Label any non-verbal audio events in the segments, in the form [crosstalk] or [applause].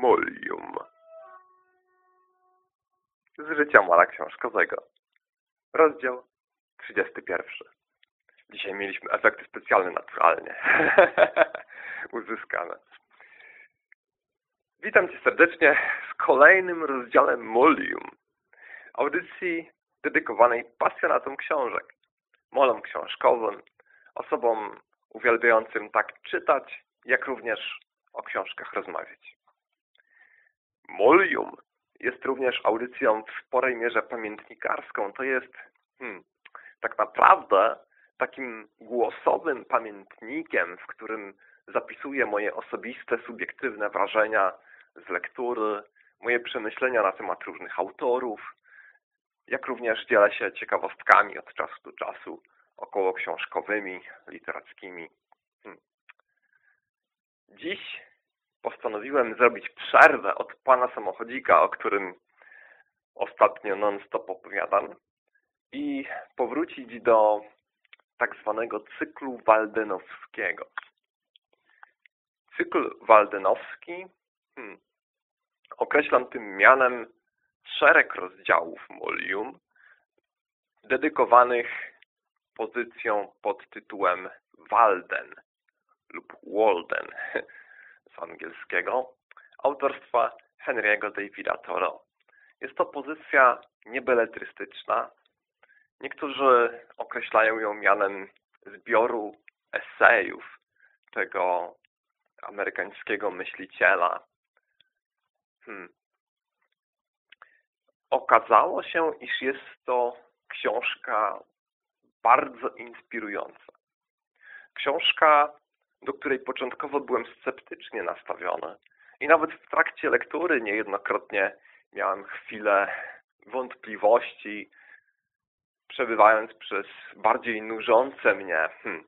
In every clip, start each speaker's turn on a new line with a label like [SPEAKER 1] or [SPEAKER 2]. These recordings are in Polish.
[SPEAKER 1] Molium. Z życia Mala Książkowego. Rozdział 31. Dzisiaj mieliśmy efekty specjalne naturalnie. [laughs] Uzyskane. Witam Cię serdecznie w kolejnym rozdziale Molium. Audycji dedykowanej pasjonatom książek, molom książkowym, osobom uwielbiającym tak czytać, jak również o książkach rozmawiać. Molium jest również audycją w sporej mierze pamiętnikarską. To jest hmm, tak naprawdę takim głosowym pamiętnikiem, w którym zapisuję moje osobiste, subiektywne wrażenia z lektury, moje przemyślenia na temat różnych autorów, jak również dzielę się ciekawostkami od czasu do czasu około książkowymi, literackimi. Hmm. Dziś postanowiłem zrobić przerwę od pana samochodzika, o którym ostatnio non-stop opowiadam i powrócić do tak zwanego cyklu waldenowskiego. Cykl waldenowski hmm, określam tym mianem szereg rozdziałów Molium dedykowanych pozycją pod tytułem Walden lub Walden [laughs] angielskiego autorstwa Henry'ego Davida Thoreau. Jest to pozycja niebeletrystyczna. Niektórzy określają ją mianem zbioru esejów tego amerykańskiego myśliciela. Hmm. Okazało się, iż jest to książka bardzo inspirująca. Książka, do której początkowo byłem sceptycznie nastawiony i nawet w trakcie lektury niejednokrotnie miałem chwilę wątpliwości, przebywając przez bardziej nużące mnie hmm,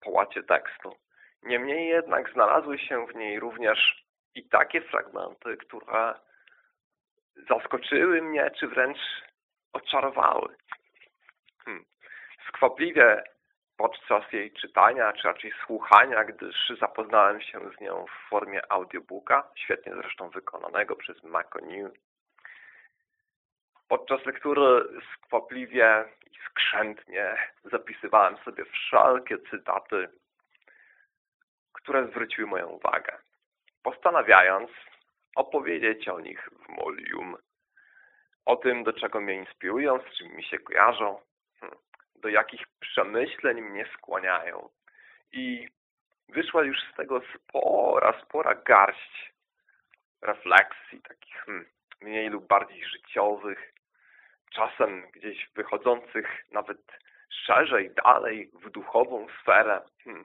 [SPEAKER 1] połacie tekstu. Niemniej jednak znalazły się w niej również i takie fragmenty, które zaskoczyły mnie, czy wręcz oczarowały. Hmm. Skwapliwie podczas jej czytania, czy raczej słuchania, gdyż zapoznałem się z nią w formie audiobooka, świetnie zresztą wykonanego przez Maconew. Podczas lektury skwapliwie i skrzętnie zapisywałem sobie wszelkie cytaty, które zwróciły moją uwagę, postanawiając opowiedzieć o nich w Molium, o tym, do czego mnie inspirują, z czym mi się kojarzą, do jakich przemyśleń mnie skłaniają. I wyszła już z tego spora, spora garść refleksji, takich hmm, mniej lub bardziej życiowych, czasem gdzieś wychodzących nawet szerzej, dalej w duchową sferę. Hmm.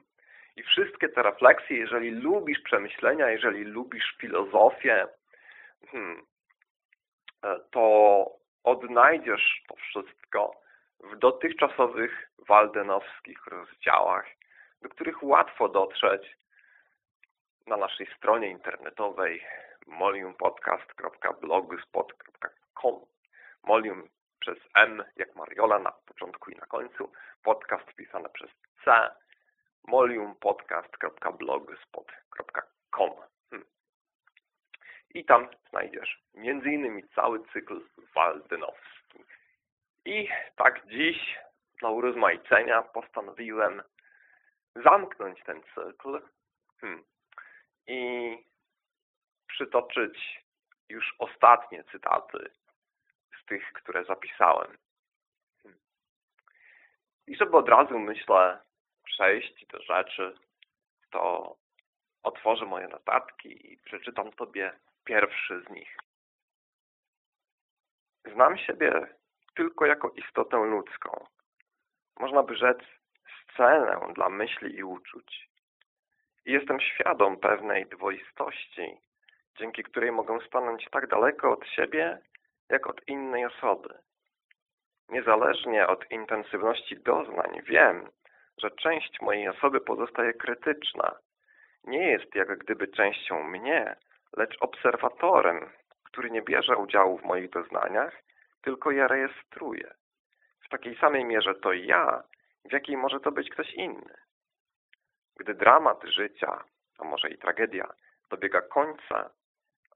[SPEAKER 1] I wszystkie te refleksje, jeżeli lubisz przemyślenia, jeżeli lubisz filozofię, hmm, e, to odnajdziesz to wszystko w dotychczasowych waldenowskich rozdziałach, do których łatwo dotrzeć na naszej stronie internetowej moliumpodcast.blogspot.com Molium przez M jak Mariola na początku i na końcu, podcast pisane przez C moliumpodcast.blogspot.com hmm. I tam znajdziesz innymi cały cykl waldynowski. I tak dziś dla urozmaicenia postanowiłem zamknąć ten cykl hmm. i przytoczyć już ostatnie cytaty z tych, które zapisałem. Hmm. I żeby od razu, myślę, przejść do rzeczy, to otworzę moje notatki i przeczytam Tobie pierwszy z nich. Znam siebie tylko jako istotę ludzką. Można by rzec scenę dla myśli i uczuć. I jestem świadom pewnej dwoistości, dzięki której mogę stanąć tak daleko od siebie, jak od innej osoby. Niezależnie od intensywności doznań wiem, że część mojej osoby pozostaje krytyczna. Nie jest jak gdyby częścią mnie, lecz obserwatorem, który nie bierze udziału w moich doznaniach, tylko je rejestruje. W takiej samej mierze to ja, w jakiej może to być ktoś inny. Gdy dramat życia, a może i tragedia, dobiega końca,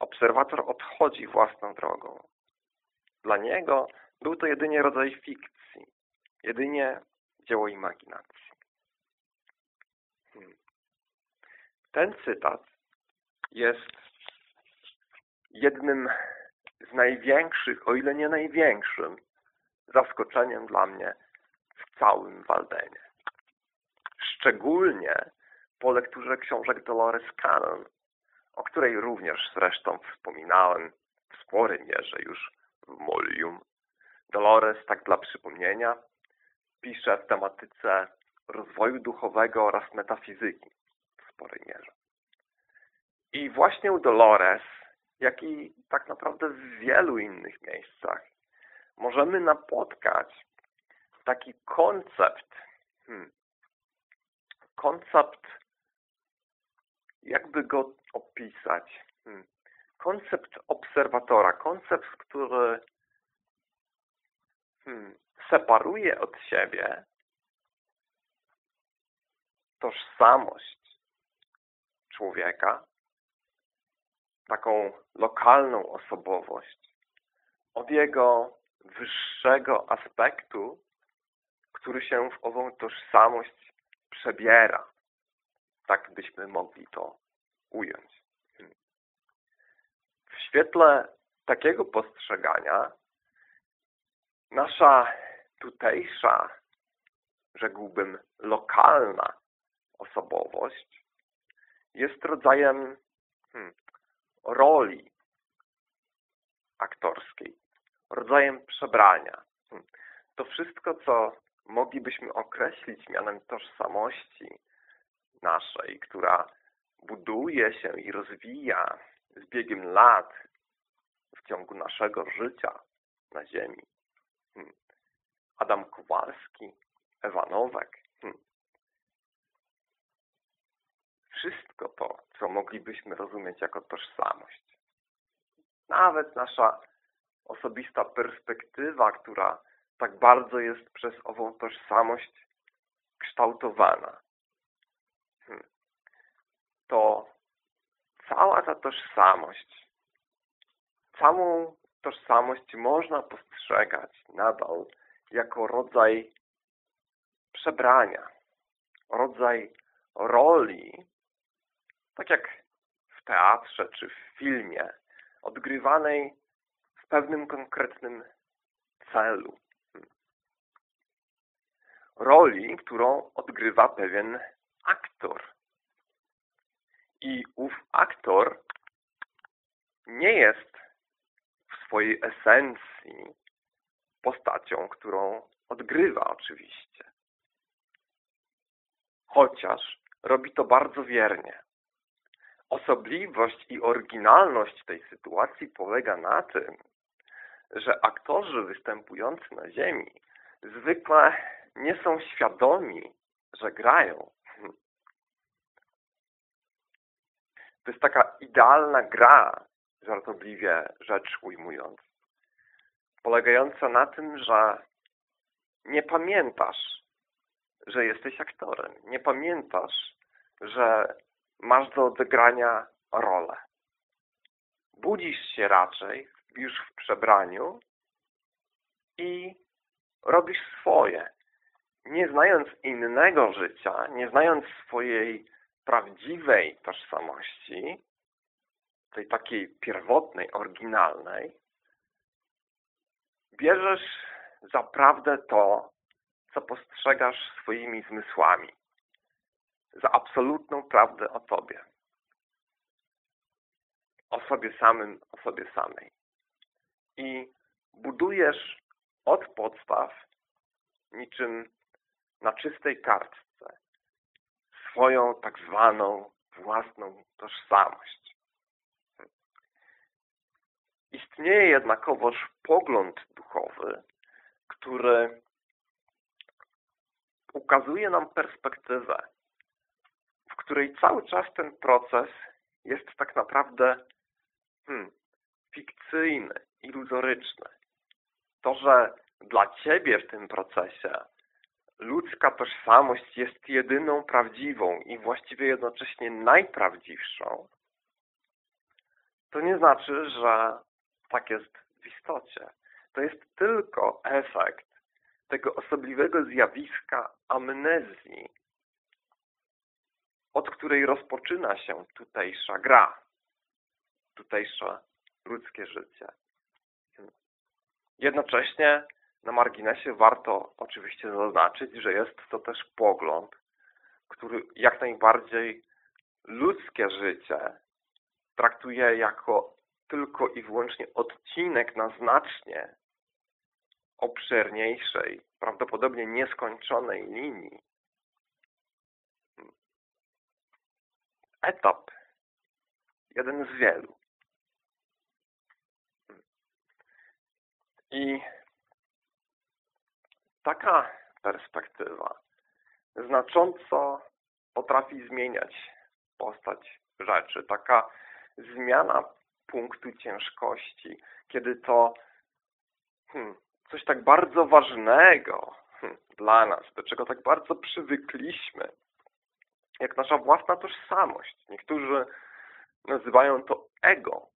[SPEAKER 1] obserwator odchodzi własną drogą. Dla niego był to jedynie rodzaj fikcji, jedynie dzieło imaginacji. Hmm. Ten cytat jest jednym z największych, o ile nie największym, zaskoczeniem dla mnie w całym Waldenie. Szczególnie po lekturze książek Dolores Cannon, o której również zresztą wspominałem w sporej mierze już w Molium. Dolores, tak dla przypomnienia, pisze w tematyce rozwoju duchowego oraz metafizyki w sporej mierze. I właśnie u Dolores, jak i tak naprawdę w wielu innych miejscach, możemy napotkać taki koncept, hmm, koncept, jakby go opisać, hmm, koncept obserwatora, koncept, który hmm, separuje od siebie tożsamość człowieka, taką lokalną osobowość, od jego wyższego aspektu, który się w ową tożsamość przebiera. Tak byśmy mogli to ująć. W świetle takiego postrzegania nasza tutejsza, rzekłbym, lokalna osobowość jest rodzajem hmm, roli aktorskiej, rodzajem przebrania. Hmm. To wszystko, co moglibyśmy określić mianem tożsamości naszej, która buduje się i rozwija z biegiem lat w ciągu naszego życia na Ziemi. Hmm. Adam Kowalski, Ewa Nowek. Hmm. Wszystko to, co moglibyśmy rozumieć jako tożsamość. Nawet nasza osobista perspektywa, która tak bardzo jest przez ową tożsamość kształtowana. Hmm. To cała ta tożsamość, całą tożsamość można postrzegać nadal jako rodzaj przebrania, rodzaj roli, tak jak w teatrze czy w filmie, odgrywanej w pewnym konkretnym celu. Roli, którą odgrywa pewien aktor. I ów aktor nie jest w swojej esencji postacią, którą odgrywa oczywiście. Chociaż robi to bardzo wiernie. Osobliwość i oryginalność tej sytuacji polega na tym, że aktorzy występujący na ziemi zwykle nie są świadomi, że grają. To jest taka idealna gra, żartobliwie rzecz ujmując, polegająca na tym, że nie pamiętasz, że jesteś aktorem. Nie pamiętasz, że masz do odegrania rolę. Budzisz się raczej już w przebraniu i robisz swoje. Nie znając innego życia, nie znając swojej prawdziwej tożsamości, tej takiej pierwotnej, oryginalnej, bierzesz za prawdę to, co postrzegasz swoimi zmysłami. Za absolutną prawdę o Tobie. O sobie samym, o sobie samej. I budujesz od podstaw, niczym na czystej kartce, swoją tak zwaną własną tożsamość. Istnieje jednakowoż pogląd duchowy, który ukazuje nam perspektywę, w której cały czas ten proces jest tak naprawdę hmm, fikcyjny, iluzoryczny. To, że dla Ciebie w tym procesie ludzka tożsamość jest jedyną prawdziwą i właściwie jednocześnie najprawdziwszą, to nie znaczy, że tak jest w istocie. To jest tylko efekt tego osobliwego zjawiska amnezji, od której rozpoczyna się tutejsza gra, tutejsze ludzkie życie. Jednocześnie na marginesie warto oczywiście zaznaczyć, że jest to też pogląd, który jak najbardziej ludzkie życie traktuje jako tylko i wyłącznie odcinek na znacznie obszerniejszej, prawdopodobnie nieskończonej linii. Etap. Jeden z wielu. I taka perspektywa znacząco potrafi zmieniać postać rzeczy. Taka zmiana punktu ciężkości, kiedy to hmm, coś tak bardzo ważnego hmm, dla nas, do czego tak bardzo przywykliśmy, jak nasza własna tożsamość. Niektórzy nazywają to ego.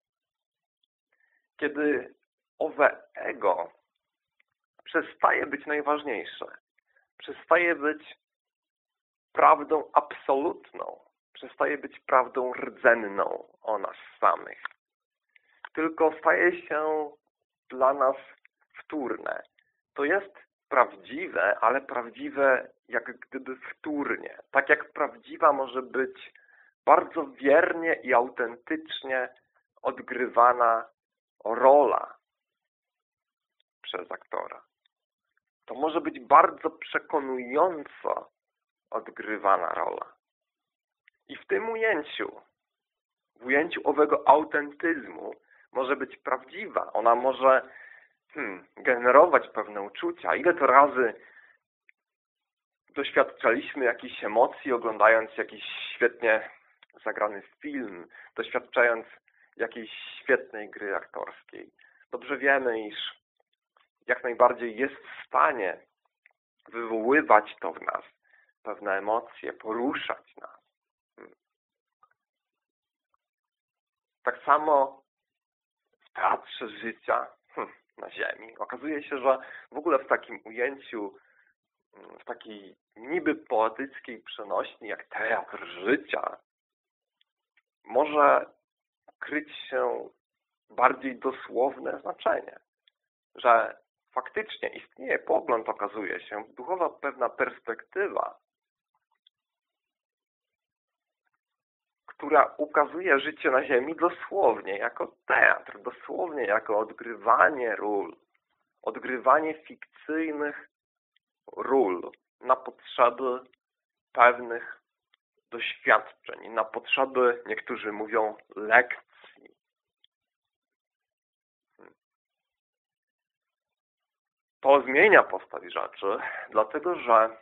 [SPEAKER 1] Kiedy owe ego przestaje być najważniejsze, przestaje być prawdą absolutną, przestaje być prawdą rdzenną o nas samych. Tylko staje się dla nas wtórne. To jest prawdziwe, ale prawdziwe jak gdyby wtórnie. Tak jak prawdziwa może być bardzo wiernie i autentycznie odgrywana rola przez aktora. To może być bardzo przekonująco odgrywana rola. I w tym ujęciu, w ujęciu owego autentyzmu może być prawdziwa. Ona może hmm, generować pewne uczucia. Ile to razy doświadczaliśmy jakichś emocji, oglądając jakiś świetnie zagrany film, doświadczając jakiejś świetnej gry aktorskiej. Dobrze wiemy, iż jak najbardziej jest w stanie wywoływać to w nas pewne emocje, poruszać nas. Hmm. Tak samo w teatrze życia hmm, na Ziemi. Okazuje się, że w ogóle w takim ujęciu, hmm, w takiej niby poetyckiej przenośni jak teatr życia może kryć się bardziej dosłowne znaczenie. Że faktycznie istnieje pogląd, okazuje się, duchowa pewna perspektywa, która ukazuje życie na ziemi dosłownie jako teatr, dosłownie jako odgrywanie ról, odgrywanie fikcyjnych ról na potrzeby pewnych doświadczeń, na potrzeby, niektórzy mówią, lekcji. To zmienia postać rzeczy, dlatego że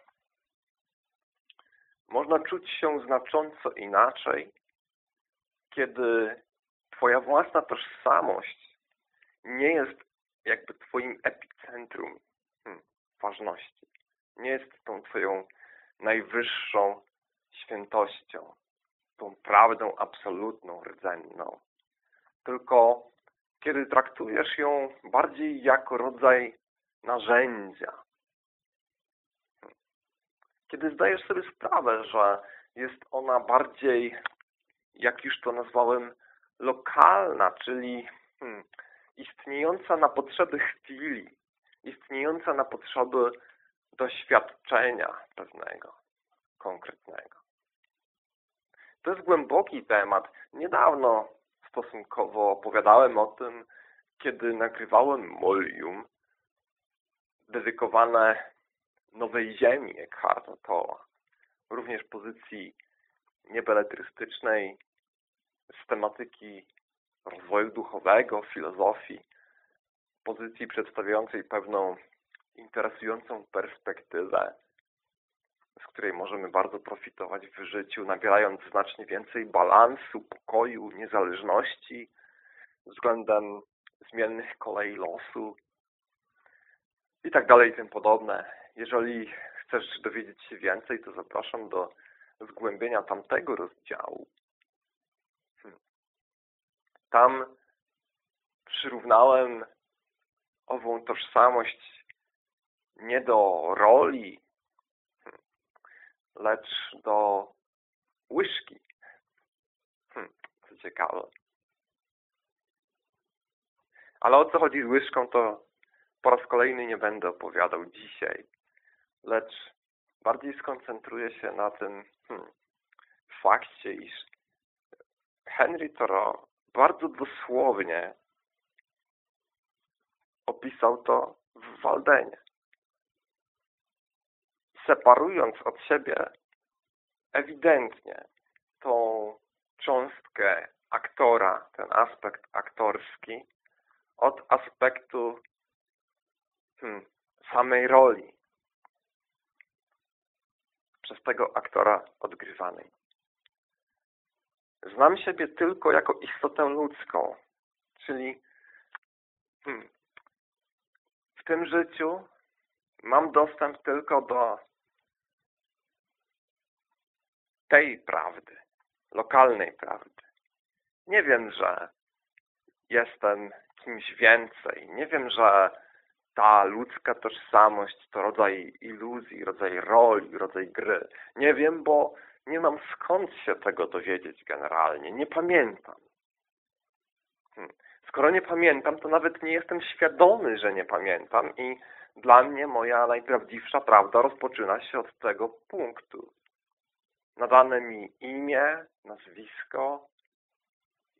[SPEAKER 1] można czuć się znacząco inaczej, kiedy Twoja własna tożsamość nie jest jakby Twoim epicentrum hmm, ważności. Nie jest tą Twoją najwyższą świętością, tą prawdą absolutną, rdzenną. Tylko kiedy traktujesz ją bardziej jako rodzaj narzędzia, hmm, kiedy zdajesz sobie sprawę, że jest ona bardziej jak już to nazwałem, lokalna, czyli hmm, istniejąca na potrzeby chwili, istniejąca na potrzeby doświadczenia pewnego, konkretnego. To jest głęboki temat. Niedawno stosunkowo opowiadałem o tym, kiedy nagrywałem Molium dedykowane Nowej Ziemi Eckharta Tolla. Również pozycji niebeletrystycznej, z tematyki rozwoju duchowego, filozofii, pozycji przedstawiającej pewną interesującą perspektywę, z której możemy bardzo profitować w życiu, nabierając znacznie więcej balansu, pokoju, niezależności względem zmiennych kolei losu i tak dalej i tym podobne. Jeżeli chcesz dowiedzieć się więcej, to zapraszam do zgłębienia tamtego rozdziału. Tam przyrównałem ową tożsamość nie do roli, lecz do łyżki. Hmm, co ciekawe. Ale o co chodzi z łyżką, to po raz kolejny nie będę opowiadał dzisiaj, lecz bardziej skoncentruję się na tym hmm, fakcie, iż Henry Thoreau bardzo dosłownie opisał to w Waldenie. Separując od siebie ewidentnie tą cząstkę aktora, ten aspekt aktorski od aspektu hmm, samej roli przez tego aktora odgrywanej. Znam siebie tylko jako istotę ludzką, czyli hmm, w tym życiu mam dostęp tylko do tej prawdy, lokalnej prawdy. Nie wiem, że jestem kimś więcej. Nie wiem, że ta ludzka tożsamość to rodzaj iluzji, rodzaj roli, rodzaj gry. Nie wiem, bo nie mam skąd się tego dowiedzieć generalnie. Nie pamiętam. Hmm. Skoro nie pamiętam, to nawet nie jestem świadomy, że nie pamiętam i dla mnie moja najprawdziwsza prawda rozpoczyna się od tego punktu. Nadane mi imię, nazwisko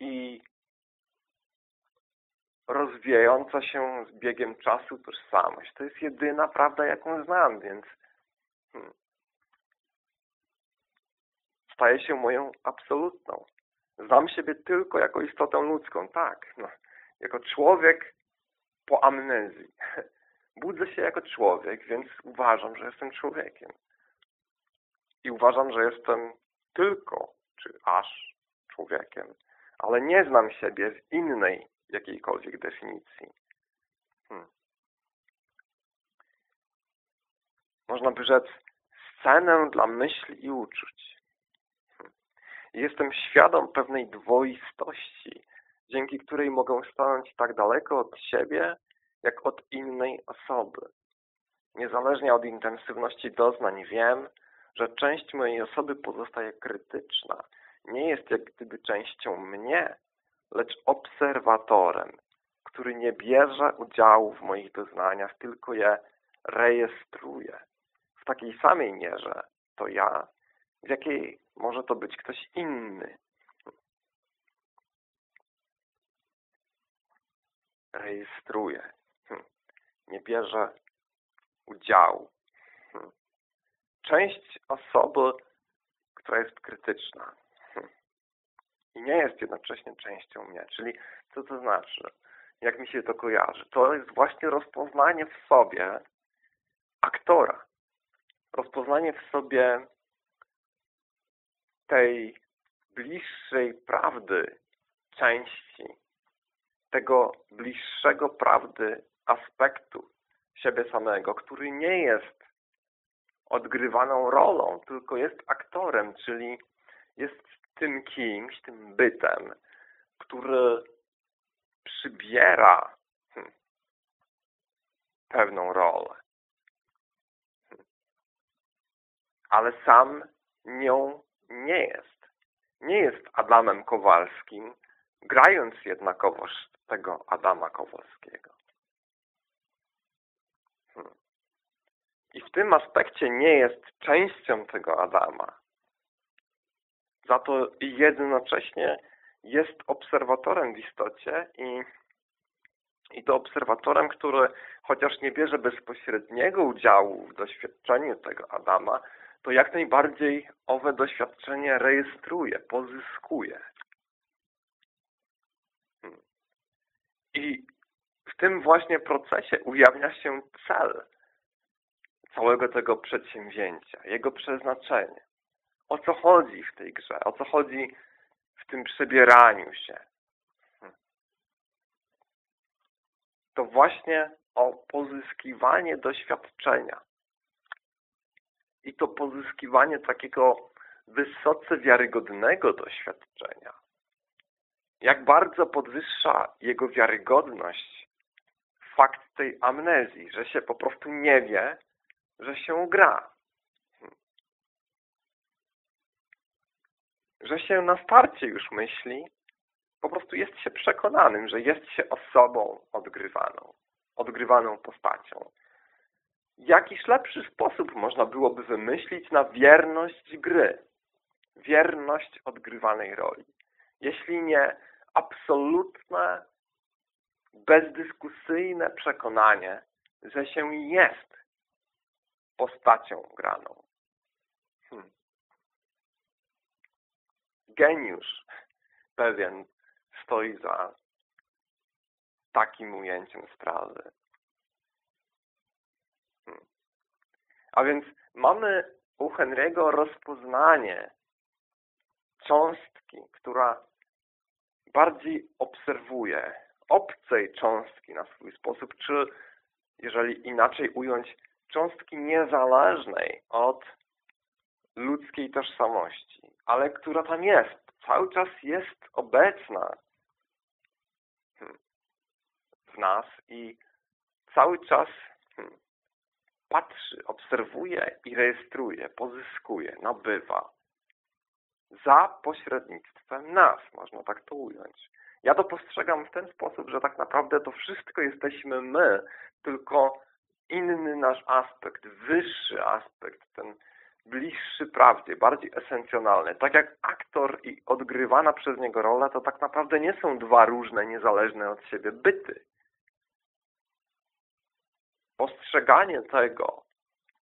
[SPEAKER 1] i rozwijająca się z biegiem czasu tożsamość. To jest jedyna prawda, jaką znam, więc hmm, staje się moją absolutną. Znam siebie tylko jako istotę ludzką, tak. No, jako człowiek po amnezji. [laughs] Budzę się jako człowiek, więc uważam, że jestem człowiekiem. I uważam, że jestem tylko, czy aż człowiekiem. Ale nie znam siebie w innej jakiejkolwiek definicji. Hmm. Można by rzec scenę dla myśli i uczuć. Jestem świadom pewnej dwoistości, dzięki której mogę stanąć tak daleko od siebie, jak od innej osoby. Niezależnie od intensywności doznań wiem, że część mojej osoby pozostaje krytyczna. Nie jest jak gdyby częścią mnie, lecz obserwatorem, który nie bierze udziału w moich doznaniach, tylko je rejestruje. W takiej samej mierze to ja, w jakiej może to być ktoś inny. Rejestruje. Hm. Nie bierze udziału. Hm. Część osoby, która jest krytyczna, i nie jest jednocześnie częścią mnie. Czyli co to znaczy? Jak mi się to kojarzy? To jest właśnie rozpoznanie w sobie aktora. Rozpoznanie w sobie tej bliższej prawdy części, tego bliższego prawdy aspektu siebie samego, który nie jest odgrywaną rolą, tylko jest aktorem, czyli jest tym kimś, tym bytem, który przybiera hmm, pewną rolę. Hmm. Ale sam nią nie jest. Nie jest Adamem Kowalskim, grając jednakowoż tego Adama Kowalskiego. Hmm. I w tym aspekcie nie jest częścią tego Adama, za to jednocześnie jest obserwatorem w istocie i, i to obserwatorem, który chociaż nie bierze bezpośredniego udziału w doświadczeniu tego Adama, to jak najbardziej owe doświadczenie rejestruje, pozyskuje. Hmm. I w tym właśnie procesie ujawnia się cel całego tego przedsięwzięcia, jego przeznaczenie o co chodzi w tej grze, o co chodzi w tym przebieraniu się. Hmm. To właśnie o pozyskiwanie doświadczenia. I to pozyskiwanie takiego wysoce wiarygodnego doświadczenia. jak bardzo podwyższa jego wiarygodność fakt tej amnezji, że się po prostu nie wie, że się gra. Że się na starcie już myśli, po prostu jest się przekonanym, że jest się osobą odgrywaną, odgrywaną postacią. Jakiś lepszy sposób można byłoby wymyślić na wierność gry, wierność odgrywanej roli, jeśli nie absolutne, bezdyskusyjne przekonanie, że się jest postacią graną. Hmm. Geniusz pewien stoi za takim ujęciem sprawy. A więc mamy u Henry'ego rozpoznanie cząstki, która bardziej obserwuje obcej cząstki na swój sposób, czy jeżeli inaczej ująć, cząstki niezależnej od ludzkiej tożsamości, ale która tam jest, cały czas jest obecna hmm, w nas i cały czas patrzy, obserwuje i rejestruje, pozyskuje, nabywa za pośrednictwem nas, można tak to ująć. Ja to postrzegam w ten sposób, że tak naprawdę to wszystko jesteśmy my, tylko inny nasz aspekt, wyższy aspekt, ten bliższy prawdzie, bardziej esencjonalny. Tak jak aktor i odgrywana przez niego rola, to tak naprawdę nie są dwa różne, niezależne od siebie byty. Postrzeganie tego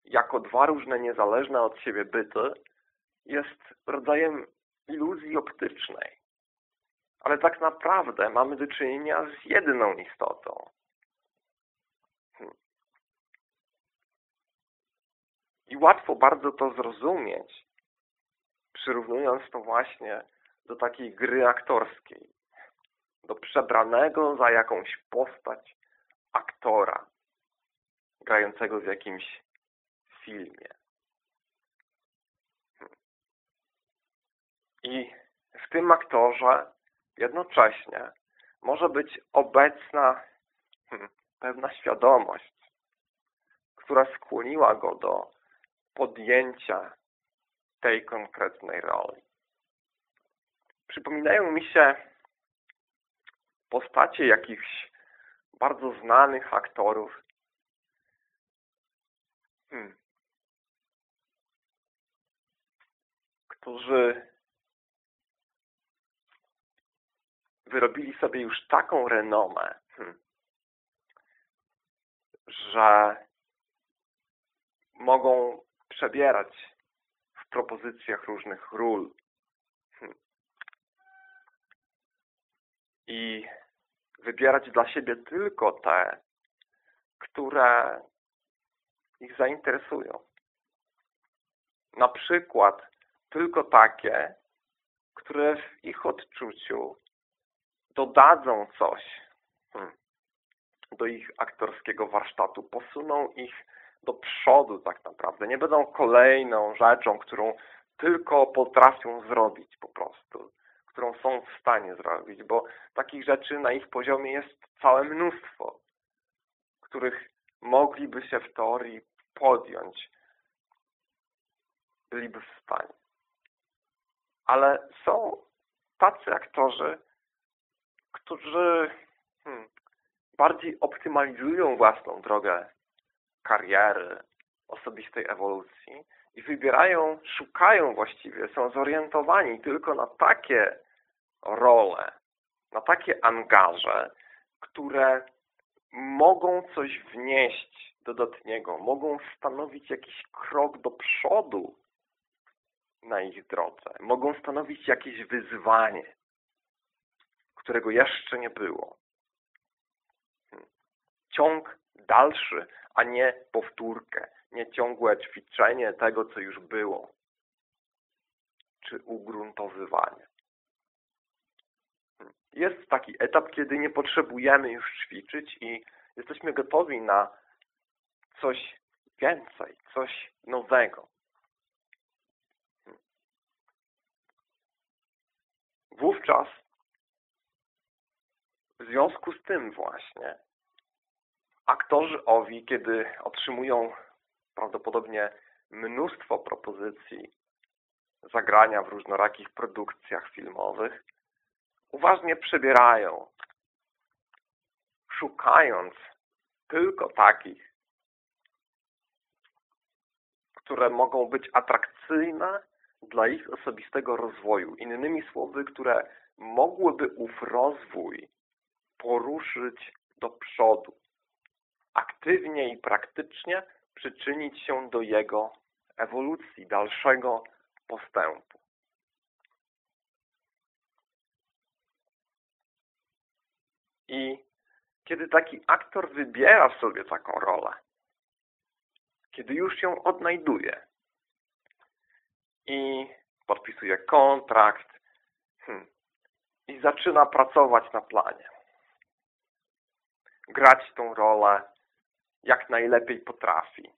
[SPEAKER 1] jako dwa różne, niezależne od siebie byty jest rodzajem iluzji optycznej. Ale tak naprawdę mamy do czynienia z jedną istotą. Hmm. I łatwo bardzo to zrozumieć, przyrównując to właśnie do takiej gry aktorskiej, do przebranego za jakąś postać aktora grającego w jakimś filmie. I w tym aktorze jednocześnie może być obecna hmm, pewna świadomość, która skłoniła go do podjęcia tej konkretnej roli. Przypominają mi się postacie jakichś bardzo znanych aktorów, którzy wyrobili sobie już taką renomę, hmm, że mogą przebierać w propozycjach różnych ról. Hmm. I wybierać dla siebie tylko te, które ich zainteresują. Na przykład tylko takie, które w ich odczuciu dodadzą coś hmm, do ich aktorskiego warsztatu, posuną ich do przodu tak naprawdę. Nie będą kolejną rzeczą, którą tylko potrafią zrobić po prostu, którą są w stanie zrobić, bo takich rzeczy na ich poziomie jest całe mnóstwo, których mogliby się w teorii podjąć, byliby w stanie. Ale są tacy aktorzy, którzy hmm, bardziej optymalizują własną drogę kariery, osobistej ewolucji i wybierają, szukają właściwie, są zorientowani tylko na takie role, na takie angaże, które mogą coś wnieść dodatniego, mogą stanowić jakiś krok do przodu na ich drodze, mogą stanowić jakieś wyzwanie, którego jeszcze nie było. Hmm. Ciąg dalszy, a nie powtórkę, nie ciągłe ćwiczenie tego, co już było, czy ugruntowywanie. Hmm. Jest taki etap, kiedy nie potrzebujemy już ćwiczyć i jesteśmy gotowi na coś więcej, coś nowego. Wówczas W związku z tym właśnie aktorzy owi, kiedy otrzymują prawdopodobnie mnóstwo propozycji zagrania w różnorakich produkcjach filmowych, uważnie przebierają, szukając tylko takich, które mogą być atrakcyjne dla ich osobistego rozwoju. Innymi słowy, które mogłyby ów rozwój poruszyć do przodu. Aktywnie i praktycznie przyczynić się do jego ewolucji, dalszego postępu. I kiedy taki aktor wybiera sobie taką rolę, kiedy już ją odnajduje. I podpisuje kontrakt hmm, i zaczyna pracować na planie, grać tą rolę jak najlepiej potrafi,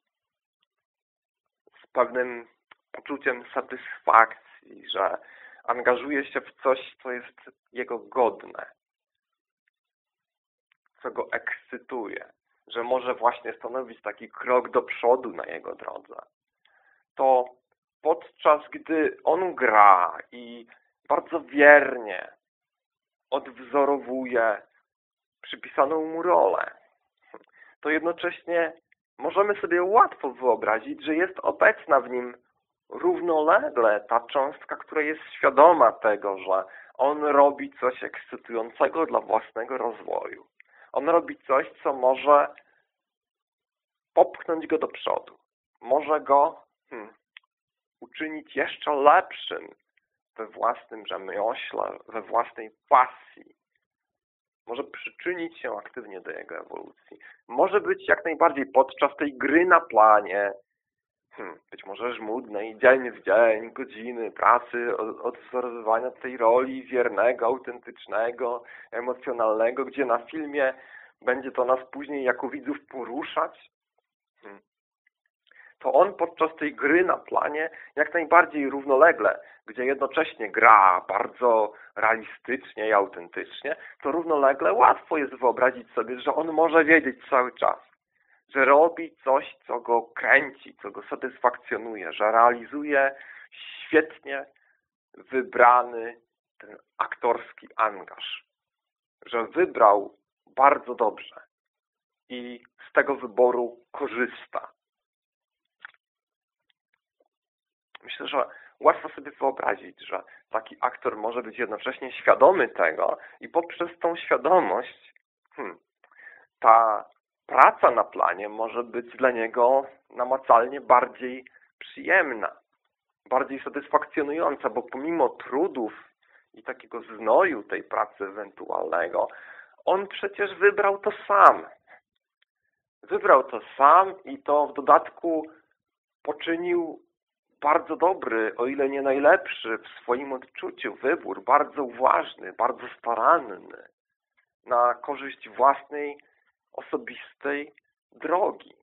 [SPEAKER 1] z pewnym poczuciem satysfakcji, że angażuje się w coś, co jest jego godne, co go ekscytuje, że może właśnie stanowić taki krok do przodu na jego drodze, to podczas gdy on gra i bardzo wiernie odwzorowuje przypisaną mu rolę, to jednocześnie możemy sobie łatwo wyobrazić, że jest obecna w nim równolegle ta cząstka, która jest świadoma tego, że on robi coś ekscytującego dla własnego rozwoju. On robi coś, co może popchnąć go do przodu. Może go hmm, uczynić jeszcze lepszym we własnym rzemiośle, we własnej pasji. Może przyczynić się aktywnie do jego ewolucji. Może być jak najbardziej podczas tej gry na planie, hmm, być może żmudnej, dzień w dzień, godziny pracy, odwzorowywania tej roli wiernego, autentycznego, emocjonalnego, gdzie na filmie będzie to nas później jako widzów poruszać, hmm, to on podczas tej gry na planie jak najbardziej równolegle, gdzie jednocześnie gra bardzo realistycznie i autentycznie, to równolegle łatwo jest wyobrazić sobie, że on może wiedzieć cały czas, że robi coś, co go kręci, co go satysfakcjonuje, że realizuje świetnie wybrany ten aktorski angaż, że wybrał bardzo dobrze i z tego wyboru korzysta. Myślę, że łatwo sobie wyobrazić, że taki aktor może być jednocześnie świadomy tego i poprzez tą świadomość hmm, ta praca na planie może być dla niego namacalnie bardziej przyjemna, bardziej satysfakcjonująca, bo pomimo trudów i takiego znoju tej pracy ewentualnego, on przecież wybrał to sam. Wybrał to sam i to w dodatku poczynił bardzo dobry, o ile nie najlepszy w swoim odczuciu wybór, bardzo uważny, bardzo staranny na korzyść własnej osobistej drogi.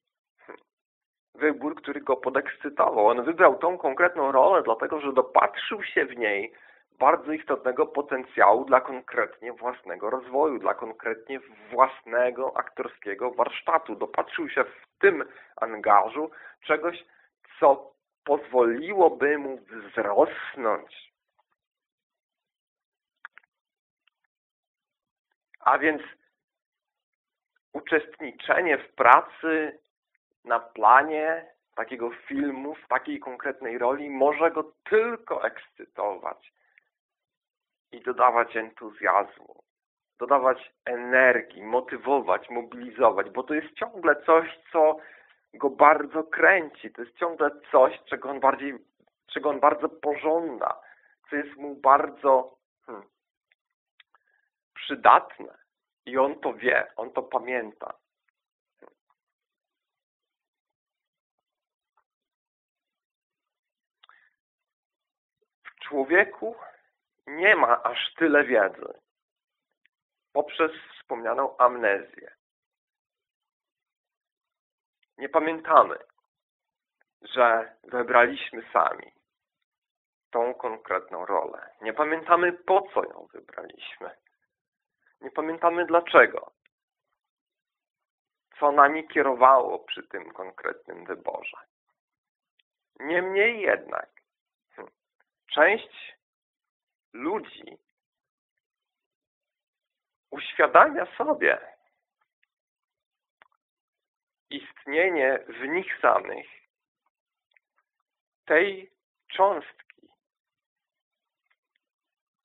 [SPEAKER 1] Wybór, który go podekscytował. On wybrał tą konkretną rolę, dlatego że dopatrzył się w niej bardzo istotnego potencjału dla konkretnie własnego rozwoju, dla konkretnie własnego aktorskiego warsztatu. Dopatrzył się w tym angażu czegoś, co pozwoliłoby mu wzrosnąć. A więc uczestniczenie w pracy na planie takiego filmu, w takiej konkretnej roli może go tylko ekscytować i dodawać entuzjazmu, dodawać energii, motywować, mobilizować, bo to jest ciągle coś, co go bardzo kręci. To jest ciągle coś, czego on bardziej, czego on bardzo pożąda, co jest mu bardzo hmm, przydatne. I on to wie, on to pamięta. W człowieku nie ma aż tyle wiedzy poprzez wspomnianą amnezję. Nie pamiętamy, że wybraliśmy sami tą konkretną rolę. Nie pamiętamy, po co ją wybraliśmy. Nie pamiętamy dlaczego. Co nami kierowało przy tym konkretnym wyborze. Niemniej jednak hm, część ludzi uświadamia sobie istnienie w nich samych tej cząstki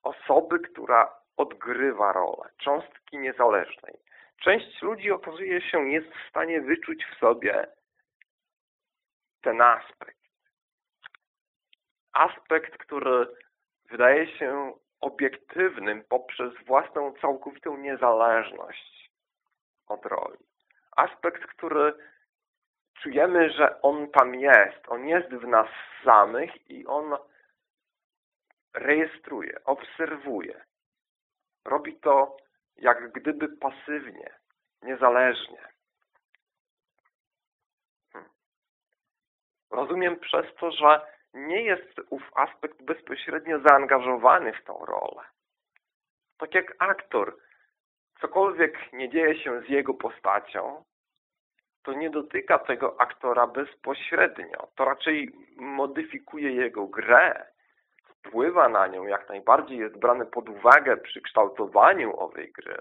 [SPEAKER 1] osoby, która odgrywa rolę, cząstki niezależnej. Część ludzi okazuje się jest w stanie wyczuć w sobie ten aspekt. Aspekt, który wydaje się obiektywnym poprzez własną całkowitą niezależność od roli. Aspekt, który czujemy, że on tam jest. On jest w nas samych i on rejestruje, obserwuje. Robi to jak gdyby pasywnie, niezależnie. Hmm. Rozumiem przez to, że nie jest ów aspekt bezpośrednio zaangażowany w tą rolę. Tak jak aktor, cokolwiek nie dzieje się z jego postacią, to nie dotyka tego aktora bezpośrednio. To raczej modyfikuje jego grę, wpływa na nią, jak najbardziej jest brane pod uwagę przy kształtowaniu owej gry.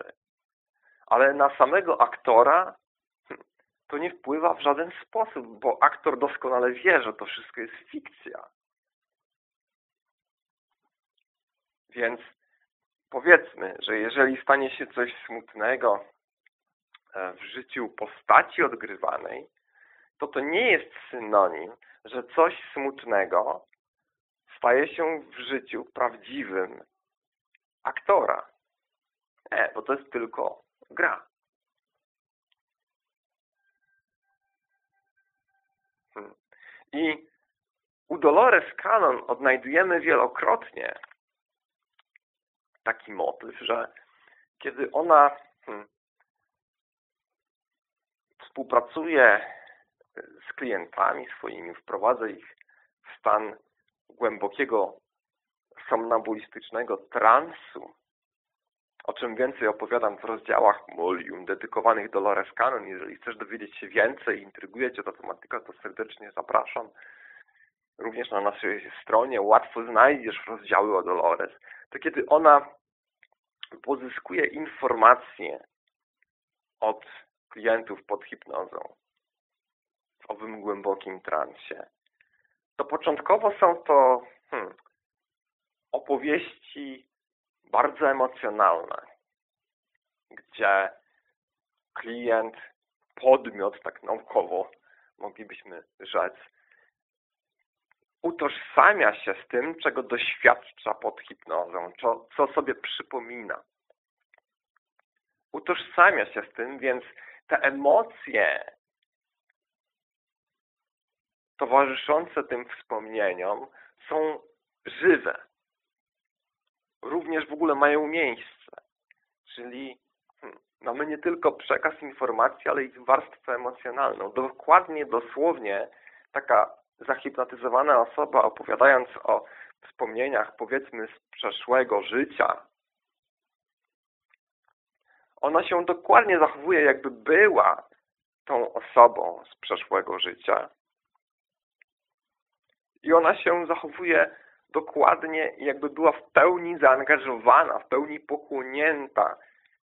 [SPEAKER 1] Ale na samego aktora hm, to nie wpływa w żaden sposób, bo aktor doskonale wie, że to wszystko jest fikcja. Więc powiedzmy, że jeżeli stanie się coś smutnego e, w życiu postaci odgrywanej, to to nie jest synonim, że coś smutnego staje się w życiu prawdziwym aktora. Nie, bo to jest tylko gra. Hmm. I u Dolores Cannon odnajdujemy wielokrotnie taki motyw, że kiedy ona hmm, współpracuje z klientami swoimi, wprowadza ich w stan głębokiego somnambulistycznego transu, o czym więcej opowiadam w rozdziałach Molium dedykowanych Dolores Cannon. Jeżeli chcesz dowiedzieć się więcej, intryguje Cię ta tematyka, to serdecznie zapraszam. Również na naszej stronie łatwo znajdziesz rozdziały o Dolores. To kiedy ona pozyskuje informacje od klientów pod hipnozą w owym głębokim transie, to początkowo są to hmm, opowieści bardzo emocjonalne, gdzie klient, podmiot, tak naukowo moglibyśmy rzec, utożsamia się z tym, czego doświadcza pod hipnozą, co, co sobie przypomina. Utożsamia się z tym, więc te emocje towarzyszące tym wspomnieniom są żywe. Również w ogóle mają miejsce. Czyli hmm, mamy nie tylko przekaz informacji, ale i warstwę emocjonalną. Dokładnie, dosłownie taka zahipnotyzowana osoba opowiadając o wspomnieniach powiedzmy z przeszłego życia, ona się dokładnie zachowuje jakby była tą osobą z przeszłego życia i ona się zachowuje dokładnie jakby była w pełni zaangażowana, w pełni pochłonięta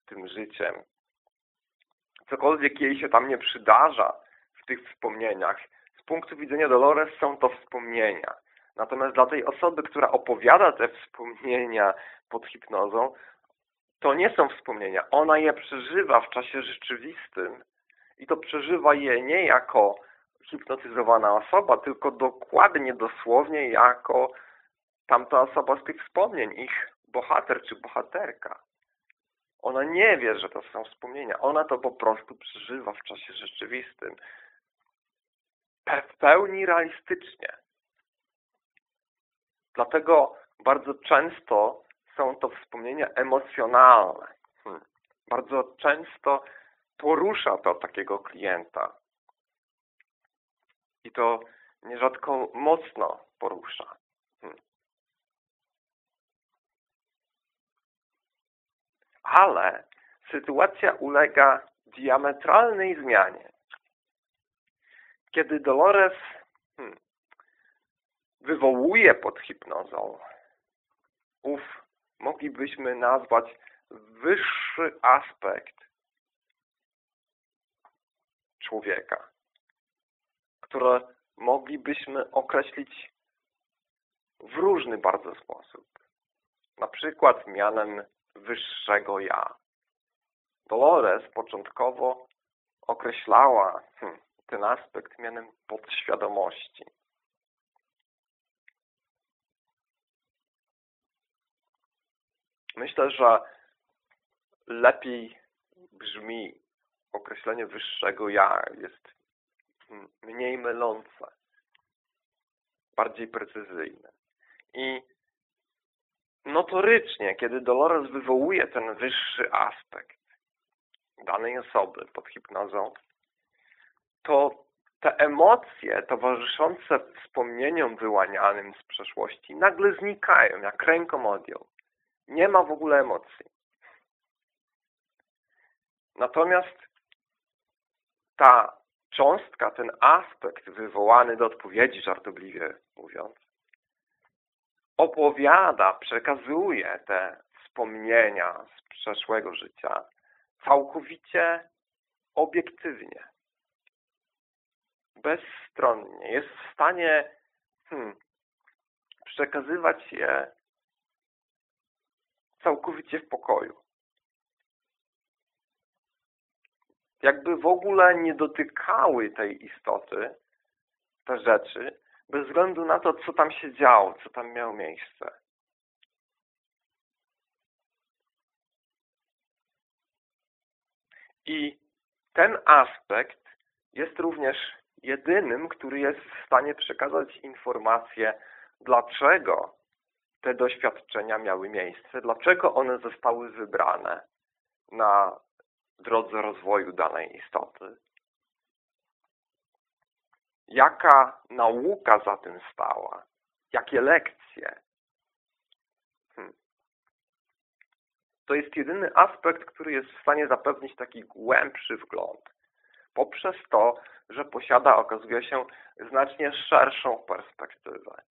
[SPEAKER 1] tym życiem. Cokolwiek jej się tam nie przydarza w tych wspomnieniach, z punktu widzenia Dolores są to wspomnienia. Natomiast dla tej osoby, która opowiada te wspomnienia pod hipnozą, to nie są wspomnienia. Ona je przeżywa w czasie rzeczywistym i to przeżywa je nie jako hipnotyzowana osoba, tylko dokładnie, dosłownie jako tamta osoba z tych wspomnień, ich bohater czy bohaterka. Ona nie wie, że to są wspomnienia. Ona to po prostu przeżywa w czasie rzeczywistym. W pełni realistycznie. Dlatego bardzo często są to wspomnienia emocjonalne. Hmm. Bardzo często porusza to takiego klienta. I to nierzadko mocno porusza. Hmm. Ale sytuacja ulega diametralnej zmianie. Kiedy Dolores hmm, wywołuje pod hipnozą ów moglibyśmy nazwać wyższy aspekt człowieka, które moglibyśmy określić w różny bardzo sposób. Na przykład mianem wyższego ja. Dolores początkowo określała hmm, ten aspekt mianem podświadomości. Myślę, że lepiej brzmi określenie wyższego ja, jest mniej mylące, bardziej precyzyjne. I notorycznie, kiedy Dolores wywołuje ten wyższy aspekt danej osoby pod hipnozą, to te emocje towarzyszące wspomnieniom wyłanianym z przeszłości nagle znikają, jak ręką odjął. Nie ma w ogóle emocji. Natomiast ta cząstka, ten aspekt wywołany do odpowiedzi, żartobliwie mówiąc, opowiada, przekazuje te wspomnienia z przeszłego życia całkowicie obiektywnie, bezstronnie. Jest w stanie hmm, przekazywać je całkowicie w pokoju. Jakby w ogóle nie dotykały tej istoty, te rzeczy, bez względu na to, co tam się działo, co tam miało miejsce. I ten aspekt jest również jedynym, który jest w stanie przekazać informację, dlaczego te doświadczenia miały miejsce, dlaczego one zostały wybrane na drodze rozwoju danej istoty. Jaka nauka za tym stała? Jakie lekcje? Hmm. To jest jedyny aspekt, który jest w stanie zapewnić taki głębszy wgląd. Poprzez to, że posiada, okazuje się, znacznie szerszą perspektywę.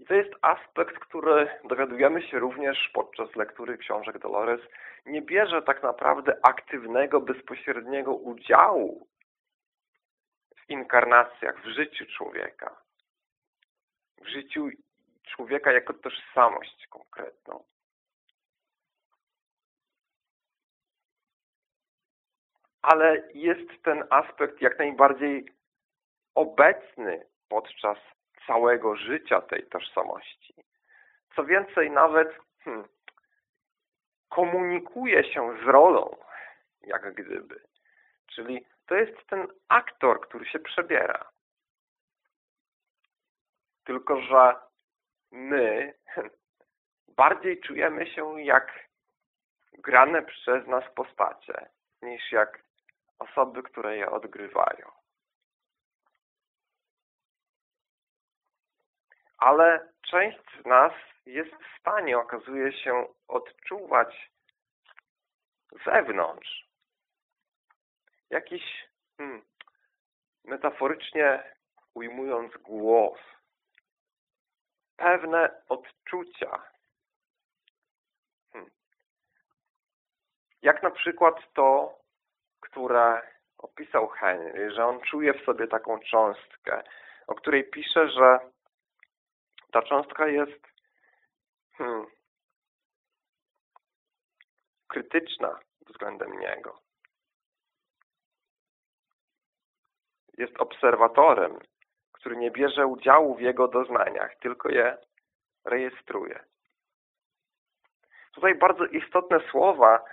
[SPEAKER 1] I to jest aspekt, który dowiadujemy się również podczas lektury książek Dolores. Nie bierze tak naprawdę aktywnego, bezpośredniego udziału w inkarnacjach, w życiu człowieka. W życiu człowieka jako tożsamość konkretną. Ale jest ten aspekt jak najbardziej obecny podczas całego życia tej tożsamości. Co więcej, nawet hmm, komunikuje się z rolą, jak gdyby. Czyli to jest ten aktor, który się przebiera. Tylko, że my bardziej czujemy się jak grane przez nas postacie, niż jak osoby, które je odgrywają. Ale część z nas jest w stanie, okazuje się, odczuwać wewnątrz jakiś, hmm, metaforycznie ujmując głos, pewne odczucia. Hmm. Jak na przykład to, które opisał Henry, że on czuje w sobie taką cząstkę, o której pisze, że ta cząstka jest hmm, krytyczna względem niego. Jest obserwatorem, który nie bierze udziału w jego doznaniach, tylko je rejestruje. Tutaj bardzo istotne słowa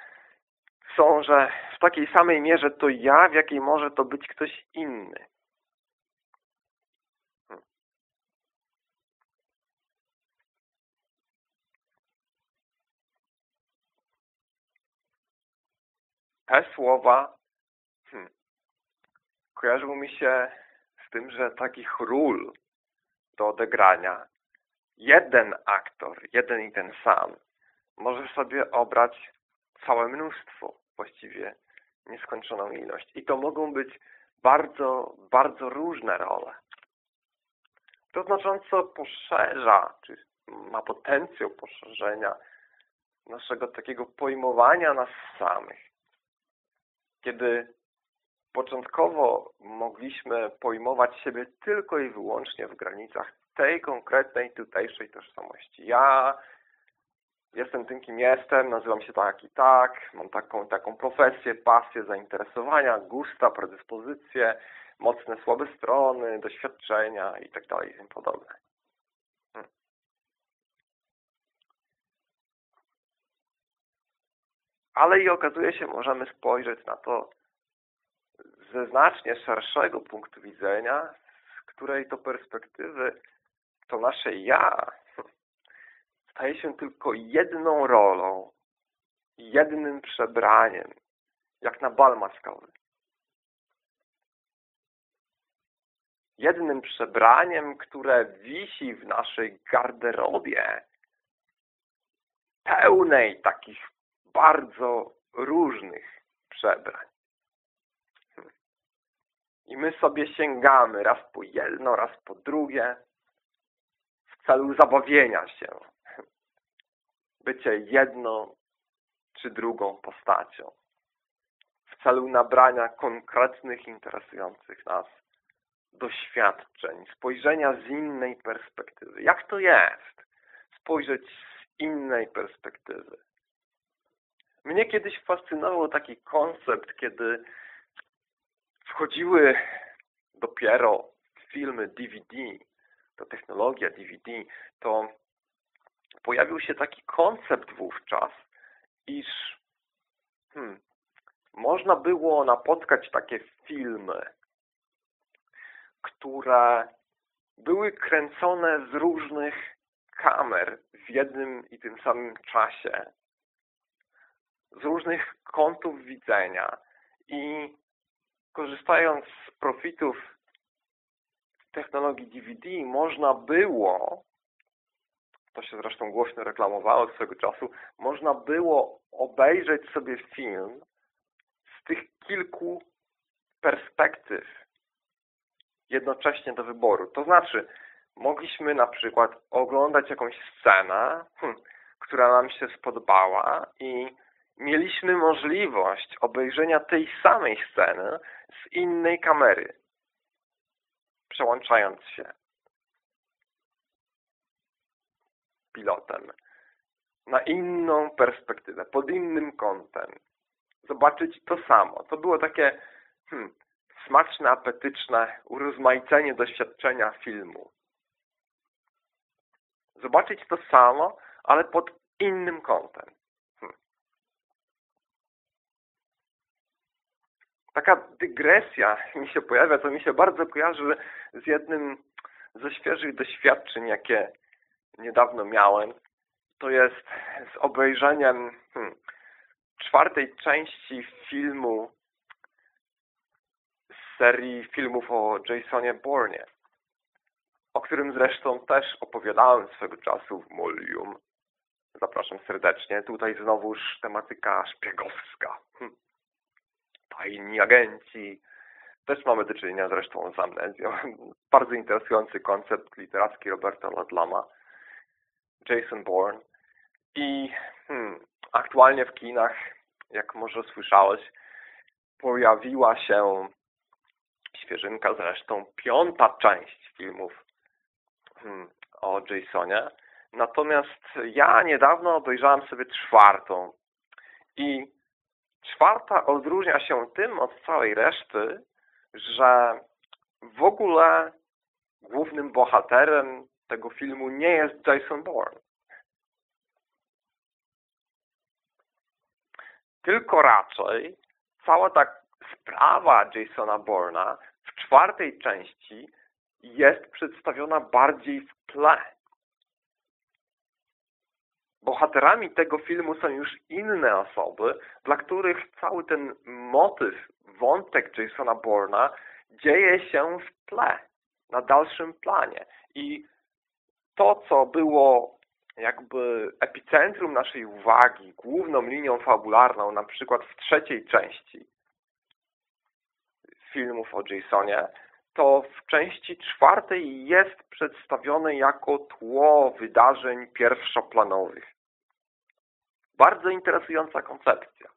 [SPEAKER 1] są, że w takiej samej mierze to ja, w jakiej może to być ktoś inny. Te słowa hmm, mi się z tym, że takich ról do odegrania jeden aktor, jeden i ten sam może sobie obrać całe mnóstwo. właściwie nieskończoną ilość. I to mogą być bardzo, bardzo różne role. To znacząco poszerza, czy ma potencjał poszerzenia naszego takiego pojmowania nas samych. Kiedy początkowo mogliśmy pojmować siebie tylko i wyłącznie w granicach tej konkretnej, tutejszej tożsamości. Ja jestem tym, kim jestem, nazywam się tak i tak, mam taką, taką profesję, pasję, zainteresowania, gusta, predyspozycje, mocne, słabe strony, doświadczenia itd. Tak i tym podobne. Hmm. Ale i okazuje się, możemy spojrzeć na to ze znacznie szerszego punktu widzenia, z której to perspektywy to nasze ja staje się tylko jedną rolą, jednym przebraniem, jak na bal maskowy. Jednym przebraniem, które wisi w naszej garderobie, pełnej takich bardzo różnych przebrań. I my sobie sięgamy raz po jedno, raz po drugie w celu zabawienia się. Bycie jedną czy drugą postacią. W celu nabrania konkretnych, interesujących nas doświadczeń, spojrzenia z innej perspektywy. Jak to jest? Spojrzeć z innej perspektywy. Mnie kiedyś fascynował taki koncept, kiedy wchodziły dopiero filmy DVD, to technologia DVD, to pojawił się taki koncept wówczas, iż hmm, można było napotkać takie filmy, które były kręcone z różnych kamer w jednym i tym samym czasie, z różnych kątów widzenia i korzystając z profitów technologii DVD można było, to się zresztą głośno reklamowało swego czasu, można było obejrzeć sobie film z tych kilku perspektyw jednocześnie do wyboru. To znaczy, mogliśmy na przykład oglądać jakąś scenę, hmm, która nam się spodobała i mieliśmy możliwość obejrzenia tej samej sceny z innej kamery, przełączając się pilotem na inną perspektywę, pod innym kątem. Zobaczyć to samo. To było takie hmm, smaczne, apetyczne urozmaicenie doświadczenia filmu. Zobaczyć to samo, ale pod innym kątem. Taka dygresja mi się pojawia, to mi się bardzo kojarzy z jednym ze świeżych doświadczeń, jakie niedawno miałem. To jest z obejrzeniem hmm, czwartej części filmu z serii filmów o Jasonie Bourne, o którym zresztą też opowiadałem swego czasu w Molium. Zapraszam serdecznie. Tutaj znowuż tematyka szpiegowska. Hmm tajni agenci. Też mamy do czynienia zresztą z amnezją. [laughs] Bardzo interesujący koncept literacki Roberta Ladlama. Jason Bourne. I hmm, aktualnie w kinach, jak może słyszałeś, pojawiła się świeżynka zresztą, piąta część filmów hmm, o Jasonie. Natomiast ja niedawno obejrzałem sobie czwartą i Czwarta odróżnia się tym od całej reszty, że w ogóle głównym bohaterem tego filmu nie jest Jason Bourne. Tylko raczej cała ta sprawa Jasona Bourne'a w czwartej części jest przedstawiona bardziej w tle bohaterami tego filmu są już inne osoby, dla których cały ten motyw, wątek Jasona Bourne'a dzieje się w tle, na dalszym planie. I to, co było jakby epicentrum naszej uwagi, główną linią fabularną, na przykład w trzeciej części filmów o Jasonie, to w części czwartej jest przedstawione jako tło wydarzeń pierwszoplanowych. Bardzo interesująca koncepcja.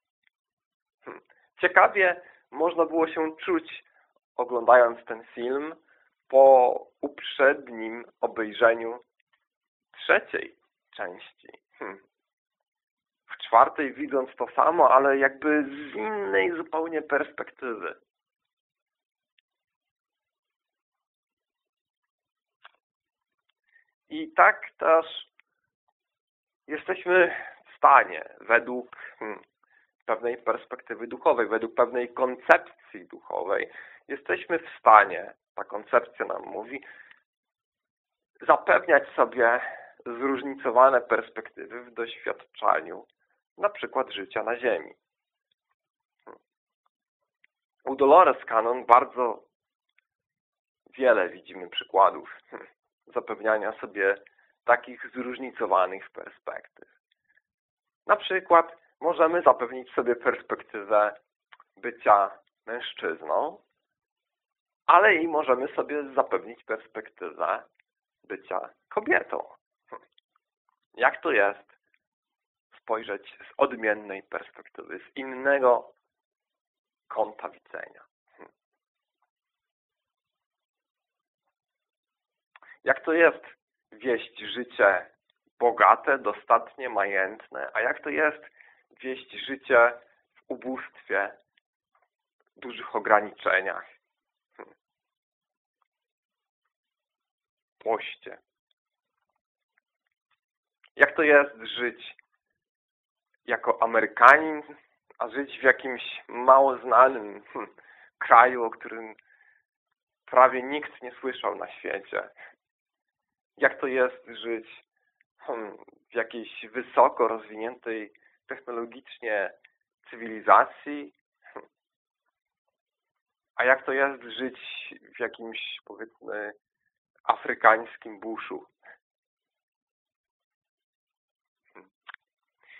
[SPEAKER 1] Hm. Ciekawie można było się czuć, oglądając ten film, po uprzednim obejrzeniu trzeciej części. Hm. W czwartej widząc to samo, ale jakby z innej zupełnie perspektywy. I tak też jesteśmy stanie według hmm, pewnej perspektywy duchowej, według pewnej koncepcji duchowej, jesteśmy w stanie, ta koncepcja nam mówi, zapewniać sobie zróżnicowane perspektywy w doświadczaniu na przykład życia na Ziemi. U Dolores Cannon bardzo wiele widzimy przykładów zapewniania sobie takich zróżnicowanych perspektyw. Na przykład możemy zapewnić sobie perspektywę bycia mężczyzną, ale i możemy sobie zapewnić perspektywę bycia kobietą. Jak to jest spojrzeć z odmiennej perspektywy, z innego kąta widzenia? Jak to jest wieść życie bogate, dostatnie, majętne, a jak to jest wieść życie w ubóstwie, dużych ograniczeniach, poście. Jak to jest żyć jako Amerykanin, a żyć w jakimś mało znanym hmm, kraju, o którym prawie nikt nie słyszał na świecie? Jak to jest żyć hmm, w jakiejś wysoko rozwiniętej technologicznie cywilizacji, a jak to jest żyć w jakimś, powiedzmy, afrykańskim buszu.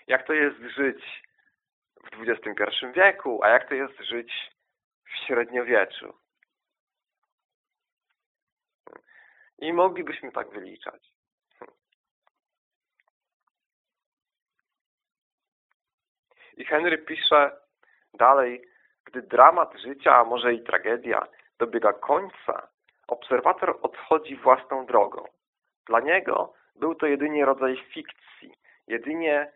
[SPEAKER 1] Jak to jest żyć w XXI wieku, a jak to jest żyć w średniowieczu. I moglibyśmy tak wyliczać. I Henry pisze dalej, gdy dramat życia, a może i tragedia dobiega końca, obserwator odchodzi własną drogą. Dla niego był to jedynie rodzaj fikcji, jedynie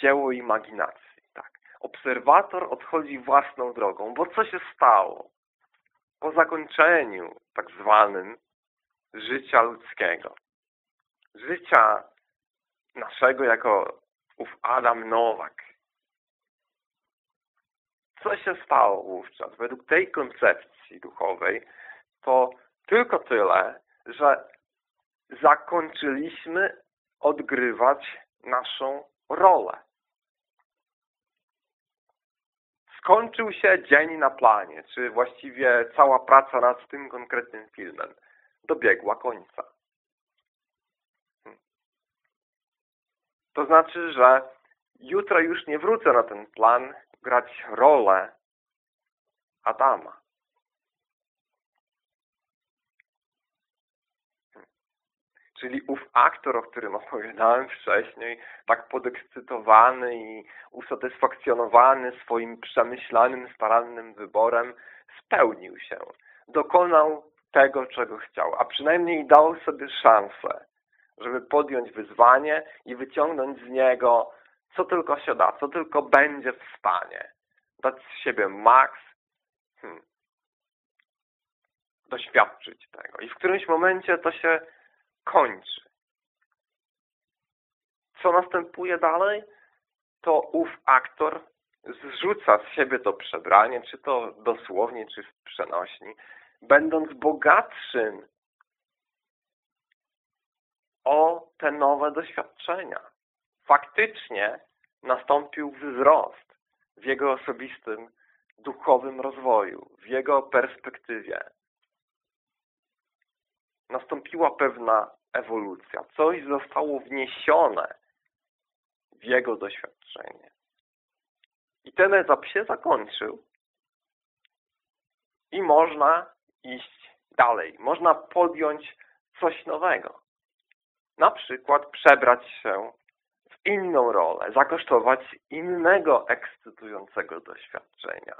[SPEAKER 1] dzieło imaginacji. Tak. Obserwator odchodzi własną drogą, bo co się stało? Po zakończeniu tak zwanym życia ludzkiego. Życia naszego jako ów Adam Nowak. Co się stało wówczas? Według tej koncepcji duchowej to tylko tyle, że zakończyliśmy odgrywać naszą rolę. Skończył się dzień na planie, czy właściwie cała praca nad tym konkretnym filmem dobiegła końca. To znaczy, że jutro już nie wrócę na ten plan grać rolę Adama. Czyli ów aktor, o którym opowiadałem wcześniej, tak podekscytowany i usatysfakcjonowany swoim przemyślanym, starannym wyborem, spełnił się. Dokonał tego, czego chciał, a przynajmniej dał sobie szansę, żeby podjąć wyzwanie i wyciągnąć z niego co tylko się da, co tylko będzie w stanie. Dać z siebie maks, hmm, doświadczyć tego. I w którymś momencie to się kończy. Co następuje dalej? To ów aktor zrzuca z siebie to przebranie, czy to dosłownie, czy w przenośni, będąc bogatszym o te nowe doświadczenia. Faktycznie nastąpił wzrost w jego osobistym duchowym rozwoju, w jego perspektywie. Nastąpiła pewna ewolucja, coś zostało wniesione w jego doświadczenie. I ten etap się zakończył i można iść dalej. Można podjąć coś nowego. Na przykład przebrać się inną rolę, zakosztować innego ekscytującego doświadczenia.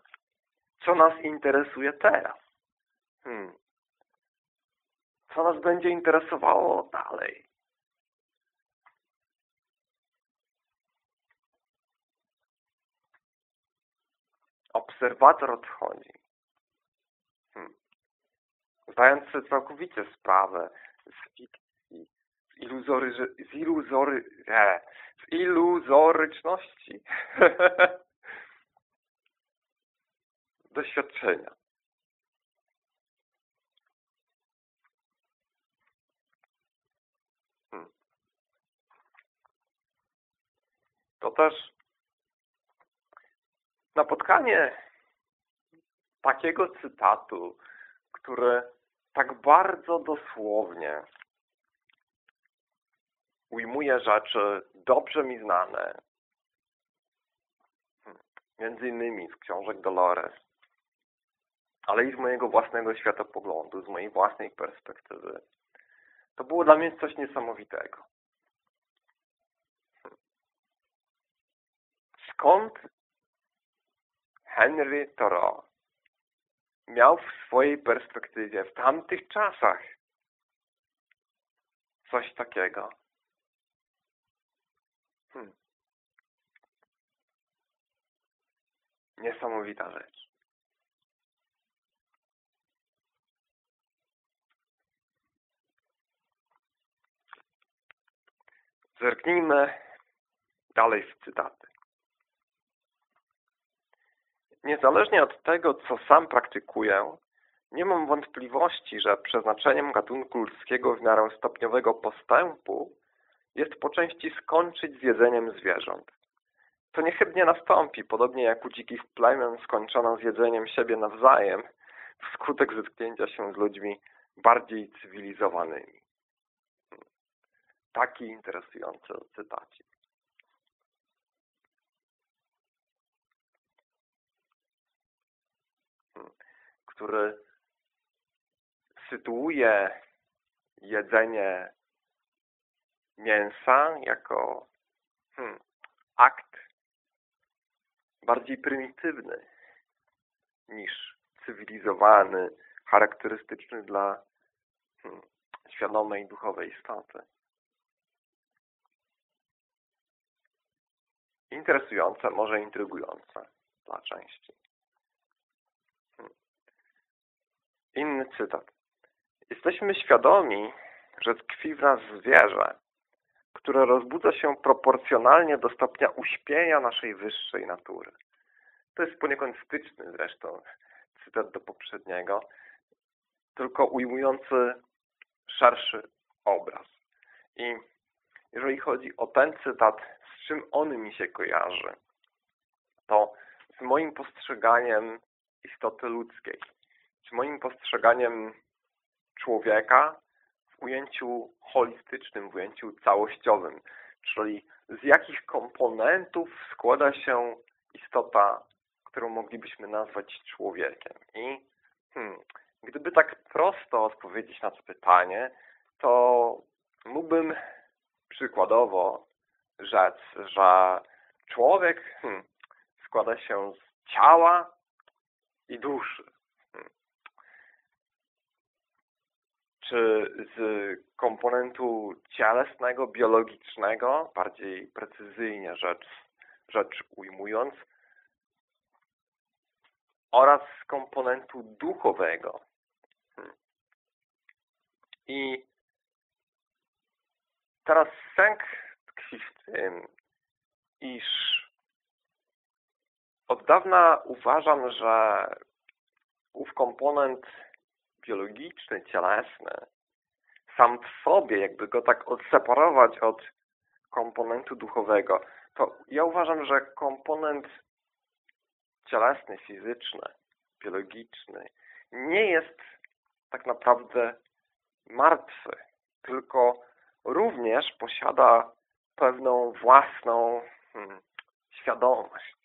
[SPEAKER 1] Co nas interesuje teraz? Hmm. Co nas będzie interesowało dalej? Obserwator odchodzi. Hmm. Zdając sobie całkowicie sprawę z fikcji, iluzory, z, iluzory, z iluzoryczności [laughs] doświadczenia. Hmm. To też napotkanie takiego cytatu, który tak bardzo dosłownie ujmuje rzeczy dobrze mi znane, hmm. między innymi z książek Dolores, ale i z mojego własnego światopoglądu, z mojej własnej perspektywy. To było dla mnie coś niesamowitego. Hmm. Skąd Henry Thoreau miał w swojej perspektywie w tamtych czasach coś takiego. Hmm. Niesamowita rzecz. Zerknijmy dalej w cytaty. Niezależnie od tego, co sam praktykuję, nie mam wątpliwości, że przeznaczeniem gatunku ludzkiego w miarę stopniowego postępu jest po części skończyć z jedzeniem zwierząt. To niechybnie nastąpi, podobnie jak u dzikich plemion skończono z jedzeniem siebie nawzajem, wskutek zetknięcia się z ludźmi bardziej cywilizowanymi. Taki interesujący cytacik. który sytuuje jedzenie mięsa jako hmm, akt bardziej prymitywny niż cywilizowany, charakterystyczny dla hmm, świadomej duchowej istoty. Interesujące, może intrygujące dla części. Inny cytat. Jesteśmy świadomi, że tkwi w nas zwierzę, które rozbudza się proporcjonalnie do stopnia uśpienia naszej wyższej natury. To jest poniekąd styczny zresztą cytat do poprzedniego, tylko ujmujący szerszy obraz. I jeżeli chodzi o ten cytat, z czym on mi się kojarzy, to z moim postrzeganiem istoty ludzkiej z moim postrzeganiem człowieka w ujęciu holistycznym, w ujęciu całościowym, czyli z jakich komponentów składa się istota, którą moglibyśmy nazwać człowiekiem. I hmm, gdyby tak prosto odpowiedzieć na to pytanie, to mógłbym przykładowo rzec, że człowiek hmm, składa się z ciała i duszy. Czy z komponentu cielesnego, biologicznego, bardziej precyzyjnie rzecz, rzecz ujmując, oraz z komponentu duchowego. Hmm. I teraz sęk tkwi w tym, iż od dawna uważam, że ów komponent biologiczny, cielesny, sam w sobie, jakby go tak odseparować od komponentu duchowego, to ja uważam, że komponent cielesny, fizyczny, biologiczny nie jest tak naprawdę martwy. tylko również posiada pewną własną hmm, świadomość.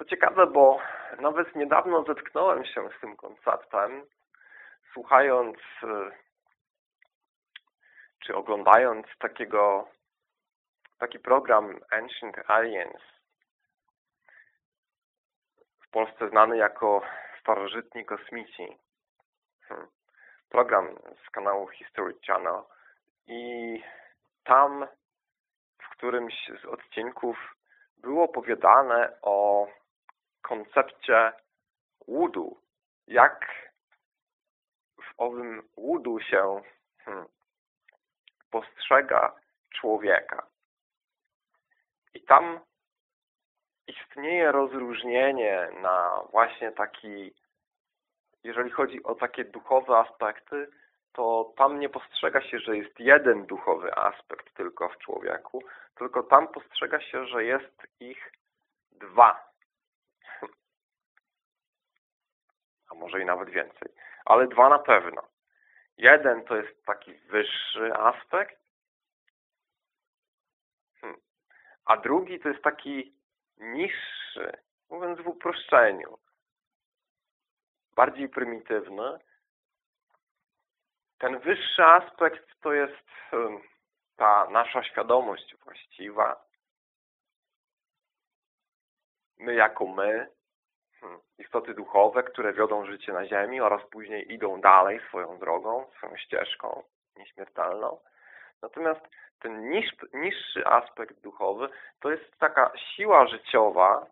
[SPEAKER 1] To ciekawe, bo nawet niedawno zetknąłem się z tym konceptem, słuchając y, czy oglądając takiego taki program Ancient Aliens. W Polsce znany jako Starożytni Kosmici. Hmm. program z kanału History Channel. I tam w którymś z odcinków było opowiadane o koncepcie łudu. Jak w owym łudu się hmm, postrzega człowieka. I tam istnieje rozróżnienie na właśnie taki, jeżeli chodzi o takie duchowe aspekty, to tam nie postrzega się, że jest jeden duchowy aspekt tylko w człowieku, tylko tam postrzega się, że jest ich dwa. A może i nawet więcej. Ale dwa na pewno. Jeden to jest taki wyższy aspekt, hmm. a drugi to jest taki niższy, mówiąc w uproszczeniu, bardziej prymitywny. Ten wyższy aspekt to jest hmm, ta nasza świadomość właściwa. My jako my, istoty duchowe, które wiodą życie na ziemi oraz później idą dalej swoją drogą, swoją ścieżką nieśmiertelną. Natomiast ten niż, niższy aspekt duchowy to jest taka siła życiowa,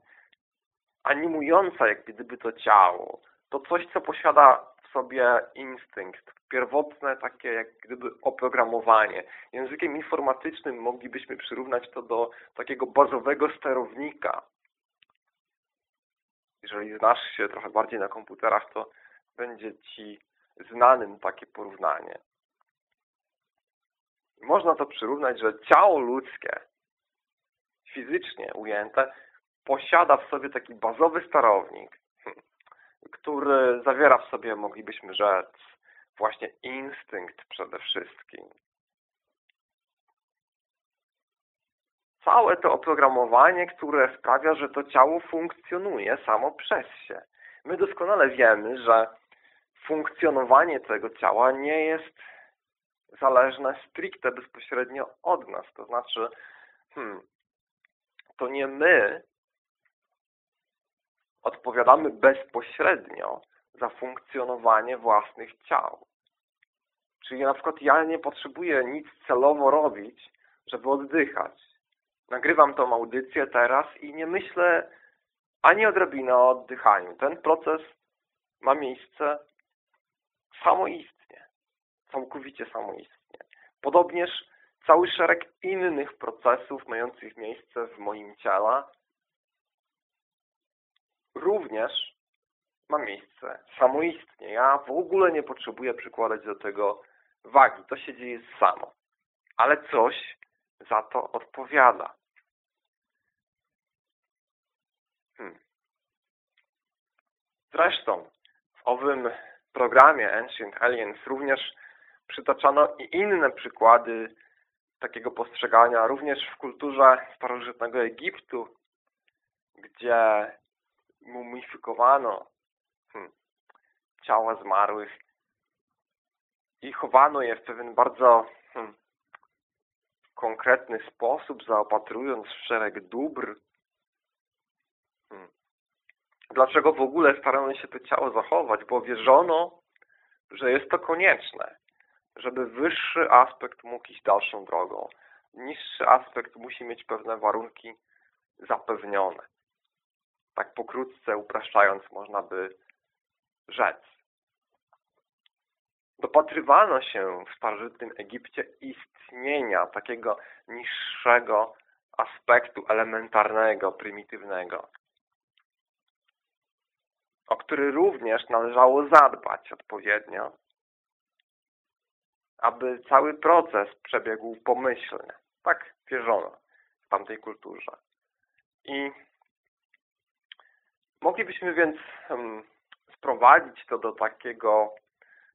[SPEAKER 1] animująca jak gdyby to ciało. To coś, co posiada w sobie instynkt, pierwotne takie jak gdyby oprogramowanie. Językiem informatycznym moglibyśmy przyrównać to do takiego bazowego sterownika. Jeżeli znasz się trochę bardziej na komputerach, to będzie Ci znanym takie porównanie. Można to przyrównać, że ciało ludzkie, fizycznie ujęte, posiada w sobie taki bazowy sterownik, [laughs] który zawiera w sobie, moglibyśmy rzec, właśnie instynkt przede wszystkim. Całe to oprogramowanie, które sprawia, że to ciało funkcjonuje samo przez się. My doskonale wiemy, że funkcjonowanie tego ciała nie jest zależne stricte bezpośrednio od nas. To znaczy, hmm, to nie my odpowiadamy bezpośrednio za funkcjonowanie własnych ciał. Czyli na przykład ja nie potrzebuję nic celowo robić, żeby oddychać. Nagrywam tą audycję teraz i nie myślę ani odrobinę o oddychaniu. Ten proces ma miejsce samoistnie. Całkowicie samoistnie. Podobnież cały szereg innych procesów mających miejsce w moim ciele również ma miejsce samoistnie. Ja w ogóle nie potrzebuję przykładać do tego wagi. To się dzieje samo. Ale coś za to odpowiada. Hmm. Zresztą w owym programie Ancient Aliens również przytaczano i inne przykłady takiego postrzegania, również w kulturze starożytnego Egiptu, gdzie mumifikowano hmm, ciała zmarłych i chowano je w pewien bardzo hmm, konkretny sposób, zaopatrując w szereg dóbr. Dlaczego w ogóle starano się to ciało zachować? Bo wierzono, że jest to konieczne, żeby wyższy aspekt mógł iść dalszą drogą. Niższy aspekt musi mieć pewne warunki zapewnione. Tak pokrótce upraszczając można by rzec dopatrywano się w starożytnym Egipcie istnienia takiego niższego aspektu elementarnego, prymitywnego, o który również należało zadbać odpowiednio, aby cały proces przebiegł pomyślnie. Tak wierzono w tamtej kulturze. I Moglibyśmy więc sprowadzić to do takiego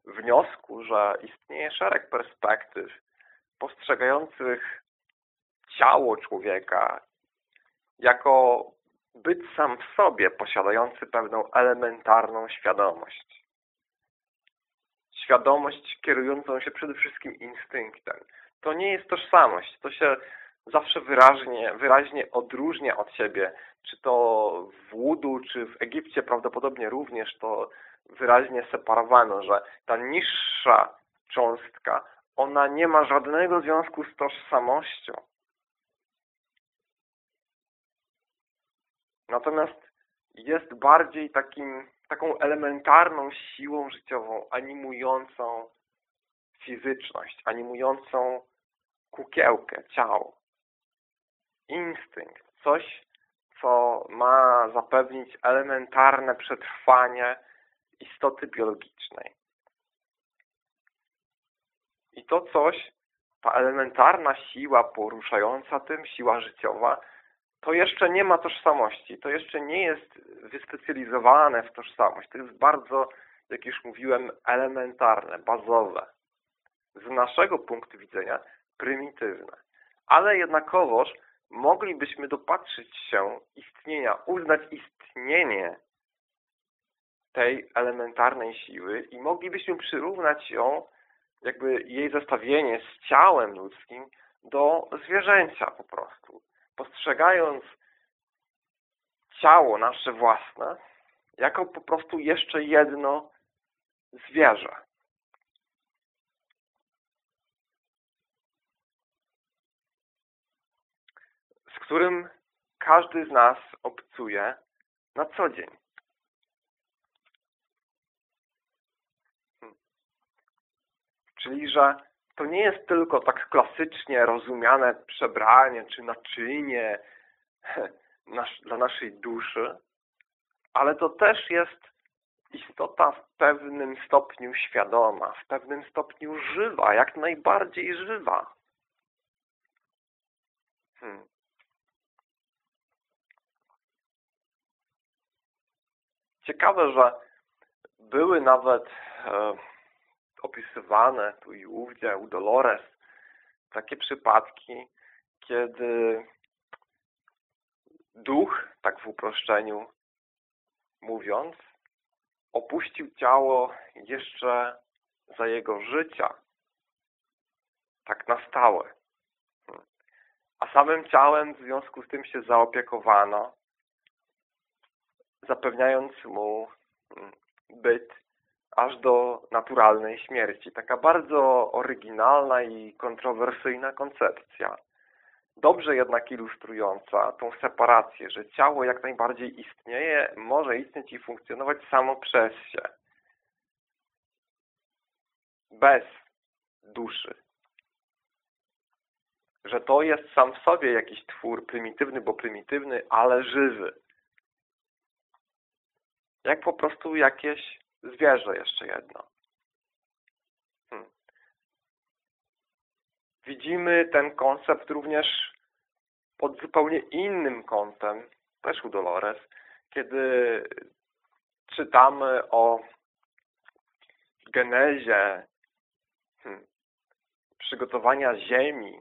[SPEAKER 1] wniosku, że istnieje szereg perspektyw postrzegających ciało człowieka jako byt sam w sobie posiadający pewną elementarną świadomość. Świadomość kierującą się przede wszystkim instynktem. To nie jest tożsamość, to się zawsze wyraźnie, wyraźnie odróżnia od siebie. Czy to w Łudu, czy w Egipcie prawdopodobnie również to wyraźnie separowano, że ta niższa cząstka, ona nie ma żadnego związku z tożsamością. Natomiast jest bardziej takim, taką elementarną siłą życiową, animującą fizyczność, animującą kukiełkę, ciało. Instynkt, coś, co ma zapewnić elementarne przetrwanie istoty biologicznej. I to coś, ta elementarna siła poruszająca tym, siła życiowa, to jeszcze nie ma tożsamości, to jeszcze nie jest wyspecjalizowane w tożsamość. To jest bardzo, jak już mówiłem, elementarne, bazowe. Z naszego punktu widzenia prymitywne. Ale jednakowoż moglibyśmy dopatrzyć się istnienia, uznać istnienie tej elementarnej siły i moglibyśmy przyrównać ją, jakby jej zestawienie z ciałem ludzkim do zwierzęcia po prostu. Postrzegając ciało nasze własne jako po prostu jeszcze jedno zwierzę. z którym każdy z nas obcuje na co dzień. Czyli, że to nie jest tylko tak klasycznie rozumiane przebranie czy naczynie [laughs] dla naszej duszy, ale to też jest istota w pewnym stopniu świadoma, w pewnym stopniu żywa, jak najbardziej żywa. Hmm. Ciekawe, że były nawet e, opisywane tu i ówdzie u Dolores takie przypadki, kiedy duch, tak w uproszczeniu mówiąc, opuścił ciało jeszcze za jego życia, tak na stałe. A samym ciałem w związku z tym się zaopiekowano, zapewniając mu byt aż do naturalnej śmierci. Taka bardzo oryginalna i kontrowersyjna koncepcja. Dobrze jednak ilustrująca tą separację, że ciało jak najbardziej istnieje, może istnieć i funkcjonować samo przez się. Bez duszy. Że to jest sam w sobie jakiś twór prymitywny, bo prymitywny, ale żywy. Jak po prostu jakieś zwierzę jeszcze jedno. Hmm. Widzimy ten koncept również pod zupełnie innym kątem, też u Dolores, kiedy czytamy o genezie hmm, przygotowania Ziemi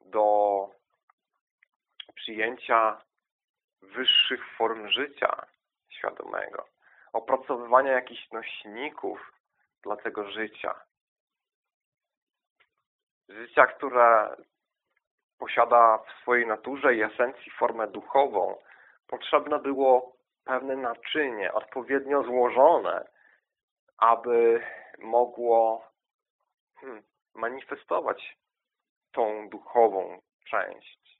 [SPEAKER 1] do przyjęcia wyższych form życia świadomego, opracowywania jakichś nośników dla tego życia. Życia, które posiada w swojej naturze i esencji formę duchową, potrzebne było pewne naczynie, odpowiednio złożone, aby mogło hmm, manifestować tą duchową część.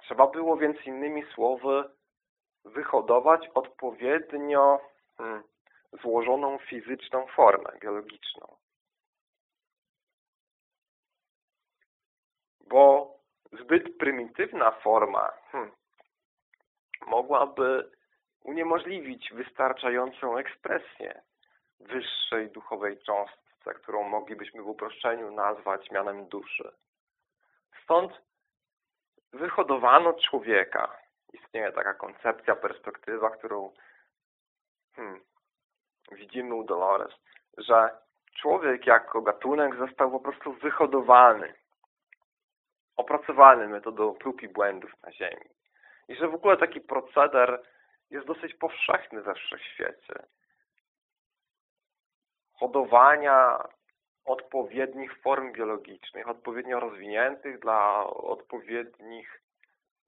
[SPEAKER 1] Trzeba było więc innymi słowy wyhodować odpowiednio hmm, złożoną fizyczną formę biologiczną. Bo zbyt prymitywna forma hmm, mogłaby uniemożliwić wystarczającą ekspresję wyższej duchowej cząstce, którą moglibyśmy w uproszczeniu nazwać mianem duszy. Stąd wyhodowano człowieka. Istnieje taka koncepcja, perspektywa, którą hmm, widzimy u Dolores, że człowiek jako gatunek został po prostu wyhodowany, opracowany metodą prób i błędów na Ziemi. I że w ogóle taki proceder jest dosyć powszechny we wszechświecie. Hodowania odpowiednich form biologicznych, odpowiednio rozwiniętych dla odpowiednich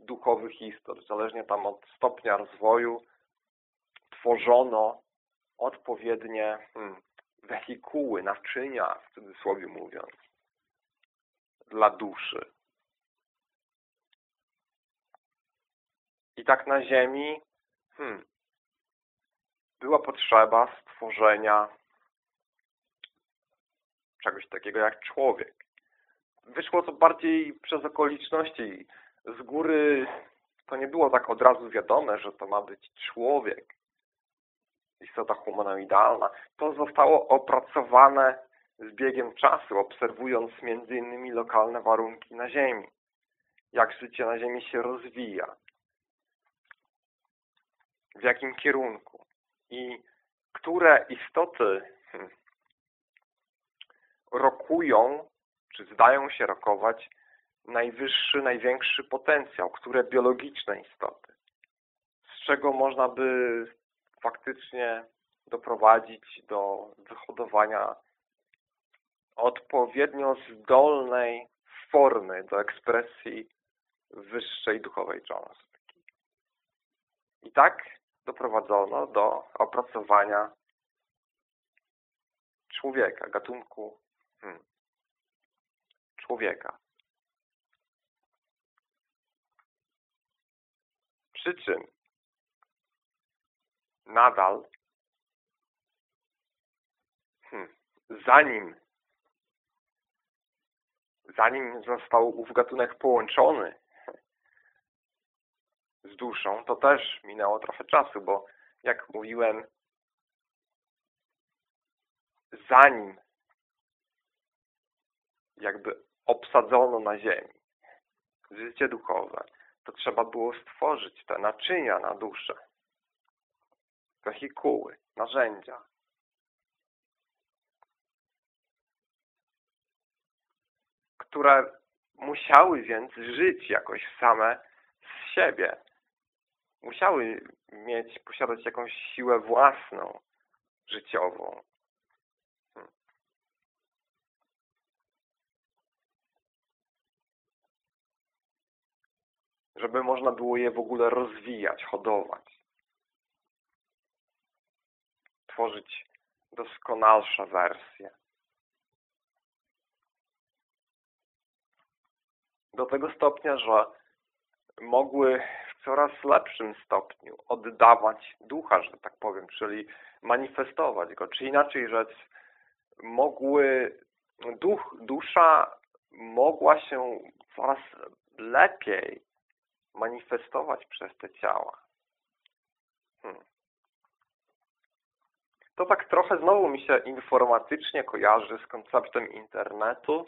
[SPEAKER 1] duchowych istot. Zależnie tam od stopnia rozwoju tworzono odpowiednie hmm, wehikuły, naczynia, w cudzysłowie mówiąc, dla duszy. I tak na Ziemi hmm, była potrzeba stworzenia czegoś takiego jak człowiek. Wyszło to bardziej przez okoliczności. Z góry to nie było tak od razu wiadome, że to ma być człowiek, istota humanoidalna. To zostało opracowane z biegiem czasu, obserwując innymi lokalne warunki na Ziemi. Jak życie na Ziemi się rozwija. W jakim kierunku. I które istoty hmm, rokują, czy zdają się rokować najwyższy, największy potencjał, które biologiczne istoty. Z czego można by faktycznie doprowadzić do wyhodowania odpowiednio zdolnej formy do ekspresji wyższej duchowej cząstki. I tak doprowadzono do opracowania człowieka, gatunku hmm, człowieka. Przy czym nadal hmm, zanim zanim został ów gatunek połączony z duszą, to też minęło trochę czasu, bo jak mówiłem, zanim jakby obsadzono na ziemi życie duchowe, to trzeba było stworzyć te naczynia na duszę, wehikuły, narzędzia. które musiały więc żyć jakoś same z siebie. Musiały mieć, posiadać jakąś siłę własną, życiową. Żeby można było je w ogóle rozwijać, hodować. Tworzyć doskonalsze wersje. Do tego stopnia, że mogły w coraz lepszym stopniu oddawać ducha, że tak powiem, czyli manifestować go, czy inaczej rzecz, mogły, duch, dusza mogła się coraz lepiej manifestować przez te ciała. Hmm. To tak trochę znowu mi się informatycznie kojarzy z konceptem internetu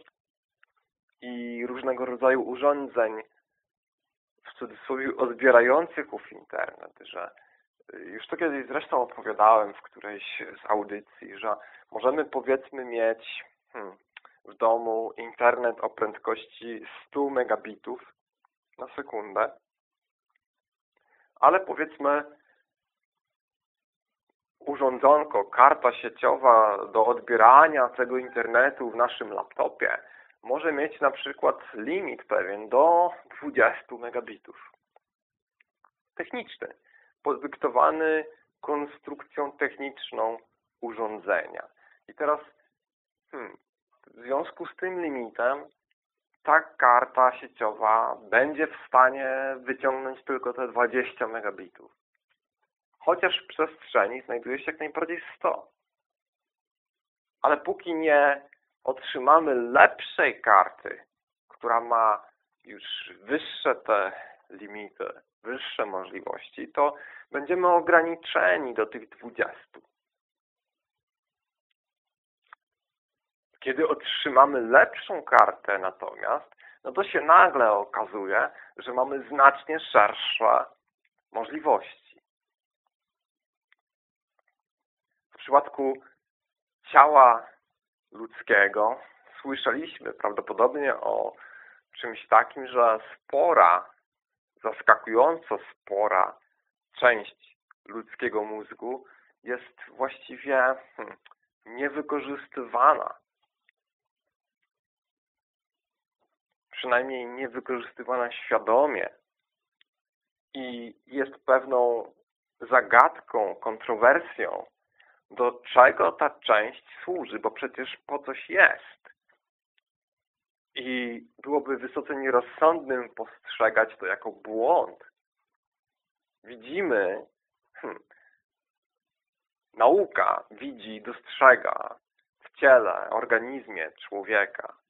[SPEAKER 1] i różnego rodzaju urządzeń w cudzysłowie odbierających ów internet, że y, już to kiedyś zresztą opowiadałem w którejś z audycji, że możemy powiedzmy mieć hmm, w domu internet o prędkości 100 megabitów na sekundę, ale powiedzmy urządzonko, karta sieciowa do odbierania tego internetu w naszym laptopie może mieć na przykład limit pewien do 20 megabitów. Techniczny, podyktowany konstrukcją techniczną urządzenia. I teraz hmm, w związku z tym limitem ta karta sieciowa będzie w stanie wyciągnąć tylko te 20 megabitów. Chociaż w przestrzeni znajduje się jak najbardziej 100. Ale póki nie otrzymamy lepszej karty, która ma już wyższe te limity, wyższe możliwości, to będziemy ograniczeni do tych 20. Kiedy otrzymamy lepszą kartę natomiast, no to się nagle okazuje, że mamy znacznie szersze możliwości. W przypadku ciała ludzkiego słyszeliśmy prawdopodobnie o czymś takim, że spora, zaskakująco spora część ludzkiego mózgu jest właściwie hmm, niewykorzystywana. Przynajmniej niewykorzystywana świadomie. I jest pewną zagadką, kontrowersją, do czego ta część służy, bo przecież po coś jest. I byłoby wysoce nierozsądnym postrzegać to jako błąd. Widzimy, hmm, nauka widzi, dostrzega w ciele, organizmie człowieka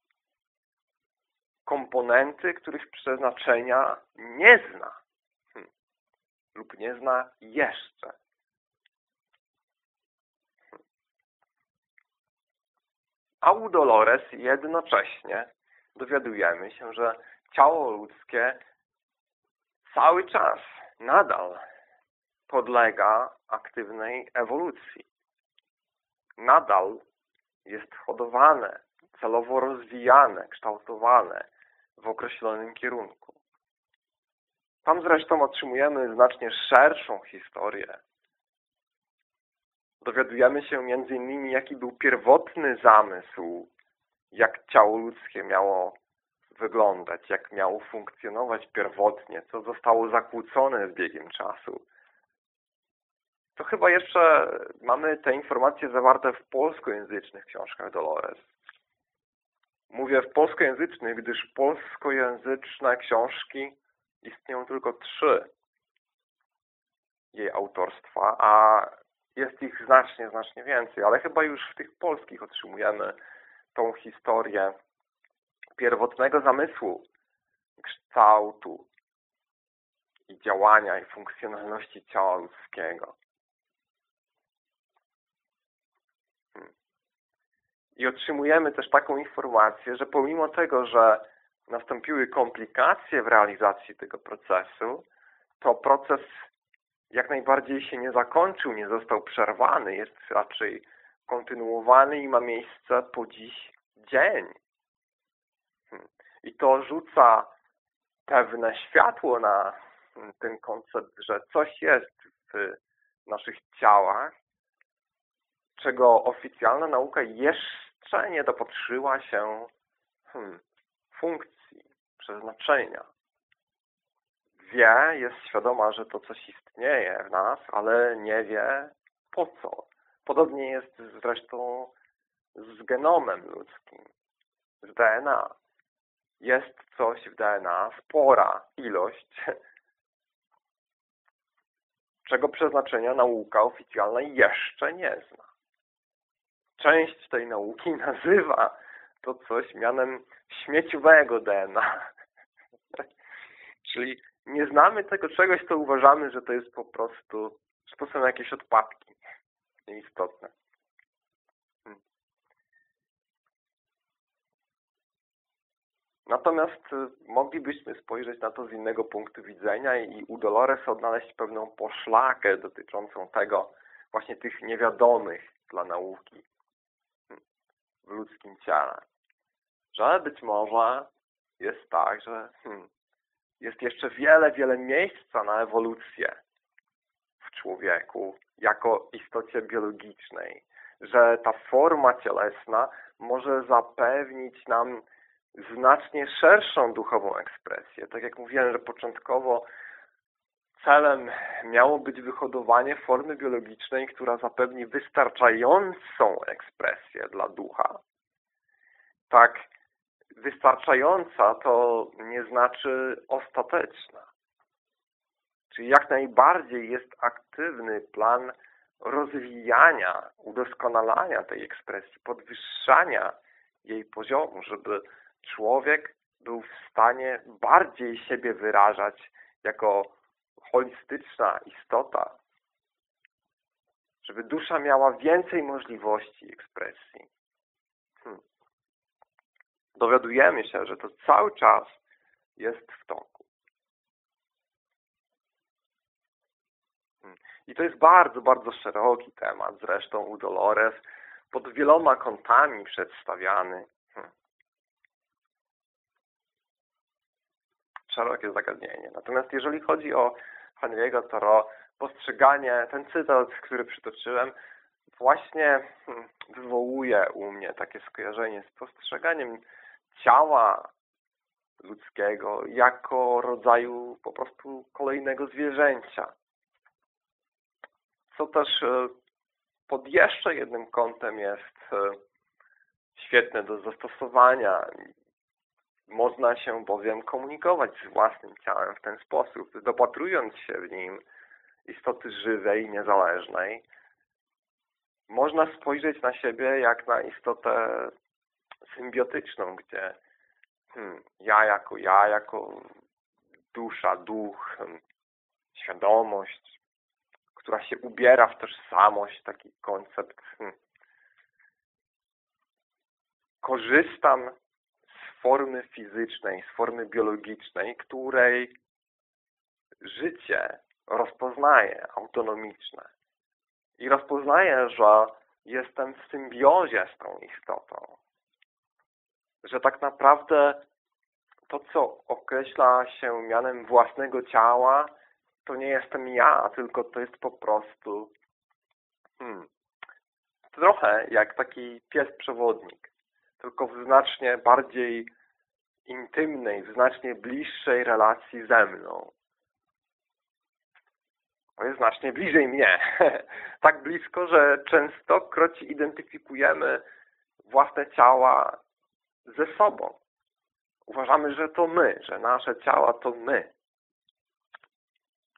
[SPEAKER 1] komponenty, których przeznaczenia nie zna hmm, lub nie zna jeszcze. A u Dolores jednocześnie dowiadujemy się, że ciało ludzkie cały czas, nadal podlega aktywnej ewolucji. Nadal jest hodowane, celowo rozwijane, kształtowane w określonym kierunku. Tam zresztą otrzymujemy znacznie szerszą historię dowiadujemy się między innymi, jaki był pierwotny zamysł, jak ciało ludzkie miało wyglądać, jak miało funkcjonować pierwotnie, co zostało zakłócone z biegiem czasu. To chyba jeszcze mamy te informacje zawarte w polskojęzycznych książkach Dolores. Mówię w polskojęzycznych, gdyż polskojęzyczne książki istnieją tylko trzy jej autorstwa, a jest ich znacznie, znacznie więcej, ale chyba już w tych polskich otrzymujemy tą historię pierwotnego zamysłu, kształtu i działania i funkcjonalności ciała ludzkiego. I otrzymujemy też taką informację, że pomimo tego, że nastąpiły komplikacje w realizacji tego procesu, to proces jak najbardziej się nie zakończył, nie został przerwany, jest raczej kontynuowany i ma miejsce po dziś dzień. Hmm. I to rzuca pewne światło na ten koncept, że coś jest w naszych ciałach, czego oficjalna nauka jeszcze nie dopatrzyła się hmm, funkcji, przeznaczenia wie, jest świadoma, że to coś istnieje w nas, ale nie wie po co. Podobnie jest zresztą z genomem ludzkim, z DNA. Jest coś w DNA, spora ilość, [laughs] czego przeznaczenia nauka oficjalna jeszcze nie zna. Część tej nauki [laughs] nazywa to coś mianem śmieciowego DNA. [laughs] Czyli nie znamy tego czegoś, to uważamy, że to jest po prostu, że są jakieś odpadki nieistotne. Hmm. Natomiast y, moglibyśmy spojrzeć na to z innego punktu widzenia i u Dolores odnaleźć pewną poszlakę dotyczącą tego, właśnie tych niewiadomych dla nauki w ludzkim ciele. Że być może jest tak, że hmm, jest jeszcze wiele, wiele miejsca na ewolucję w człowieku jako istocie biologicznej, że ta forma cielesna może zapewnić nam znacznie szerszą duchową ekspresję. Tak jak mówiłem, że początkowo celem miało być wyhodowanie formy biologicznej, która zapewni wystarczającą ekspresję dla ducha. Tak wystarczająca to nie znaczy ostateczna. Czyli jak najbardziej jest aktywny plan rozwijania, udoskonalania tej ekspresji, podwyższania jej poziomu, żeby człowiek był w stanie bardziej siebie wyrażać jako holistyczna istota, żeby dusza miała więcej możliwości ekspresji. Hmm. dowiadujemy się, że to cały czas jest w toku. Hmm. I to jest bardzo, bardzo szeroki temat, zresztą u Dolores, pod wieloma kątami przedstawiany. Hmm. Szerokie zagadnienie. Natomiast jeżeli chodzi o Henry'ego Toro, postrzeganie, ten cytat, który przytoczyłem, właśnie hmm, wywołuje u mnie takie skojarzenie z postrzeganiem ciała ludzkiego jako rodzaju po prostu kolejnego zwierzęcia. Co też e, pod jeszcze jednym kątem jest e, świetne do zastosowania. Można się bowiem komunikować z własnym ciałem w ten sposób, dopatrując się w nim istoty żywej, niezależnej. Można spojrzeć na siebie jak na istotę symbiotyczną, gdzie hmm, ja jako ja, jako dusza, duch, hmm, świadomość, która się ubiera w tożsamość, taki koncept. Hmm. Korzystam formy fizycznej, z formy biologicznej, której życie rozpoznaje autonomiczne. I rozpoznaję, że jestem w symbiozie z tą istotą. Że tak naprawdę to, co określa się mianem własnego ciała, to nie jestem ja, tylko to jest po prostu hmm, trochę jak taki pies przewodnik, tylko w znacznie bardziej intymnej, w znacznie bliższej relacji ze mną. To jest znacznie bliżej mnie. [laughs] tak blisko, że częstokroć identyfikujemy własne ciała ze sobą. Uważamy, że to my, że nasze ciała to my.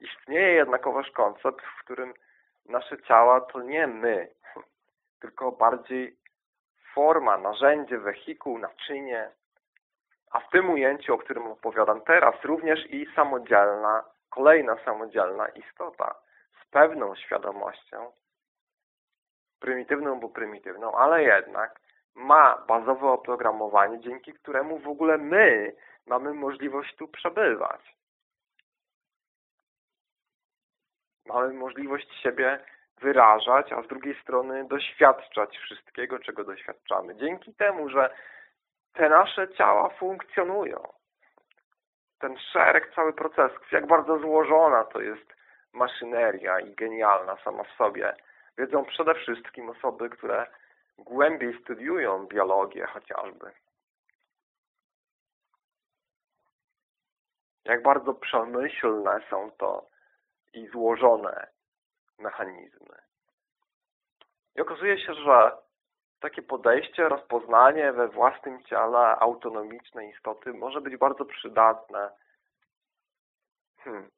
[SPEAKER 1] Istnieje jednakowoż koncept, w którym nasze ciała to nie my, [laughs] tylko bardziej forma, narzędzie, wehikuł, naczynie, a w tym ujęciu, o którym opowiadam teraz, również i samodzielna, kolejna samodzielna istota z pewną świadomością, prymitywną, bo prymitywną, ale jednak ma bazowe oprogramowanie, dzięki któremu w ogóle my mamy możliwość tu przebywać. mamy możliwość siebie wyrażać, a z drugiej strony doświadczać wszystkiego, czego doświadczamy. Dzięki temu, że te nasze ciała funkcjonują. Ten szereg cały procesów, jak bardzo złożona to jest maszyneria i genialna sama w sobie, wiedzą przede wszystkim osoby, które głębiej studiują biologię chociażby. Jak bardzo przemyślne są to i złożone mechanizmy. I okazuje się, że takie podejście, rozpoznanie we własnym ciele autonomicznej istoty może być bardzo przydatne hmm.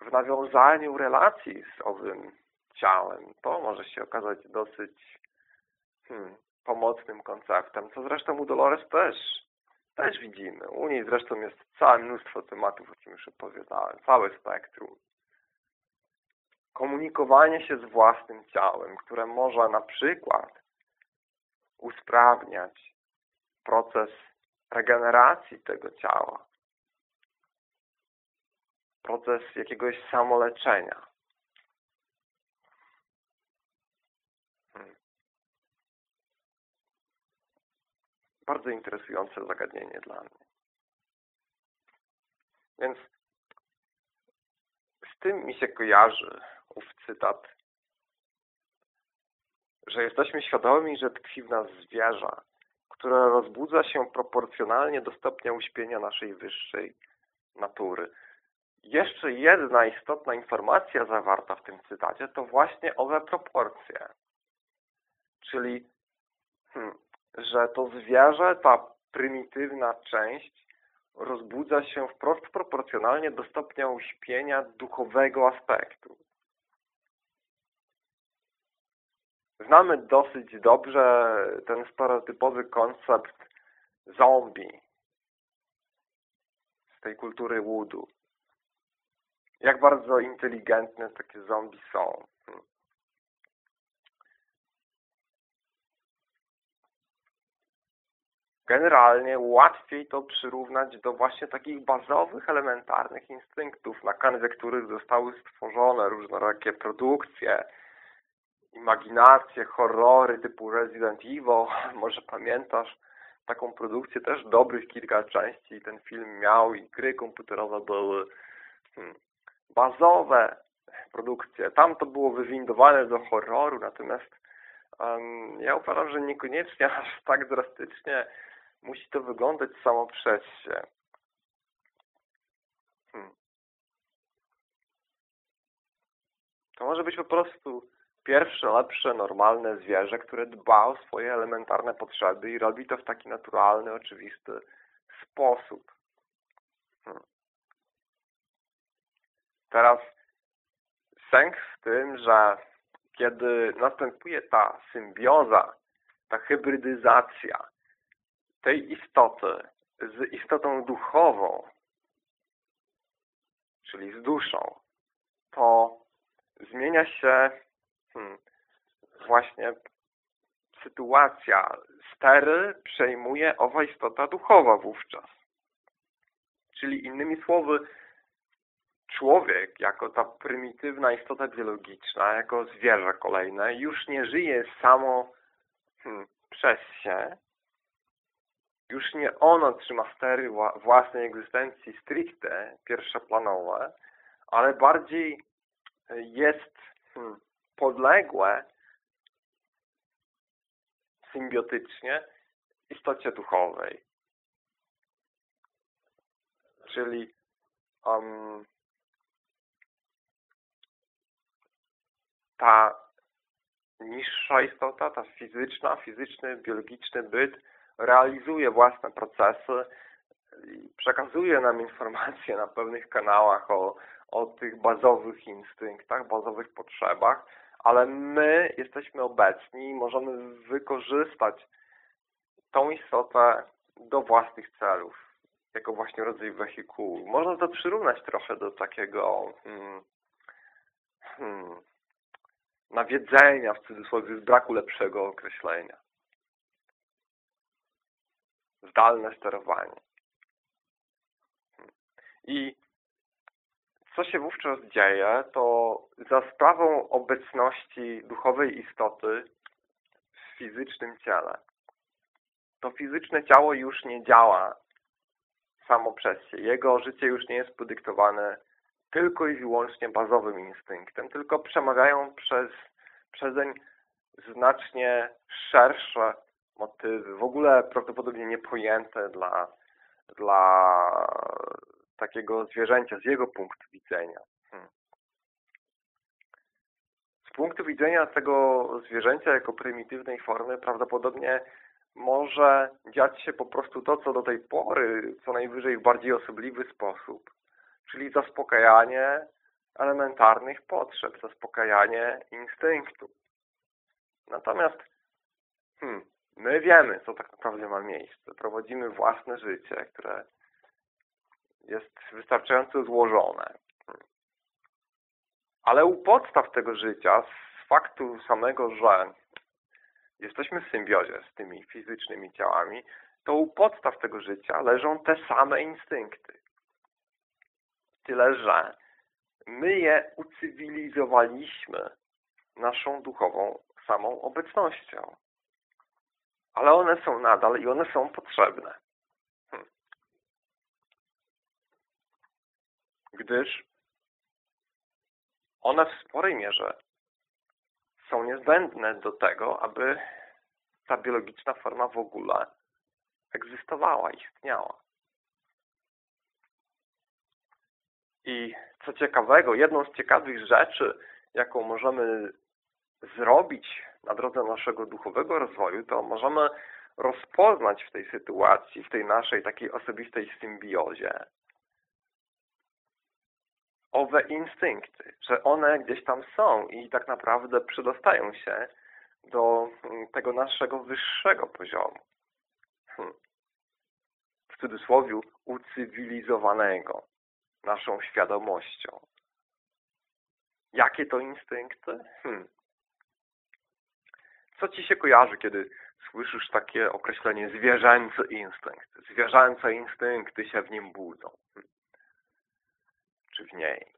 [SPEAKER 1] w nawiązaniu relacji z owym ciałem. To może się okazać dosyć hmm, pomocnym konceptem, co zresztą u Dolores też też widzimy. U niej zresztą jest całe mnóstwo tematów, o czym już opowiadałem, całe spektrum. Komunikowanie się z własnym ciałem, które może na przykład usprawniać proces regeneracji tego ciała, proces jakiegoś samoleczenia. bardzo interesujące zagadnienie dla mnie. Więc z tym mi się kojarzy ów cytat, że jesteśmy świadomi, że tkwi w nas zwierzę, które rozbudza się proporcjonalnie do stopnia uśpienia naszej wyższej natury. Jeszcze jedna istotna informacja zawarta w tym cytacie to właśnie owe proporcje. Czyli hmm, że to zwierzę, ta prymitywna część rozbudza się wprost proporcjonalnie do stopnia uśpienia duchowego aspektu. Znamy dosyć dobrze ten stereotypowy koncept zombie z tej kultury łudu. Jak bardzo inteligentne takie zombie są. generalnie łatwiej to przyrównać do właśnie takich bazowych, elementarnych instynktów, na kanwie których zostały stworzone różnorakie produkcje, imaginacje, horrory typu Resident Evil. [laughs] Może pamiętasz taką produkcję też dobrych kilka części ten film miał i gry komputerowe były hmm, bazowe produkcje. Tam to było wywindowane do horroru, natomiast um, ja uważam, że niekoniecznie [laughs] aż tak drastycznie musi to wyglądać samo przez się. Hmm. To może być po prostu pierwsze, lepsze, normalne zwierzę, które dba o swoje elementarne potrzeby i robi to w taki naturalny, oczywisty sposób. Hmm. Teraz sęk w tym, że kiedy następuje ta symbioza, ta hybrydyzacja tej istoty z istotą duchową, czyli z duszą, to zmienia się hmm, właśnie sytuacja. Stery przejmuje owa istota duchowa wówczas. Czyli innymi słowy, człowiek jako ta prymitywna istota biologiczna, jako zwierzę kolejne, już nie żyje samo hmm, przez się, już nie ono trzyma stery własnej egzystencji stricte, pierwszoplanowe, ale bardziej jest hmm, podległe symbiotycznie istocie duchowej. Czyli um, ta niższa istota, ta fizyczna, fizyczny, biologiczny byt realizuje własne procesy i przekazuje nam informacje na pewnych kanałach o, o tych bazowych instynktach, bazowych potrzebach, ale my jesteśmy obecni i możemy wykorzystać tą istotę do własnych celów, jako właśnie rodzaj wehikułu. Można to przyrównać trochę do takiego hmm, hmm, nawiedzenia, w cudzysłowie, z braku lepszego określenia. Zdalne sterowanie. I co się wówczas dzieje, to za sprawą obecności duchowej istoty w fizycznym ciele, to fizyczne ciało już nie działa samo przez się. Jego życie już nie jest podyktowane tylko i wyłącznie bazowym instynktem, tylko przemawiają przez, przezeń znacznie szersze motywy, w ogóle prawdopodobnie niepojęte dla, dla takiego zwierzęcia z jego punktu widzenia. Hmm. Z punktu widzenia tego zwierzęcia jako prymitywnej formy prawdopodobnie może dziać się po prostu to, co do tej pory, co najwyżej w bardziej osobliwy sposób czyli zaspokajanie elementarnych potrzeb, zaspokajanie instynktu. Natomiast hmm, my wiemy, co tak naprawdę ma miejsce. Prowadzimy własne życie, które jest wystarczająco złożone. Ale u podstaw tego życia, z faktu samego, że jesteśmy w symbiozie z tymi fizycznymi ciałami, to u podstaw tego życia leżą te same instynkty. Tyle, że my je ucywilizowaliśmy naszą duchową samą obecnością. Ale one są nadal i one są potrzebne. Gdyż one w sporej mierze są niezbędne do tego, aby ta biologiczna forma w ogóle egzystowała, istniała. I co ciekawego, jedną z ciekawych rzeczy, jaką możemy zrobić na drodze naszego duchowego rozwoju, to możemy rozpoznać w tej sytuacji, w tej naszej takiej osobistej symbiozie owe instynkty, że one gdzieś tam są i tak naprawdę przedostają się do mm, tego naszego wyższego poziomu. Hmm. W cudzysłowie ucywilizowanego naszą świadomością. Jakie to instynkty? Hmm. Co Ci się kojarzy, kiedy słyszysz takie określenie zwierzęcy instynkt. Zwierzęce instynkty się w nim budzą. Czy w niej.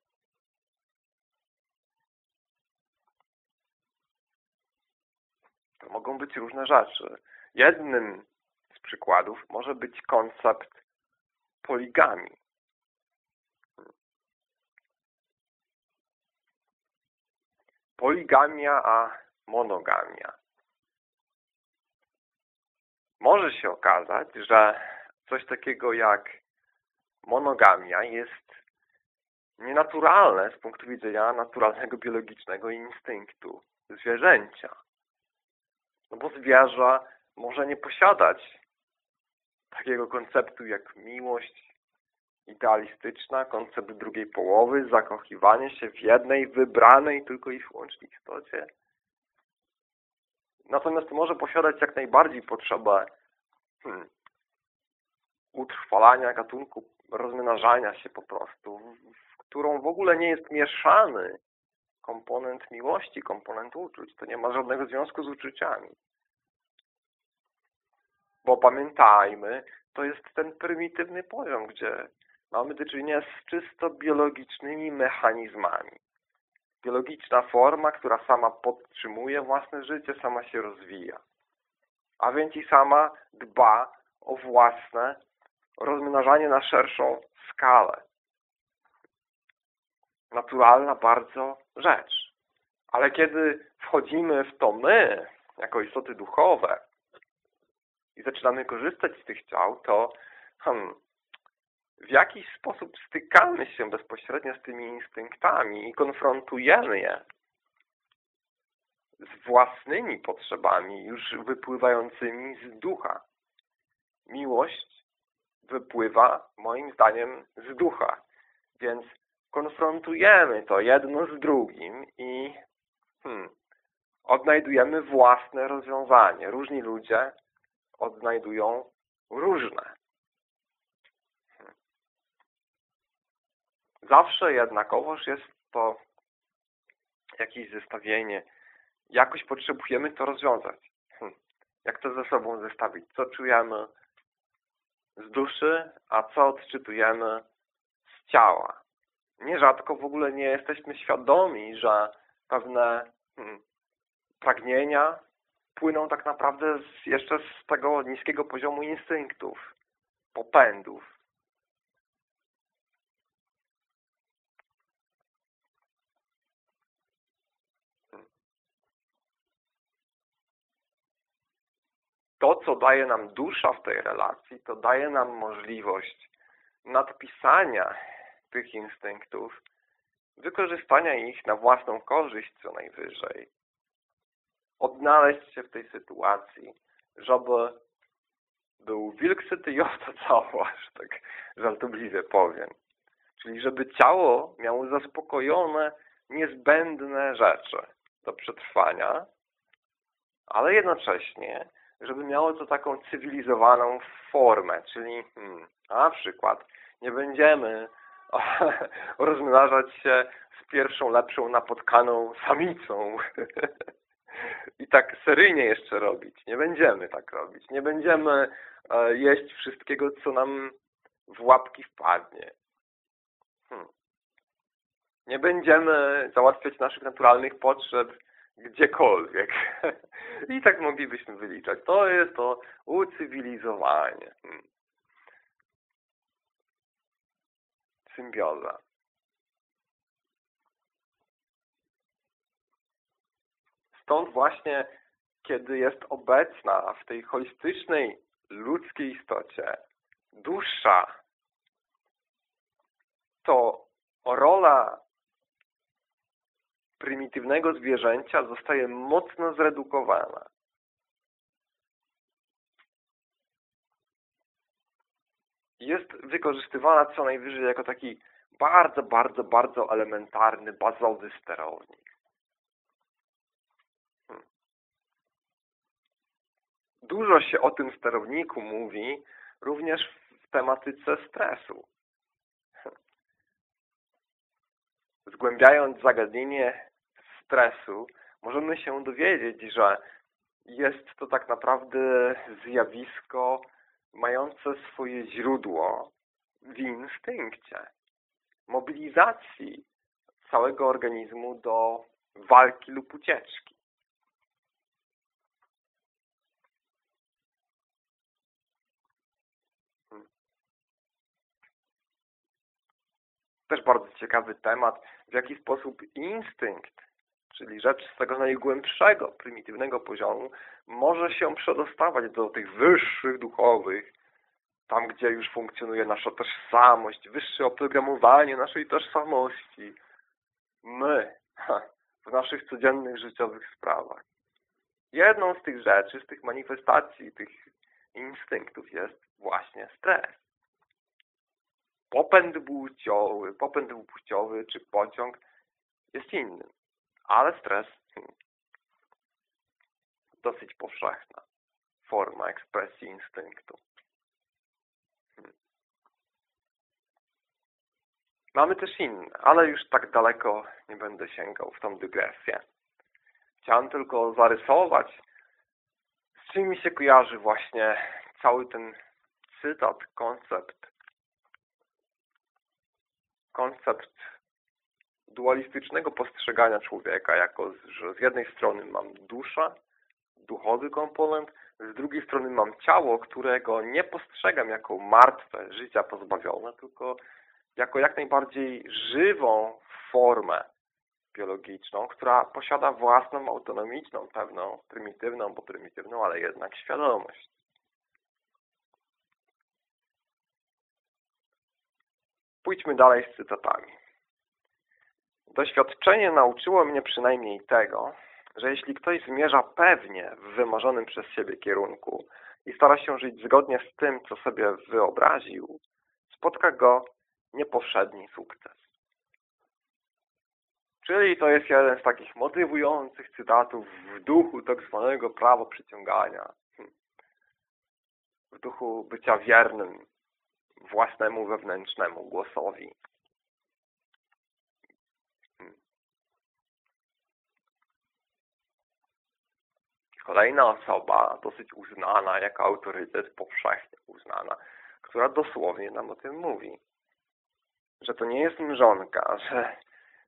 [SPEAKER 1] To mogą być różne rzeczy. Jednym z przykładów może być koncept poligami. Poligamia a monogamia. Może się okazać, że coś takiego jak monogamia jest nienaturalne z punktu widzenia naturalnego, biologicznego instynktu zwierzęcia. No bo zwierzę może nie posiadać takiego konceptu jak miłość idealistyczna, koncept drugiej połowy, zakochiwanie się w jednej, wybranej tylko i wyłącznie istocie. Natomiast może posiadać jak najbardziej potrzebę hmm, utrwalania gatunku, rozmnażania się po prostu, którą w ogóle nie jest mieszany komponent miłości, komponent uczuć. To nie ma żadnego związku z uczuciami. Bo pamiętajmy, to jest ten prymitywny poziom, gdzie mamy do czynienia z czysto biologicznymi mechanizmami. Biologiczna forma, która sama podtrzymuje własne życie, sama się rozwija. A więc i sama dba o własne rozmnażanie na szerszą skalę. Naturalna bardzo rzecz. Ale kiedy wchodzimy w to my, jako istoty duchowe, i zaczynamy korzystać z tych ciał, to hmm, w jakiś sposób stykamy się bezpośrednio z tymi instynktami i konfrontujemy je z własnymi potrzebami, już wypływającymi z ducha. Miłość wypływa, moim zdaniem, z ducha. Więc konfrontujemy to jedno z drugim i hmm, odnajdujemy własne rozwiązanie. Różni ludzie odnajdują różne. Zawsze jednakowoż jest to jakieś zestawienie. Jakoś potrzebujemy to rozwiązać. Hm. Jak to ze sobą zestawić? Co czujemy z duszy, a co odczytujemy z ciała? Nierzadko w ogóle nie jesteśmy świadomi, że pewne hmm, pragnienia płyną tak naprawdę z, jeszcze z tego niskiego poziomu instynktów, popędów. To, co daje nam dusza w tej relacji, to daje nam możliwość nadpisania tych instynktów, wykorzystania ich na własną korzyść co najwyżej odnaleźć się w tej sytuacji, żeby był wilk syty i owca cała, że tak żartobliwie powiem. Czyli żeby ciało miało zaspokojone niezbędne rzeczy do przetrwania, ale jednocześnie, żeby miało to taką cywilizowaną formę, czyli hmm, na przykład nie będziemy [laughs] rozmnażać się z pierwszą lepszą napotkaną samicą, [laughs] i tak seryjnie jeszcze robić. Nie będziemy tak robić. Nie będziemy e, jeść wszystkiego, co nam w łapki wpadnie. Hmm. Nie będziemy załatwiać naszych naturalnych potrzeb gdziekolwiek. [laughs] I tak moglibyśmy wyliczać. To jest to ucywilizowanie. Hmm. Symbioza. Stąd właśnie, kiedy jest obecna w tej holistycznej ludzkiej istocie dusza, to rola prymitywnego zwierzęcia zostaje mocno zredukowana. Jest wykorzystywana co najwyżej jako taki bardzo, bardzo, bardzo elementarny, bazowy sterownik. Dużo się o tym sterowniku mówi również w tematyce stresu. Zgłębiając zagadnienie stresu, możemy się dowiedzieć, że jest to tak naprawdę zjawisko mające swoje źródło w instynkcie, mobilizacji całego organizmu do walki lub ucieczki. Też bardzo ciekawy temat, w jaki sposób instynkt, czyli rzecz z tego najgłębszego, prymitywnego poziomu, może się przedostawać do tych wyższych duchowych, tam gdzie już funkcjonuje nasza tożsamość, wyższe oprogramowanie naszej tożsamości. My, w naszych codziennych życiowych sprawach. Jedną z tych rzeczy, z tych manifestacji, tych instynktów jest właśnie stres. Popęd płciowy, popęd płciowy czy pociąg jest innym, ale stres hmm, dosyć powszechna forma ekspresji instynktu. Mamy też inne, ale już tak daleko nie będę sięgał w tą dygresję. Chciałem tylko zarysować, z czym mi się kojarzy właśnie cały ten cytat, koncept, koncept dualistycznego postrzegania człowieka, jako że z jednej strony mam duszę, duchowy komponent, z drugiej strony mam ciało, którego nie postrzegam jako martwe, życia pozbawione, tylko jako jak najbardziej żywą formę biologiczną, która posiada własną, autonomiczną, pewną, prymitywną, bo prymitywną, ale jednak świadomość. Pójdźmy dalej z cytatami. Doświadczenie nauczyło mnie przynajmniej tego, że jeśli ktoś zmierza pewnie w wymarzonym przez siebie kierunku i stara się żyć zgodnie z tym, co sobie wyobraził, spotka go niepowszedni sukces. Czyli to jest jeden z takich motywujących cytatów w duchu tak zwanego prawa przyciągania. Hmm. W duchu bycia wiernym własnemu wewnętrznemu głosowi. Kolejna osoba, dosyć uznana jako autorytet, powszechnie uznana, która dosłownie nam o tym mówi że to nie jest mrzonka, że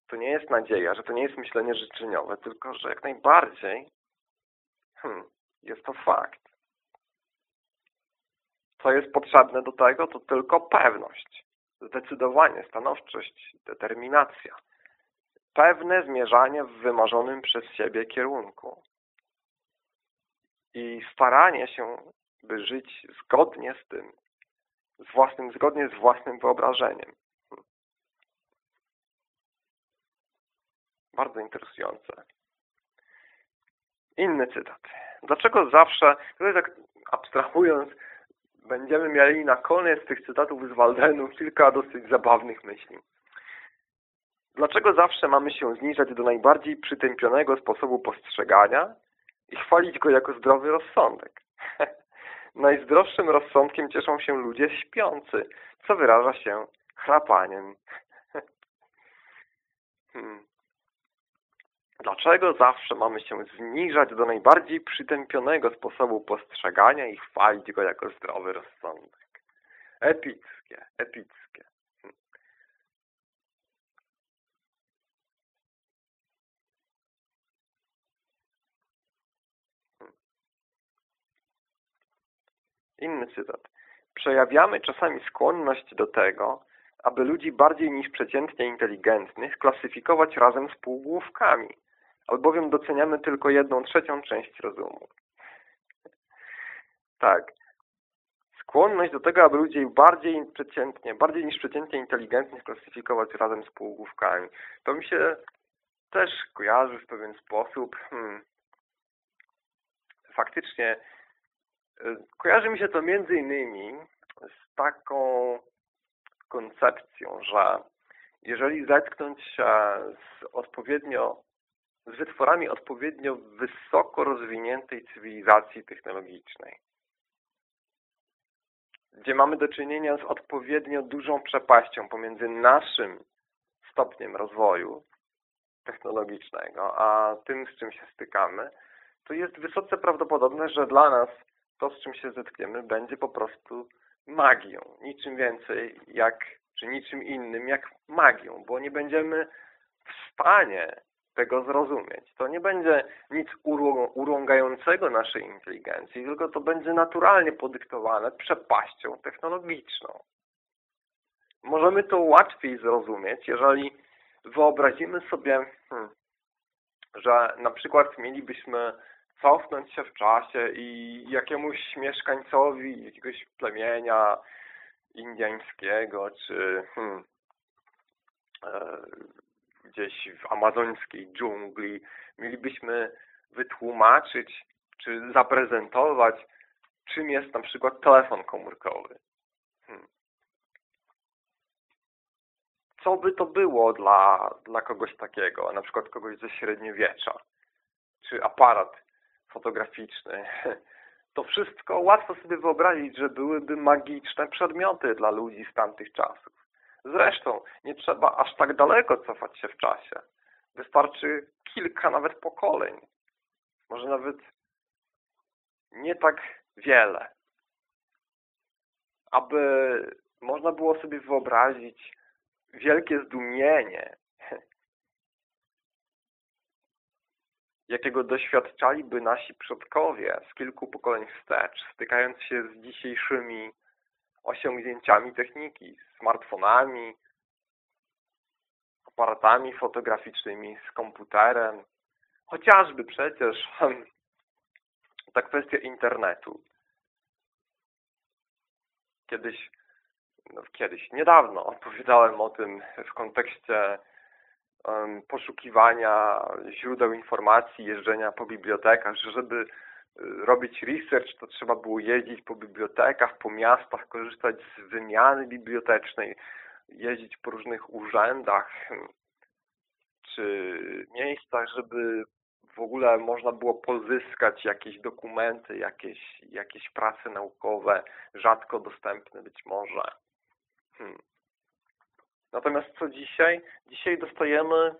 [SPEAKER 1] to nie jest nadzieja, że to nie jest myślenie życzeniowe, tylko że jak najbardziej hmm, jest to fakt. Co jest potrzebne do tego, to tylko pewność, zdecydowanie, stanowczość, determinacja. Pewne zmierzanie w wymarzonym przez siebie kierunku. I staranie się, by żyć zgodnie z tym, z własnym, zgodnie z własnym wyobrażeniem. Bardzo interesujące. Inny cytat. Dlaczego zawsze, tutaj tak abstrahując, będziemy mieli na koniec tych cytatów z Waldenu kilka dosyć zabawnych myśli. Dlaczego zawsze mamy się zniżać do najbardziej przytępionego sposobu postrzegania i chwalić go jako zdrowy rozsądek? [laughs] Najzdrowszym rozsądkiem cieszą się ludzie śpiący, co wyraża się chrapaniem. [laughs] hmm. Dlaczego zawsze mamy się zniżać do najbardziej przytępionego sposobu postrzegania i chwalić go jako zdrowy rozsądek? Epickie, epickie. Inny cytat. Przejawiamy czasami skłonność do tego, aby ludzi bardziej niż przeciętnie inteligentnych klasyfikować razem z półgłówkami, albowiem doceniamy tylko jedną trzecią część rozumu. Tak. Skłonność do tego, aby ludzi bardziej przeciętnie, bardziej niż przeciętnie inteligentnych klasyfikować razem z półgłówkami. To mi się też kojarzy w pewien sposób. Hmm. Faktycznie kojarzy mi się to między innymi z taką koncepcją, że jeżeli zetknąć się z odpowiednio z wytworami odpowiednio wysoko rozwiniętej cywilizacji technologicznej, gdzie mamy do czynienia z odpowiednio dużą przepaścią pomiędzy naszym stopniem rozwoju technologicznego, a tym, z czym się stykamy, to jest wysoce prawdopodobne, że dla nas to, z czym się zetkniemy, będzie po prostu magią. Niczym więcej jak, czy niczym innym jak magią, bo nie będziemy w stanie tego zrozumieć. To nie będzie nic urągającego naszej inteligencji, tylko to będzie naturalnie podyktowane przepaścią technologiczną. Możemy to łatwiej zrozumieć, jeżeli wyobrazimy sobie, hmm, że na przykład mielibyśmy cofnąć się w czasie i jakiemuś mieszkańcowi jakiegoś plemienia indiańskiego, czy hmm, e, gdzieś w amazońskiej dżungli mielibyśmy wytłumaczyć, czy zaprezentować, czym jest na przykład telefon komórkowy. Hmm. Co by to było dla, dla kogoś takiego, na przykład kogoś ze średniowiecza, czy aparat fotograficzny. [laughs] To wszystko łatwo sobie wyobrazić, że byłyby magiczne przedmioty dla ludzi z tamtych czasów. Zresztą nie trzeba aż tak daleko cofać się w czasie. Wystarczy kilka nawet pokoleń. Może nawet nie tak wiele. Aby można było sobie wyobrazić wielkie zdumienie jakiego doświadczaliby nasi przodkowie z kilku pokoleń wstecz, stykając się z dzisiejszymi osiągnięciami techniki, smartfonami, aparatami fotograficznymi, z komputerem, chociażby przecież [laughs] ta kwestia internetu. Kiedyś, no kiedyś, niedawno opowiadałem o tym w kontekście poszukiwania źródeł informacji, jeżdżenia po bibliotekach, że żeby y, robić research, to trzeba było jeździć po bibliotekach, po miastach, korzystać z wymiany bibliotecznej, jeździć po różnych urzędach czy miejscach, żeby w ogóle można było pozyskać jakieś dokumenty, jakieś, jakieś prace naukowe, rzadko dostępne być może. Hmm. Natomiast co dzisiaj? Dzisiaj dostajemy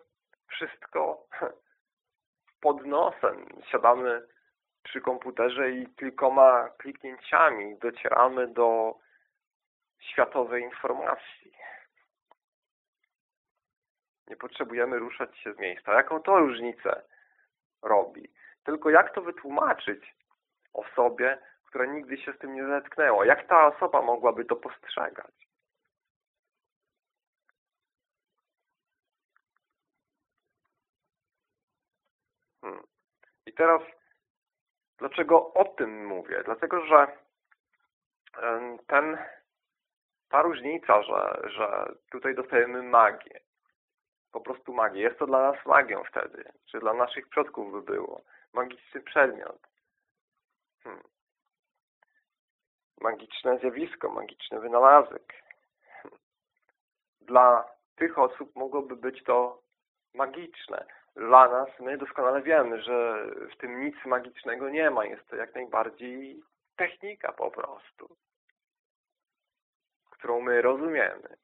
[SPEAKER 1] wszystko [laughs] pod nosem. Siadamy przy komputerze i kilkoma kliknięciami docieramy do światowej informacji. Nie potrzebujemy ruszać się z miejsca. Jaką to różnicę robi? Tylko jak to wytłumaczyć osobie, która nigdy się z tym nie zetknęła? Jak ta osoba mogłaby to postrzegać? I teraz, dlaczego o tym mówię? Dlatego, że ten, ta różnica, że, że tutaj dostajemy magię, po prostu magię. Jest to dla nas magią wtedy, czy dla naszych przodków by było. Magiczny przedmiot. Hmm. Magiczne zjawisko, magiczny wynalazek. Hmm. Dla tych osób mogłoby być to magiczne dla nas, my doskonale wiemy, że w tym nic magicznego nie ma. Jest to jak najbardziej technika po prostu, którą my rozumiemy.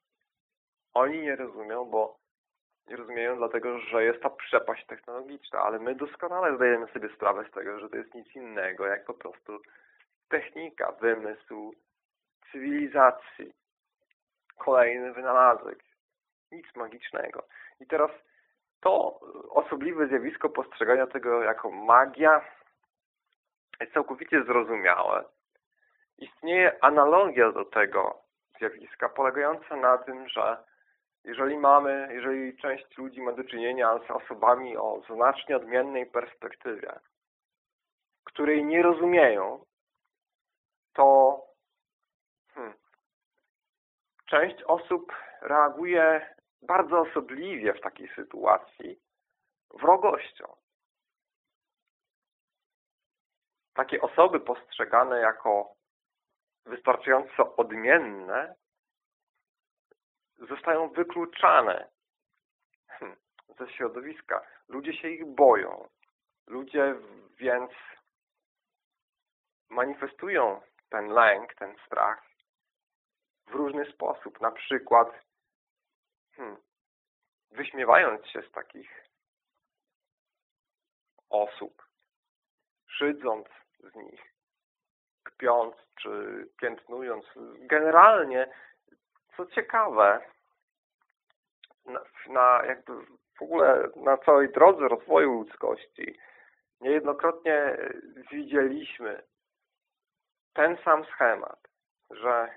[SPEAKER 1] Oni nie rozumią, bo nie rozumieją dlatego, że jest ta przepaść technologiczna, ale my doskonale zdajemy sobie sprawę z tego, że to jest nic innego, jak po prostu technika, wymysł cywilizacji. Kolejny wynalazek. Nic magicznego. I teraz to osobliwe zjawisko postrzegania tego jako magia jest całkowicie zrozumiałe. Istnieje analogia do tego zjawiska polegająca na tym, że jeżeli mamy, jeżeli część ludzi ma do czynienia z osobami o znacznie odmiennej perspektywie, której nie rozumieją, to hmm, część osób reaguje bardzo osobliwie w takiej sytuacji wrogością. Takie osoby postrzegane jako wystarczająco odmienne zostają wykluczane ze środowiska. Ludzie się ich boją. Ludzie więc manifestują ten lęk, ten strach w różny sposób. Na przykład hmm, wyśmiewając się z takich osób, szydząc z nich, kpiąc czy piętnując. Generalnie, co ciekawe, na, na jakby w ogóle na całej drodze rozwoju ludzkości niejednokrotnie widzieliśmy ten sam schemat, że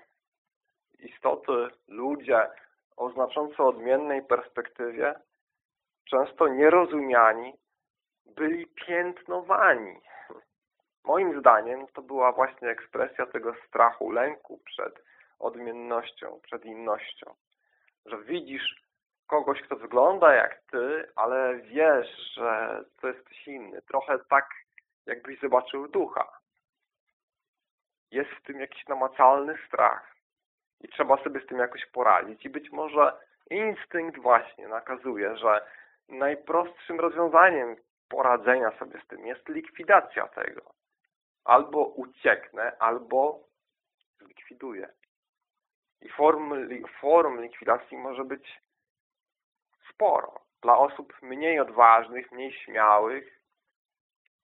[SPEAKER 1] istoty, ludzie o znacząco odmiennej perspektywie, często nierozumiani, byli piętnowani. Moim zdaniem to była właśnie ekspresja tego strachu, lęku przed odmiennością, przed innością. Że widzisz kogoś, kto wygląda jak ty, ale wiesz, że to jest ktoś inny. Trochę tak, jakbyś zobaczył ducha. Jest w tym jakiś namacalny strach. I trzeba sobie z tym jakoś poradzić. I być może instynkt właśnie nakazuje, że najprostszym rozwiązaniem poradzenia sobie z tym jest likwidacja tego. Albo ucieknę, albo zlikwiduję. I form, form likwidacji może być sporo. Dla osób mniej odważnych, mniej śmiałych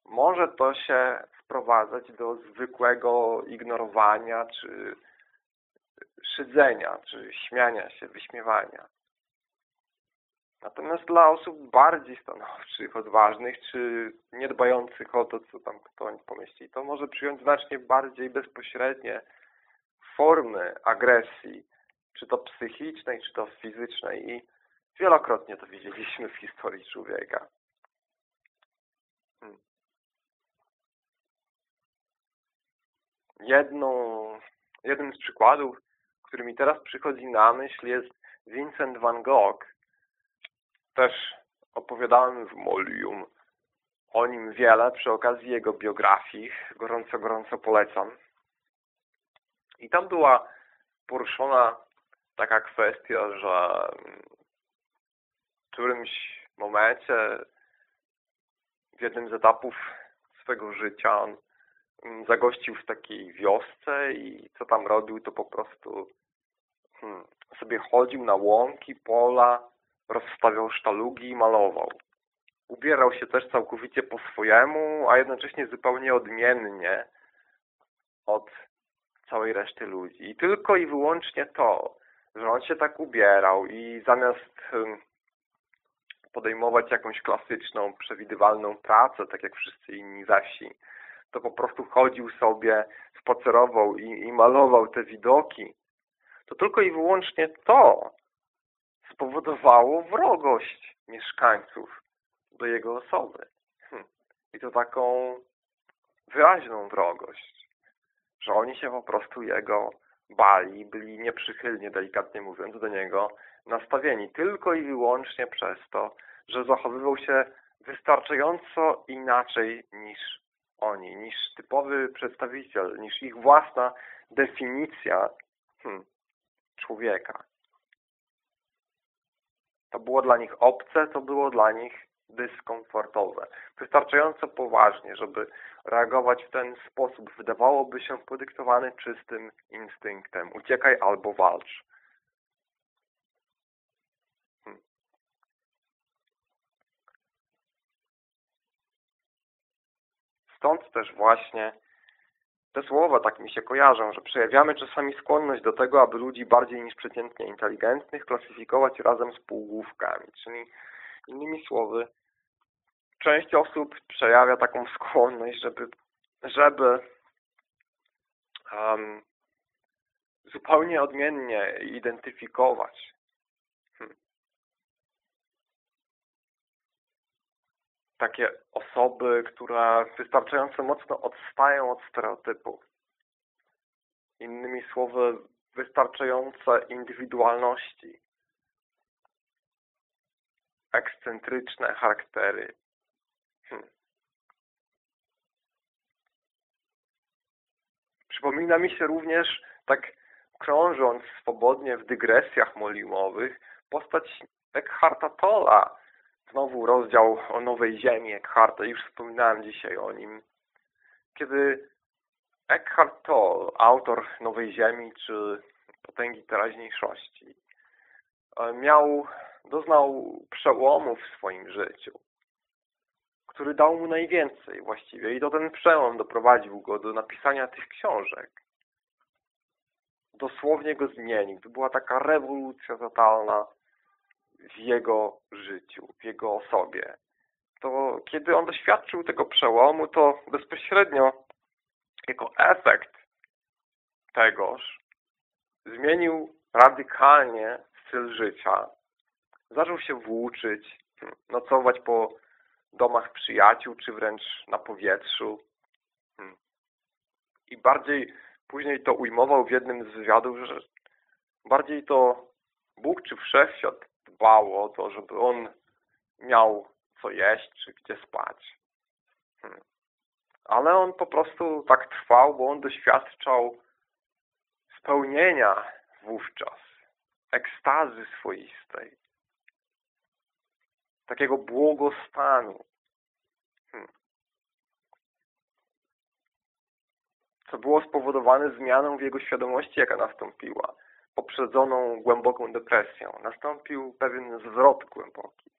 [SPEAKER 1] może to się sprowadzać do zwykłego ignorowania czy szydzenia, czy śmiania się, wyśmiewania. Natomiast dla osób bardziej stanowczych, odważnych, czy nie dbających o to, co tam kto pomyśli, to może przyjąć znacznie bardziej bezpośrednie formy agresji, czy to psychicznej, czy to fizycznej i wielokrotnie to widzieliśmy w historii człowieka. Hmm. Jedną, jednym z przykładów który mi teraz przychodzi na myśl jest Vincent van Gogh. Też opowiadałem w Molium o nim wiele przy okazji jego biografii. Gorąco, gorąco polecam. I tam była poruszona taka kwestia, że w którymś momencie w jednym z etapów swego życia on zagościł w takiej wiosce i co tam robił, to po prostu sobie chodził na łąki, pola, rozstawiał sztalugi i malował. Ubierał się też całkowicie po swojemu, a jednocześnie zupełnie odmiennie od całej reszty ludzi. I tylko i wyłącznie to, że on się tak ubierał i zamiast hmm, podejmować jakąś klasyczną, przewidywalną pracę, tak jak wszyscy inni zasi, to po prostu chodził sobie, spacerował i, i malował te widoki, to tylko i wyłącznie to spowodowało wrogość mieszkańców do jego osoby. Hm. I to taką wyraźną wrogość, że oni się po prostu jego bali, byli nieprzychylnie, delikatnie mówiąc, do niego nastawieni tylko i wyłącznie przez to, że zachowywał się wystarczająco inaczej niż oni, niż typowy przedstawiciel, niż ich własna definicja hmm, człowieka. To było dla nich obce, to było dla nich dyskomfortowe. Wystarczająco poważnie, żeby reagować w ten sposób, wydawałoby się podyktowany czystym instynktem. Uciekaj albo walcz. Hmm. Stąd też właśnie te słowa tak mi się kojarzą, że przejawiamy czasami skłonność do tego, aby ludzi bardziej niż przeciętnie inteligentnych klasyfikować razem z półgłówkami. Czyli innymi słowy, część osób przejawia taką skłonność, żeby, żeby um, zupełnie odmiennie identyfikować takie osoby, które wystarczająco mocno odstają od stereotypów. Innymi słowy, wystarczające indywidualności, ekscentryczne charaktery. Hmm. Przypomina mi się również, tak krążąc swobodnie w dygresjach molimowych, postać Eckharta Tolla, Znowu rozdział o Nowej Ziemi Eckharta, już wspominałem dzisiaj o nim. Kiedy Eckhart Tolle, autor Nowej Ziemi czy Potęgi Teraźniejszości, e, miał, doznał przełomu w swoim życiu, który dał mu najwięcej właściwie i to ten przełom doprowadził go do napisania tych książek. Dosłownie go zmienił. To była taka rewolucja totalna w jego życiu, w jego osobie. To kiedy on doświadczył tego przełomu, to bezpośrednio jako efekt tegoż zmienił radykalnie styl życia. Zaczął się włóczyć, nocować po domach przyjaciół, czy wręcz na powietrzu. I bardziej później to ujmował w jednym z wywiadów, że bardziej to Bóg czy Wszechświat dbał o to, żeby on miał co jeść, czy gdzie spać. Hmm. Ale on po prostu tak trwał, bo on doświadczał spełnienia wówczas, ekstazy swoistej, takiego błogostanu. Hmm. Co było spowodowane zmianą w jego świadomości, jaka nastąpiła, poprzedzoną głęboką depresją. Nastąpił pewien zwrot głęboki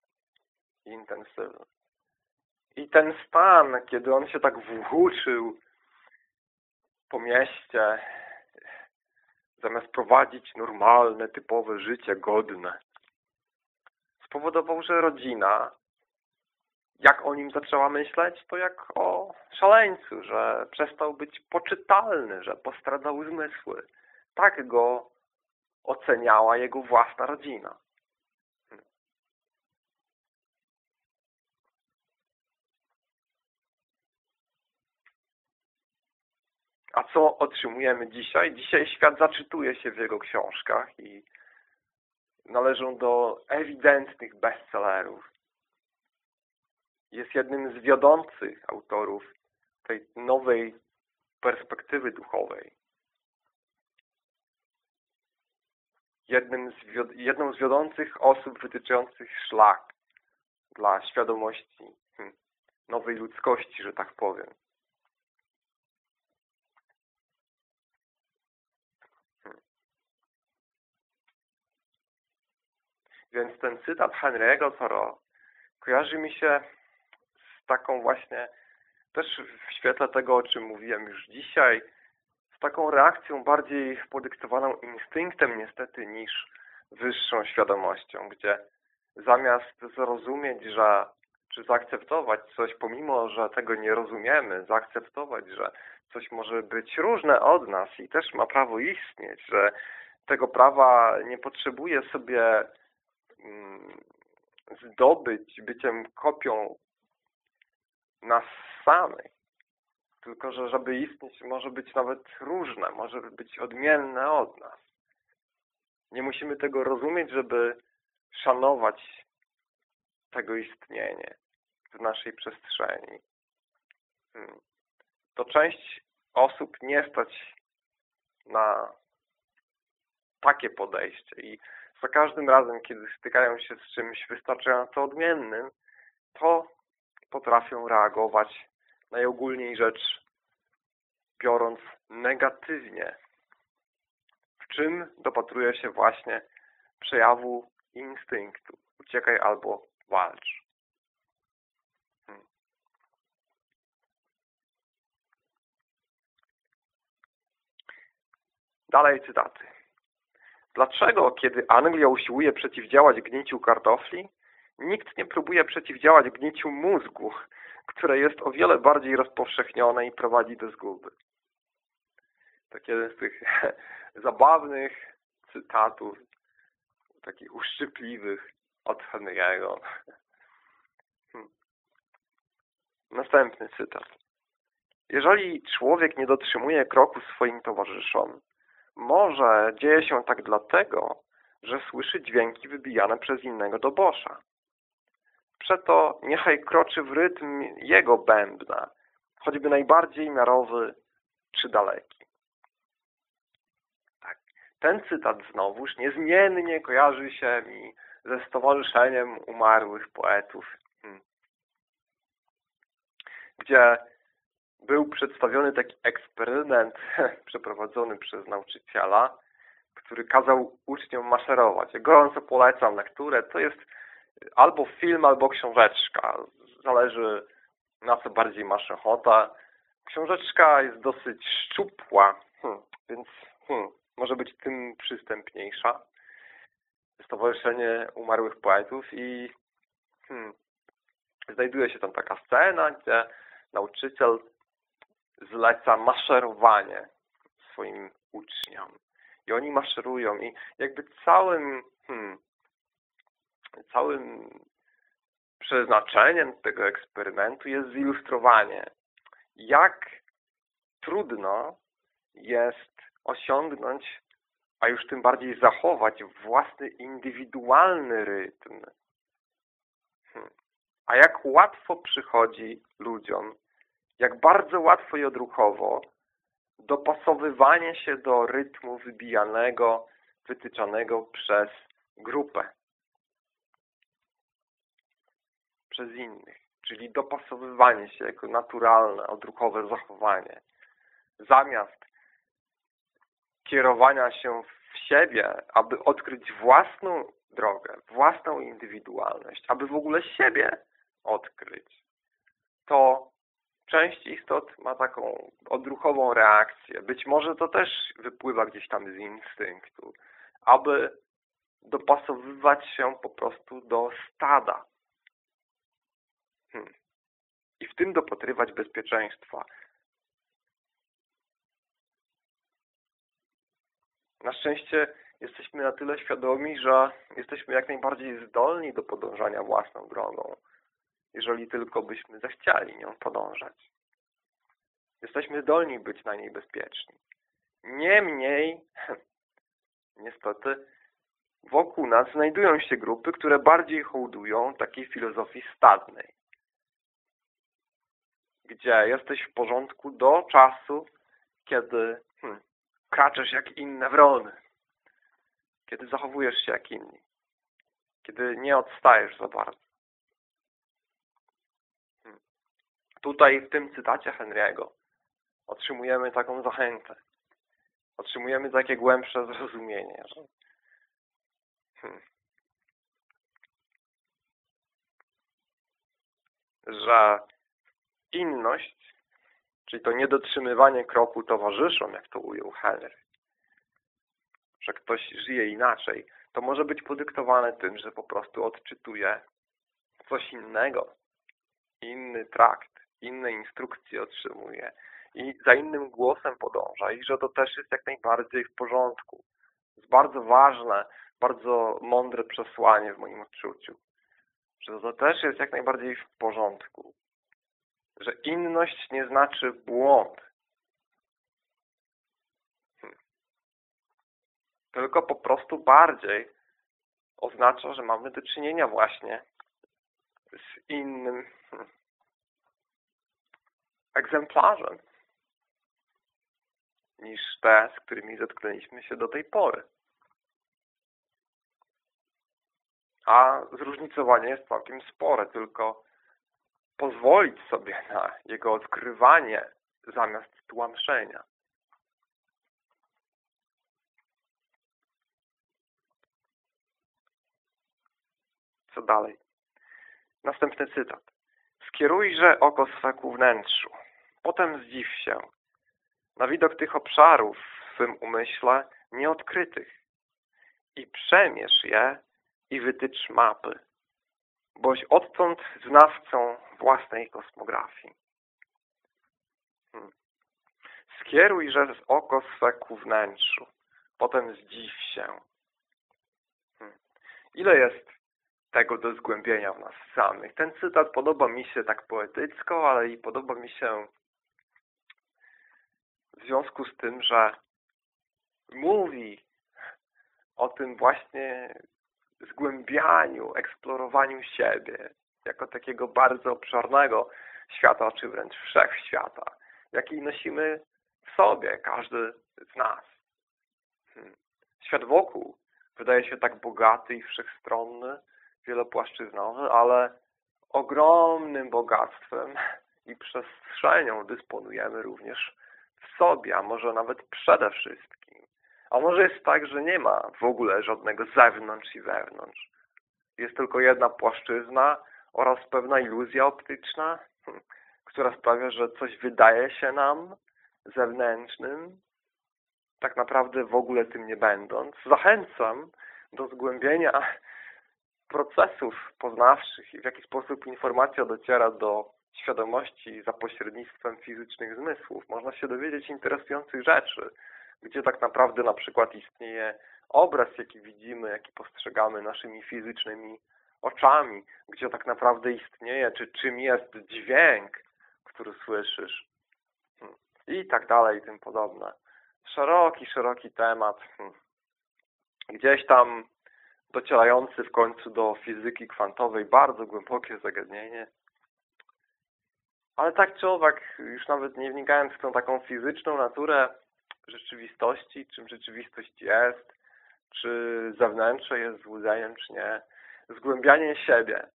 [SPEAKER 1] i intensywny. I ten stan, kiedy on się tak włóczył po mieście, zamiast prowadzić normalne, typowe życie, godne, spowodował, że rodzina, jak o nim zaczęła myśleć, to jak o szaleńcu, że przestał być poczytalny, że postradał zmysły. Tak go oceniała jego własna rodzina. A co otrzymujemy dzisiaj? Dzisiaj świat zaczytuje się w jego książkach i należą do ewidentnych bestsellerów. Jest jednym z wiodących autorów tej nowej perspektywy duchowej. Jednym z, jedną z wiodących osób wytyczających szlak dla świadomości hmm, nowej ludzkości, że tak powiem. Więc ten cytat Henry'ego Thoreau kojarzy mi się z taką właśnie, też w świetle tego, o czym mówiłem już dzisiaj, taką reakcją bardziej podyktowaną instynktem niestety niż wyższą świadomością, gdzie zamiast zrozumieć, że czy zaakceptować coś, pomimo, że tego nie rozumiemy, zaakceptować, że coś może być różne od nas i też ma prawo istnieć, że tego prawa nie potrzebuje sobie Mm, zdobyć byciem kopią nas samych. Tylko, że żeby istnieć może być nawet różne, może być odmienne od nas. Nie musimy tego rozumieć, żeby szanować tego istnienie w naszej przestrzeni. Hmm. To część osób nie stać na takie podejście i za każdym razem, kiedy stykają się z czymś wystarczająco odmiennym, to potrafią reagować najogólniej rzecz biorąc negatywnie, w czym dopatruje się właśnie przejawu instynktu. Uciekaj albo walcz. Hmm. Dalej cytaty. Dlaczego, kiedy Anglia usiłuje przeciwdziałać gniciu kartofli, nikt nie próbuje przeciwdziałać gniciu mózgu, które jest o wiele bardziej rozpowszechnione i prowadzi do zguby? Tak jeden z tych [laughs] zabawnych cytatów, takich uszczypliwych od Henry'ego. Hmm. Następny cytat. Jeżeli człowiek nie dotrzymuje kroku swoim towarzyszom, może dzieje się tak dlatego, że słyszy dźwięki wybijane przez innego dobosza. Przeto niechaj kroczy w rytm jego bębna, choćby najbardziej miarowy czy daleki. Tak. Ten cytat znowuż niezmiennie kojarzy się mi ze Stowarzyszeniem Umarłych Poetów, hmm. gdzie był przedstawiony taki eksperyment [laughs] przeprowadzony przez nauczyciela, który kazał uczniom maszerować. Gorąco polecam lekturę. To jest albo film, albo książeczka. Zależy na co bardziej masz ochotę. Książeczka jest dosyć szczupła, hmm, więc hmm, może być tym przystępniejsza. Stowarzyszenie Umarłych Poetów i hmm, znajduje się tam taka scena, gdzie nauczyciel zleca maszerowanie swoim uczniom. I oni maszerują i jakby całym hmm, całym przeznaczeniem tego eksperymentu jest zilustrowanie, jak trudno jest osiągnąć, a już tym bardziej zachować własny indywidualny rytm. Hmm. A jak łatwo przychodzi ludziom, jak bardzo łatwo i odruchowo dopasowywanie się do rytmu wybijanego, wytyczanego przez grupę. Przez innych. Czyli dopasowywanie się jako naturalne, odruchowe zachowanie. Zamiast kierowania się w siebie, aby odkryć własną drogę, własną indywidualność, aby w ogóle siebie odkryć, to część istot ma taką odruchową reakcję. Być może to też wypływa gdzieś tam z instynktu, aby dopasowywać się po prostu do stada. Hmm. I w tym dopatrywać bezpieczeństwa. Na szczęście jesteśmy na tyle świadomi, że jesteśmy jak najbardziej zdolni do podążania własną drogą jeżeli tylko byśmy zechcieli nią podążać. Jesteśmy zdolni być na niej bezpieczni. Niemniej, [laughs] niestety, wokół nas znajdują się grupy, które bardziej hołdują takiej filozofii stadnej, gdzie jesteś w porządku do czasu, kiedy hmm, kraczesz jak inne wrony, kiedy zachowujesz się jak inni, kiedy nie odstajesz za bardzo. tutaj w tym cytacie Henry'ego otrzymujemy taką zachętę. Otrzymujemy takie głębsze zrozumienie, że hmm, że inność, czyli to niedotrzymywanie kroku towarzyszom, jak to ujął Henry, że ktoś żyje inaczej, to może być podyktowane tym, że po prostu odczytuje coś innego, inny trakt, inne instrukcje otrzymuje i za innym głosem podąża i że to też jest jak najbardziej w porządku. Jest bardzo ważne, bardzo mądre przesłanie w moim odczuciu, że to też jest jak najbardziej w porządku. Że inność nie znaczy błąd. Hmm. Tylko po prostu bardziej oznacza, że mamy do czynienia właśnie z innym hmm, egzemplarzem niż te, z którymi zetknęliśmy się do tej pory. A zróżnicowanie jest całkiem spore, tylko pozwolić sobie na jego odkrywanie zamiast tłamszenia. Co dalej? Następny cytat. Skierujże oko swe ku wnętrzu. Potem zdziw się. Na widok tych obszarów w swym umyśle nieodkrytych. I przemierz je i wytycz mapy. Boś odtąd znawcą własnej kosmografii. Hmm. Skierujże oko swe ku wnętrzu. Potem zdziw się. Hmm. Ile jest tego do zgłębienia w nas samych. Ten cytat podoba mi się tak poetycko, ale i podoba mi się w związku z tym, że mówi o tym właśnie zgłębianiu, eksplorowaniu siebie jako takiego bardzo obszarnego świata, czy wręcz wszechświata, jaki nosimy w sobie, każdy z nas. Hmm. Świat wokół wydaje się tak bogaty i wszechstronny, wielopłaszczyznowy, ale ogromnym bogactwem i przestrzenią dysponujemy również w sobie, a może nawet przede wszystkim. A może jest tak, że nie ma w ogóle żadnego zewnątrz i wewnątrz. Jest tylko jedna płaszczyzna oraz pewna iluzja optyczna. [laughs] Która sprawia, że coś wydaje się nam zewnętrznym, tak naprawdę w ogóle tym nie będąc. Zachęcam do zgłębienia [laughs] procesów poznawczych i w jaki sposób informacja dociera do świadomości za pośrednictwem fizycznych zmysłów. Można się dowiedzieć interesujących rzeczy, gdzie tak naprawdę na przykład istnieje obraz, jaki widzimy, jaki postrzegamy naszymi fizycznymi oczami, gdzie tak naprawdę istnieje, czy czym jest dźwięk, który słyszysz hmm. i tak dalej i tym podobne. Szeroki, szeroki temat. Hmm. Gdzieś tam docierający w końcu do fizyki kwantowej, bardzo głębokie zagadnienie. Ale tak czy owak, już nawet nie wnikając w tą taką fizyczną naturę rzeczywistości, czym rzeczywistość jest, czy zewnętrzne jest złudzeniem, czy nie, zgłębianie siebie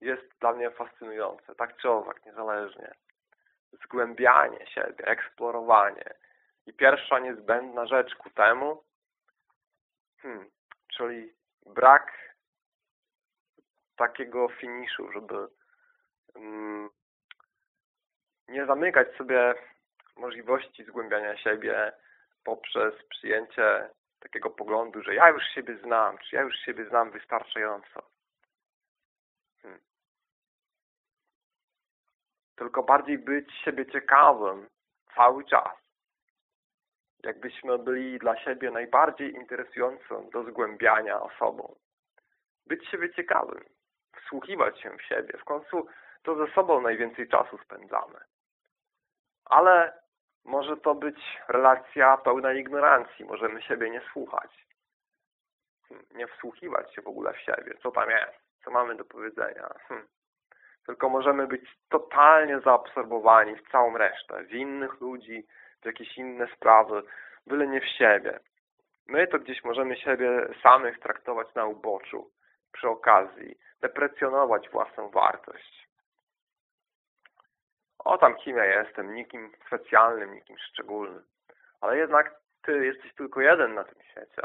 [SPEAKER 1] jest dla mnie fascynujące, tak czy owak, niezależnie. Zgłębianie siebie, eksplorowanie. I pierwsza niezbędna rzecz ku temu, hmm, czyli brak takiego finiszu, żeby mm, nie zamykać sobie możliwości zgłębiania siebie poprzez przyjęcie takiego poglądu, że ja już siebie znam, czy ja już siebie znam wystarczająco. Hmm. Tylko bardziej być siebie ciekawym cały czas. Jakbyśmy byli dla siebie najbardziej interesującą do zgłębiania osobą. Być siebie ciekawym, wsłuchiwać się w siebie. W końcu to ze sobą najwięcej czasu spędzamy. Ale może to być relacja pełna ignorancji. Możemy siebie nie słuchać. Nie wsłuchiwać się w ogóle w siebie. Co tam jest? Co mamy do powiedzenia? Hm. Tylko możemy być totalnie zaabsorbowani w całą resztę. W innych ludzi, w jakieś inne sprawy. Byle nie w siebie. My to gdzieś możemy siebie samych traktować na uboczu. Przy okazji. Deprecjonować własną wartość o tam kim ja jestem, nikim specjalnym, nikim szczególnym. Ale jednak ty jesteś tylko jeden na tym świecie.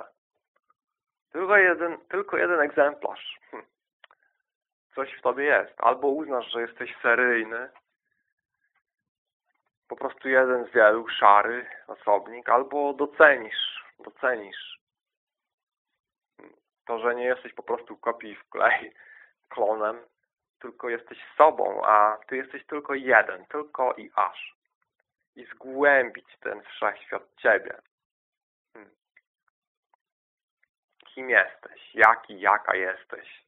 [SPEAKER 1] Tylko jeden, tylko jeden egzemplarz. Hm. Coś w tobie jest. Albo uznasz, że jesteś seryjny, po prostu jeden z wielu, szary osobnik, albo docenisz, docenisz hm. to, że nie jesteś po prostu kopii w klej, klonem, tylko jesteś sobą, a Ty jesteś tylko jeden, tylko i aż. I zgłębić ten wszechświat Ciebie. Hmm. Kim jesteś? Jaki, jaka jesteś?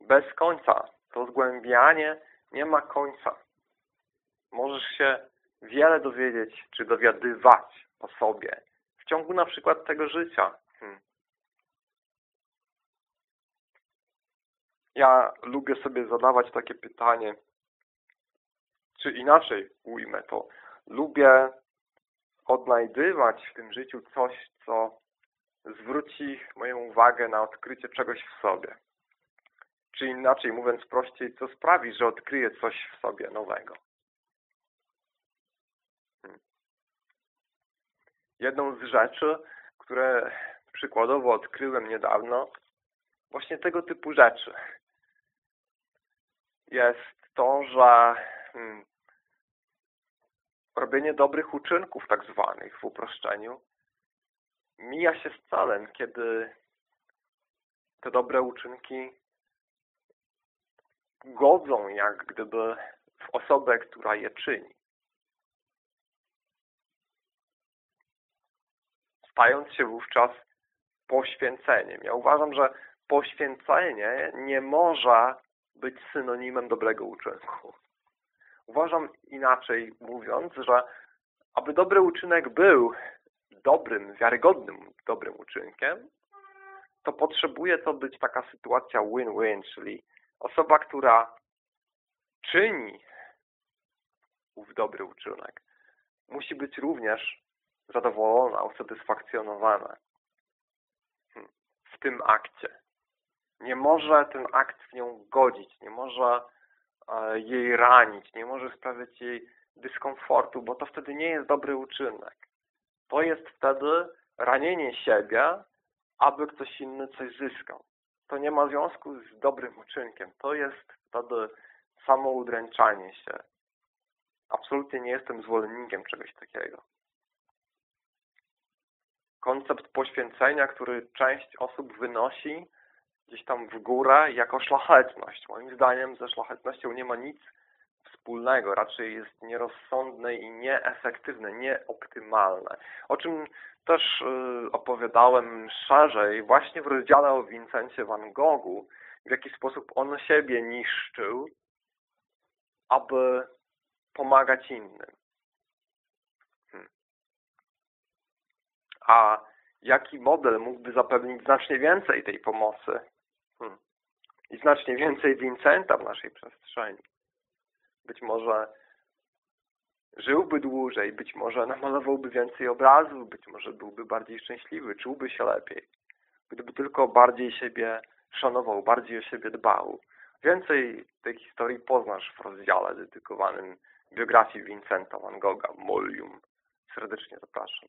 [SPEAKER 1] Bez końca. To zgłębianie nie ma końca. Możesz się wiele dowiedzieć, czy dowiadywać o sobie w ciągu na przykład tego życia. Hmm. Ja lubię sobie zadawać takie pytanie, czy inaczej ujmę to, lubię odnajdywać w tym życiu coś, co zwróci moją uwagę na odkrycie czegoś w sobie. Czy inaczej mówiąc prościej, co sprawi, że odkryję coś w sobie nowego. Hmm. Jedną z rzeczy, które przykładowo odkryłem niedawno, właśnie tego typu rzeczy jest to, że hmm, robienie dobrych uczynków tak zwanych w uproszczeniu mija się z celem, kiedy te dobre uczynki godzą jak gdyby w osobę, która je czyni. Stając się wówczas poświęceniem. Ja uważam, że poświęcenie nie może być synonimem dobrego uczynku. Uważam inaczej mówiąc, że aby dobry uczynek był dobrym, wiarygodnym dobrym uczynkiem, to potrzebuje to być taka sytuacja win-win, czyli osoba, która czyni ów dobry uczynek, musi być również zadowolona, usatysfakcjonowana w tym akcie nie może ten akt w nią godzić, nie może e, jej ranić, nie może sprawiać jej dyskomfortu, bo to wtedy nie jest dobry uczynek. To jest wtedy ranienie siebie, aby ktoś inny coś zyskał. To nie ma związku z dobrym uczynkiem. To jest wtedy samoudręczanie się. Absolutnie nie jestem zwolennikiem czegoś takiego. Koncept poświęcenia, który część osób wynosi gdzieś tam w górę jako szlachetność. Moim zdaniem ze szlachetnością nie ma nic wspólnego, raczej jest nierozsądne i nieefektywne, nieoptymalne. O czym też y, opowiadałem szerzej właśnie w rozdziale o Vincencie Van Goghu, w jaki sposób on siebie niszczył, aby pomagać innym. Hmm. A jaki model mógłby zapewnić znacznie więcej tej pomocy hmm. i znacznie więcej Vincenta w naszej przestrzeni? Być może żyłby dłużej, być może namalowałby więcej obrazów, być może byłby bardziej szczęśliwy, czułby się lepiej. Gdyby tylko bardziej siebie szanował, bardziej o siebie dbał. Więcej tej historii poznasz w rozdziale dedykowanym biografii Vincenta van Gogha, Molium. Serdecznie zapraszam.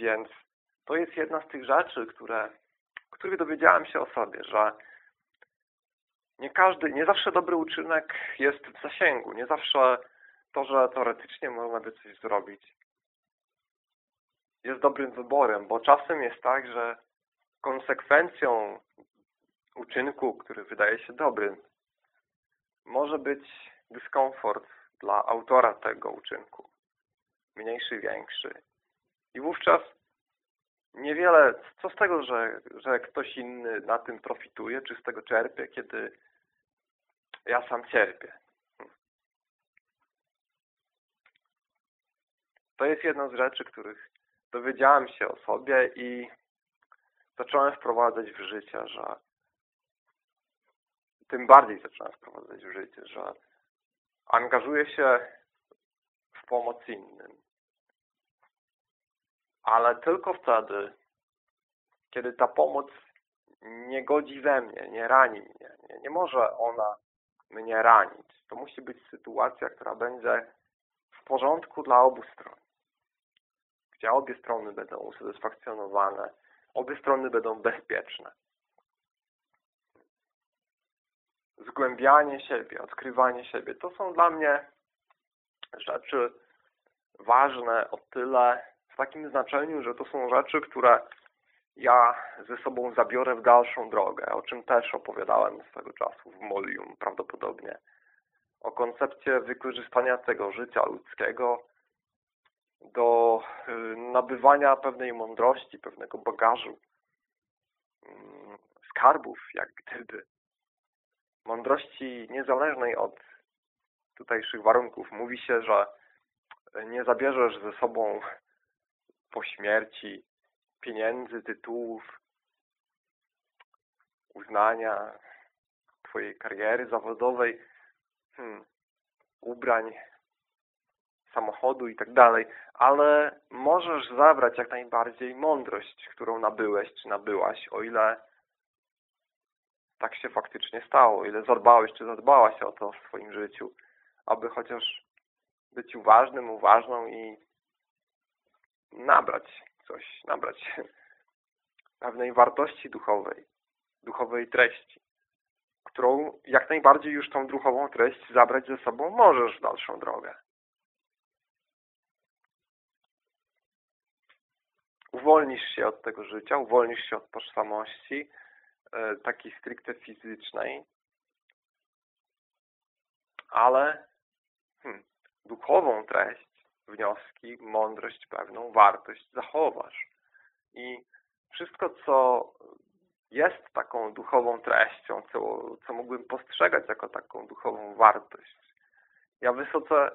[SPEAKER 1] Więc to jest jedna z tych rzeczy, które, których dowiedziałem się o sobie, że nie każdy, nie zawsze dobry uczynek jest w zasięgu. Nie zawsze to, że teoretycznie można by coś zrobić, jest dobrym wyborem, bo czasem jest tak, że konsekwencją uczynku, który wydaje się dobrym, może być dyskomfort dla autora tego uczynku. Mniejszy, większy. I wówczas niewiele, co z tego, że, że ktoś inny na tym profituje, czy z tego czerpie, kiedy ja sam cierpię. To jest jedna z rzeczy, których dowiedziałem się o sobie i zacząłem wprowadzać w życie, że tym bardziej zacząłem wprowadzać w życie, że angażuję się w pomoc innym. Ale tylko wtedy, kiedy ta pomoc nie godzi we mnie, nie rani mnie. Nie, nie może ona mnie ranić. To musi być sytuacja, która będzie w porządku dla obu stron. Gdzie obie strony będą usatysfakcjonowane, obie strony będą bezpieczne. Zgłębianie siebie, odkrywanie siebie, to są dla mnie rzeczy ważne o tyle w takim znaczeniu, że to są rzeczy, które ja ze sobą zabiorę w dalszą drogę, o czym też opowiadałem swego czasu w Molium prawdopodobnie. O koncepcie wykorzystania tego życia ludzkiego do y, nabywania pewnej mądrości, pewnego bagażu, mm, skarbów, jak gdyby. Mądrości niezależnej od tutejszych warunków. Mówi się, że nie zabierzesz ze sobą po śmierci pieniędzy, tytułów, uznania, Twojej kariery zawodowej, hmm, ubrań, samochodu i tak dalej, ale możesz zabrać jak najbardziej mądrość, którą nabyłeś czy nabyłaś, o ile tak się faktycznie stało, ile zadbałeś czy zadbałaś o to w swoim życiu, aby chociaż być uważnym, uważną i nabrać coś, nabrać [laughs] pewnej wartości duchowej, duchowej treści, którą jak najbardziej już tą duchową treść zabrać ze sobą możesz w dalszą drogę. Uwolnisz się od tego życia, uwolnisz się od tożsamości, e, takiej stricte fizycznej, ale hmm, duchową treść wnioski, mądrość pewną, wartość zachowasz. I wszystko, co jest taką duchową treścią, co, co mógłbym postrzegać jako taką duchową wartość, ja wysoce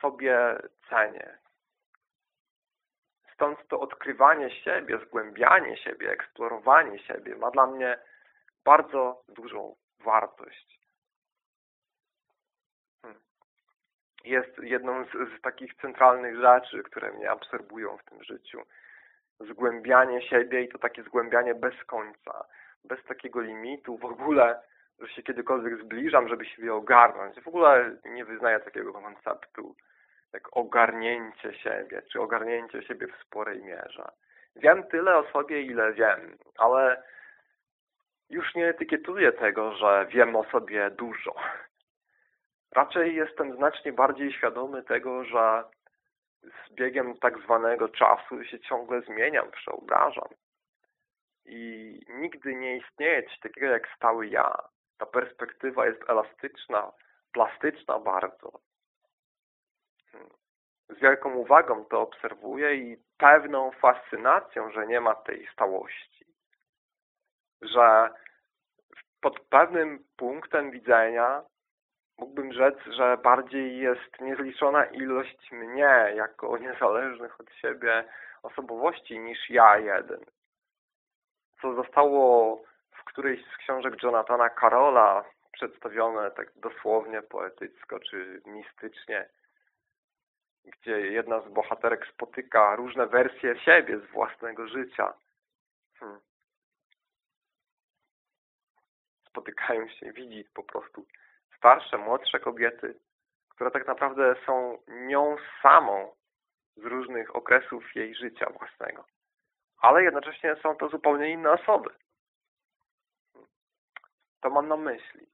[SPEAKER 1] sobie cenię. Stąd to odkrywanie siebie, zgłębianie siebie, eksplorowanie siebie ma dla mnie bardzo dużą wartość. Jest jedną z, z, takich centralnych rzeczy, które mnie absorbują w tym życiu. Zgłębianie siebie i to takie zgłębianie bez końca, bez takiego limitu, w ogóle, że się kiedykolwiek zbliżam, żeby siebie ogarnąć. W ogóle nie wyznaję takiego konceptu. jak ogarnięcie siebie, czy ogarnięcie siebie w sporej mierze. Wiem tyle o sobie, ile wiem, ale już nie etykietuję tego, że wiem o sobie dużo. Raczej jestem znacznie bardziej świadomy tego, że z biegiem tak zwanego czasu się ciągle zmieniam, przeobrażam. I nigdy nie istnieje coś takiego jak stały ja. Ta perspektywa jest elastyczna, plastyczna bardzo. Z wielką uwagą to obserwuję i pewną fascynacją, że nie ma tej stałości. Że pod pewnym punktem widzenia mógłbym rzec, że bardziej jest niezliczona ilość mnie jako niezależnych od siebie osobowości niż ja jeden. Co zostało w którejś z książek Jonathana Carola przedstawione tak dosłownie, poetycko czy mistycznie, gdzie jedna z bohaterek spotyka różne wersje siebie z własnego życia. Hmm. Spotykają się, widzi po prostu starsze, młodsze kobiety, które tak naprawdę są nią samą z różnych okresów jej życia własnego. Ale jednocześnie są to zupełnie inne osoby. To mam na myśli.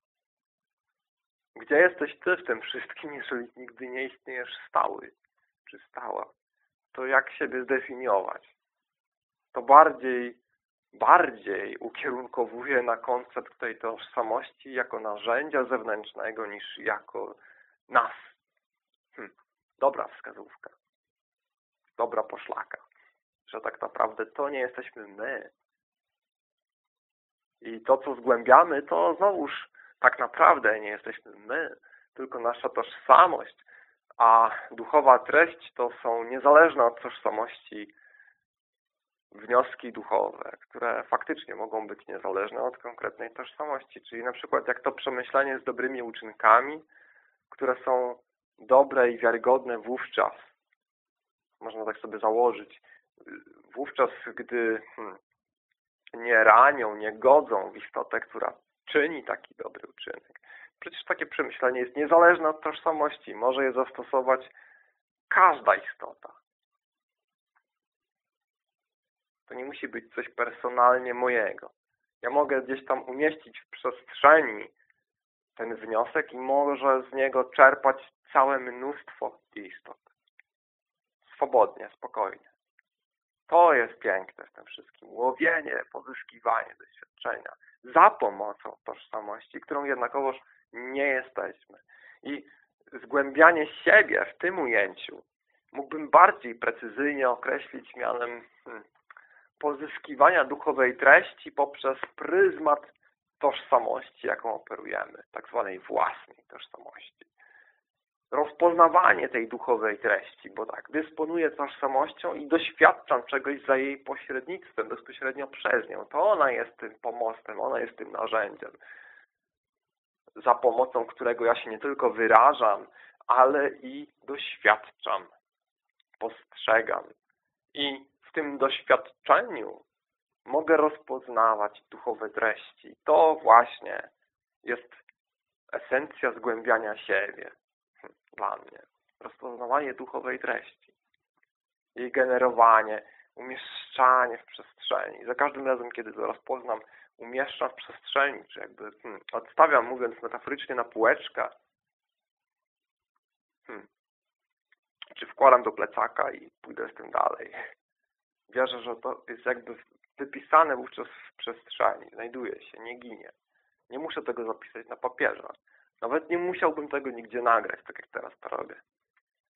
[SPEAKER 1] Gdzie jesteś Ty w tym wszystkim, jeżeli nigdy nie istniejesz stały czy stała? To jak siebie zdefiniować? To bardziej bardziej ukierunkowuje na koncept tej tożsamości jako narzędzia zewnętrznego niż jako nas. Hm. Dobra wskazówka. Dobra poszlaka. Że tak naprawdę to nie jesteśmy my. I to, co zgłębiamy, to znowuż tak naprawdę nie jesteśmy my, tylko nasza tożsamość, a duchowa treść to są niezależne od tożsamości wnioski duchowe, które faktycznie mogą być niezależne od konkretnej tożsamości. Czyli na przykład jak to przemyślenie z dobrymi uczynkami, które są dobre i wiarygodne wówczas, można tak sobie założyć, wówczas, gdy hmm, nie ranią, nie godzą w istotę, która czyni taki dobry uczynek. Przecież takie przemyślenie jest niezależne od tożsamości. Może je zastosować każda istota. To nie musi być coś personalnie mojego. Ja mogę gdzieś tam umieścić w przestrzeni ten wniosek i może z niego czerpać całe mnóstwo istot. Swobodnie, spokojnie. To jest piękne w tym wszystkim. Łowienie, pozyskiwanie doświadczenia za pomocą tożsamości, którą jednakowoż nie jesteśmy. I zgłębianie siebie w tym ujęciu mógłbym bardziej precyzyjnie określić mianem hmm, pozyskiwania duchowej treści poprzez pryzmat tożsamości, jaką operujemy, tak zwanej własnej tożsamości. Rozpoznawanie tej duchowej treści, bo tak, dysponuję tożsamością i doświadczam czegoś za jej pośrednictwem, bezpośrednio przez nią. To ona jest tym pomostem, ona jest tym narzędziem, za pomocą którego ja się nie tylko wyrażam, ale i doświadczam, postrzegam i w tym doświadczeniu mogę rozpoznawać duchowe treści. To właśnie jest esencja zgłębiania siebie dla mnie. Rozpoznawanie duchowej treści. Jej generowanie, umieszczanie w przestrzeni. Za każdym razem, kiedy to rozpoznam, umieszczam w przestrzeni, czy jakby hmm, odstawiam, mówiąc metaforycznie, na półeczkę, hmm, czy wkładam do plecaka i pójdę z tym dalej wierzę, że to jest jakby wypisane wówczas w przestrzeni, znajduje się, nie ginie. Nie muszę tego zapisać na papierze. Nawet nie musiałbym tego nigdzie nagrać, tak jak teraz to robię.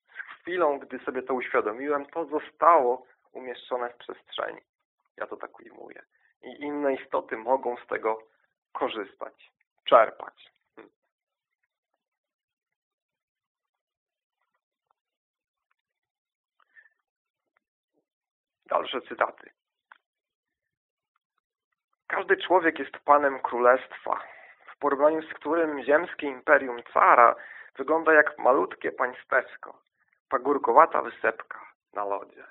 [SPEAKER 1] Z chwilą, gdy sobie to uświadomiłem, to zostało umieszczone w przestrzeni. Ja to tak ujmuję. I inne istoty mogą z tego korzystać, czerpać. Dalsze cytaty. Każdy człowiek jest panem królestwa, w porównaniu z którym ziemskie imperium cara wygląda jak malutkie państeczko, pagórkowata wysepka na lodzie.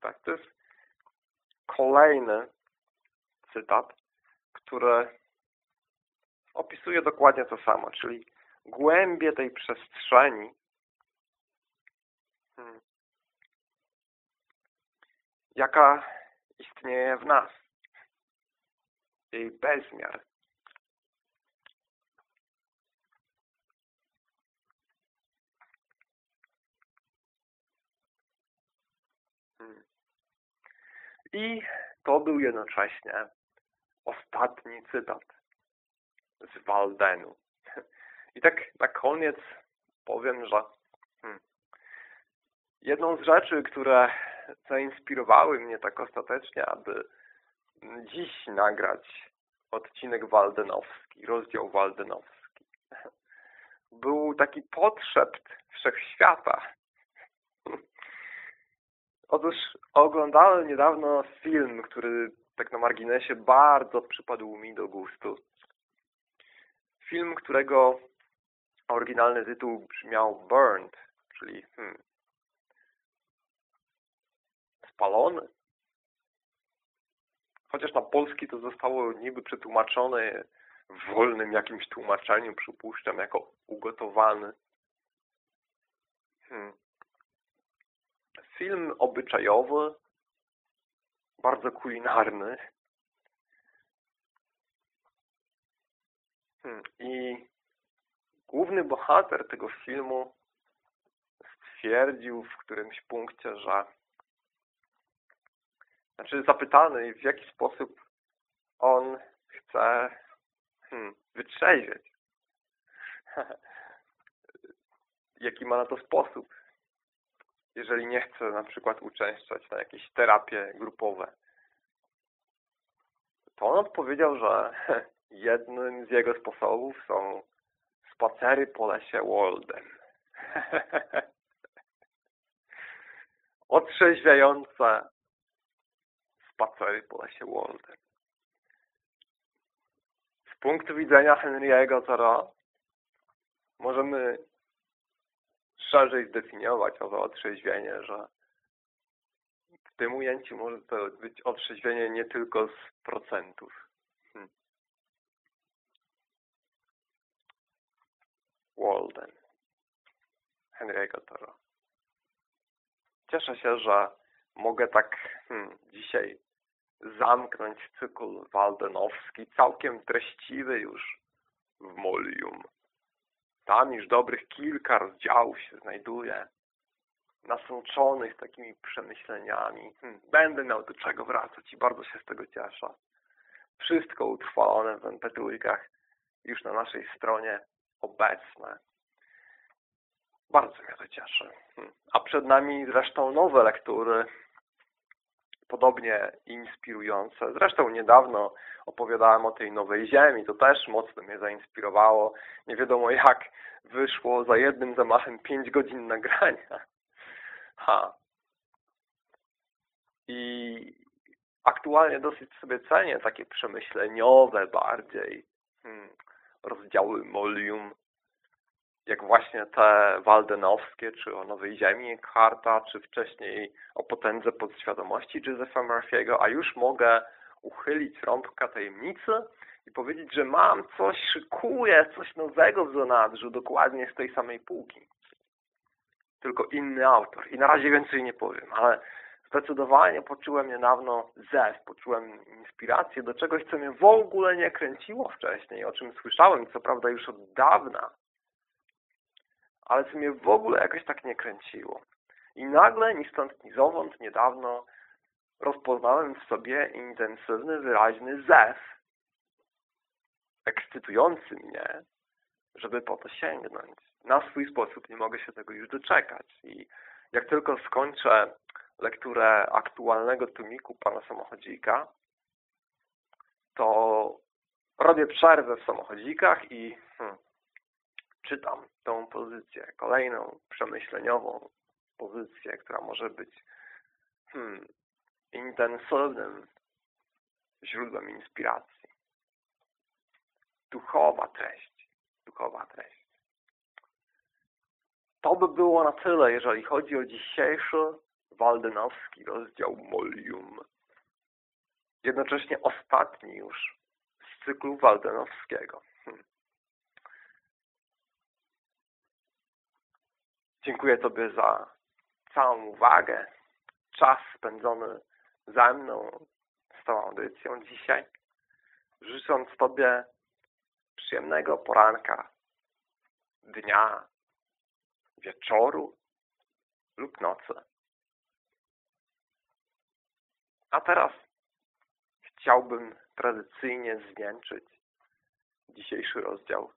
[SPEAKER 1] Tak, to jest kolejny cytat, który opisuje dokładnie to samo, czyli głębie tej przestrzeni, hmm, jaka istnieje w nas, jej bezmiar. Hmm. I to był jednocześnie ostatni cytat z Waldenu. I tak na koniec powiem, że hmm, jedną z rzeczy, które zainspirowały mnie tak ostatecznie, aby dziś nagrać odcinek waldenowski, rozdział waldenowski, był taki podszept wszechświata. Otóż oglądałem niedawno film, który tak na marginesie bardzo przypadł mi do gustu. Film, którego oryginalny tytuł brzmiał Burned, czyli hmm, spalony. Chociaż na polski to zostało niby przetłumaczone w wolnym jakimś tłumaczeniu, przypuszczam, jako ugotowany. Hmm. Film obyczajowy, bardzo kulinarny. Hmm. I główny bohater tego filmu stwierdził w którymś punkcie, że znaczy zapytany, w jaki sposób on chce hmm, wytrzeźwieć. [laughs] jaki ma na to sposób, jeżeli nie chce na przykład uczęszczać na jakieś terapie grupowe. To on odpowiedział, że [laughs] jednym z jego sposobów są spacery po lesie Waldem. [laughs] Otrzeźwiające spacery po lesie Waldem. Z punktu widzenia Henry'ego Thoreau możemy szerzej zdefiniować owe otrzeźwienie, że w tym ujęciu może to być otrzeźwienie nie tylko z procentów. Hmm. Walden. Henry'ego Thoreau. Cieszę się, że mogę tak hmm, dzisiaj zamknąć cykl waldenowski, całkiem treściwy już w Molium. Tam już dobrych kilka rozdziałów się znajduje, nasączonych takimi przemyśleniami. Hmm, będę miał do czego wracać i bardzo się z tego cieszę. Wszystko utrwalone w mp już na naszej stronie obecne. Bardzo mnie to cieszy. Hmm. A przed nami zresztą nowe lektury, podobnie inspirujące. Zresztą niedawno opowiadałem o tej nowej ziemi, to też mocno mnie zainspirowało. Nie wiadomo jak wyszło za jednym zamachem 5 godzin nagrania. Ha. I aktualnie dosyć sobie cenię takie przemyśleniowe bardziej hmm, rozdziały Molium, jak właśnie te waldenowskie, czy o Nowej Ziemi Karta, czy wcześniej o potędze podświadomości Josepha Murphy'ego, a już mogę uchylić rąbka tajemnicy i powiedzieć, że mam coś, szykuję coś nowego w zanadrzu, dokładnie z tej samej półki. Tylko inny autor. I na razie więcej nie powiem, ale zdecydowanie poczułem niedawno zew, poczułem inspirację do czegoś, co mnie w ogóle nie kręciło wcześniej, o czym słyszałem, co prawda już od dawna, ale co mnie w ogóle jakoś tak nie kręciło. I nagle, ni stąd, ni zowąd, niedawno rozpoznałem w sobie intensywny, wyraźny zew, ekscytujący mnie, żeby po to sięgnąć. Na swój sposób nie mogę się tego już doczekać. I jak tylko skończę lekturę aktualnego tomiku pana samochodzika, to robię przerwę w samochodzikach i hmm, czytam tą pozycję, kolejną przemyśleniową pozycję, która może być hmm, intensywnym źródłem inspiracji. Duchowa treść. Duchowa treść. To by było na tyle, jeżeli chodzi o dzisiejszy waldenowski rozdział Molium. Jednocześnie ostatni już z cyklu waldenowskiego. Hmm. Dziękuję Tobie za całą uwagę, czas spędzony ze mną z tą audycją dzisiaj. Życząc Tobie przyjemnego poranka, dnia, wieczoru lub nocy. A teraz chciałbym tradycyjnie zwieńczyć dzisiejszy rozdział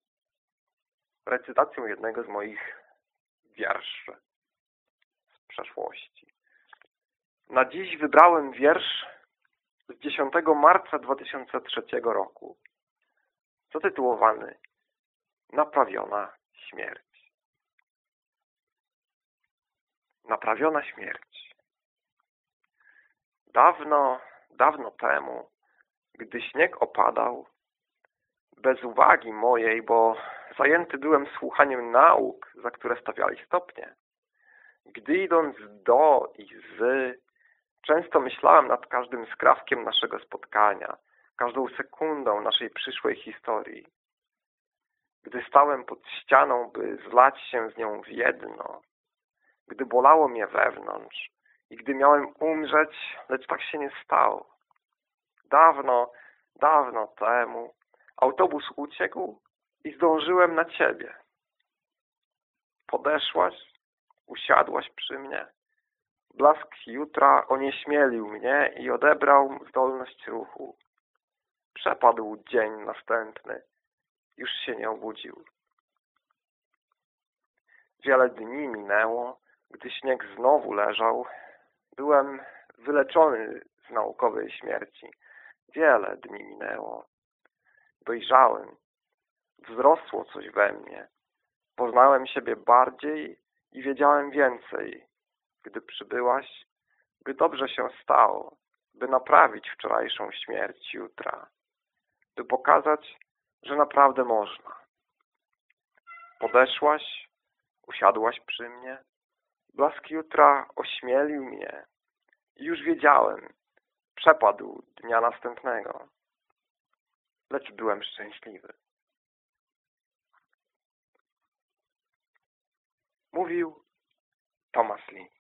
[SPEAKER 1] recytacją jednego z moich wierszy z przeszłości. Na dziś wybrałem wiersz z 10 marca 2003 roku, zatytułowany Naprawiona śmierć. Naprawiona śmierć. Dawno, dawno temu, gdy śnieg opadał, bez uwagi mojej, bo zajęty byłem słuchaniem nauk, za które stawiali stopnie. Gdy idąc do i z, często myślałem nad każdym skrawkiem naszego spotkania, każdą sekundą naszej przyszłej historii. Gdy stałem pod ścianą, by zlać się z nią w jedno, gdy bolało mnie wewnątrz i gdy miałem umrzeć, lecz tak się nie stało. Dawno, dawno temu autobus uciekł i zdążyłem na ciebie. Podeszłaś, usiadłaś przy mnie. Blask jutra onieśmielił mnie i odebrał zdolność ruchu. Przepadł dzień następny. Już się nie obudził. Wiele dni minęło, gdy śnieg znowu leżał. Byłem wyleczony z naukowej śmierci. Wiele dni minęło. Dojrzałem. Wzrosło coś we mnie. Poznałem siebie bardziej i wiedziałem więcej. Gdy przybyłaś, by dobrze się stało, by naprawić wczorajszą śmierć jutra, by pokazać, że naprawdę można. Podeszłaś, usiadłaś przy mnie, blask jutra ośmielił mnie i już wiedziałem, przepadł dnia następnego lecz byłem szczęśliwy. morreu Thomas Lynn.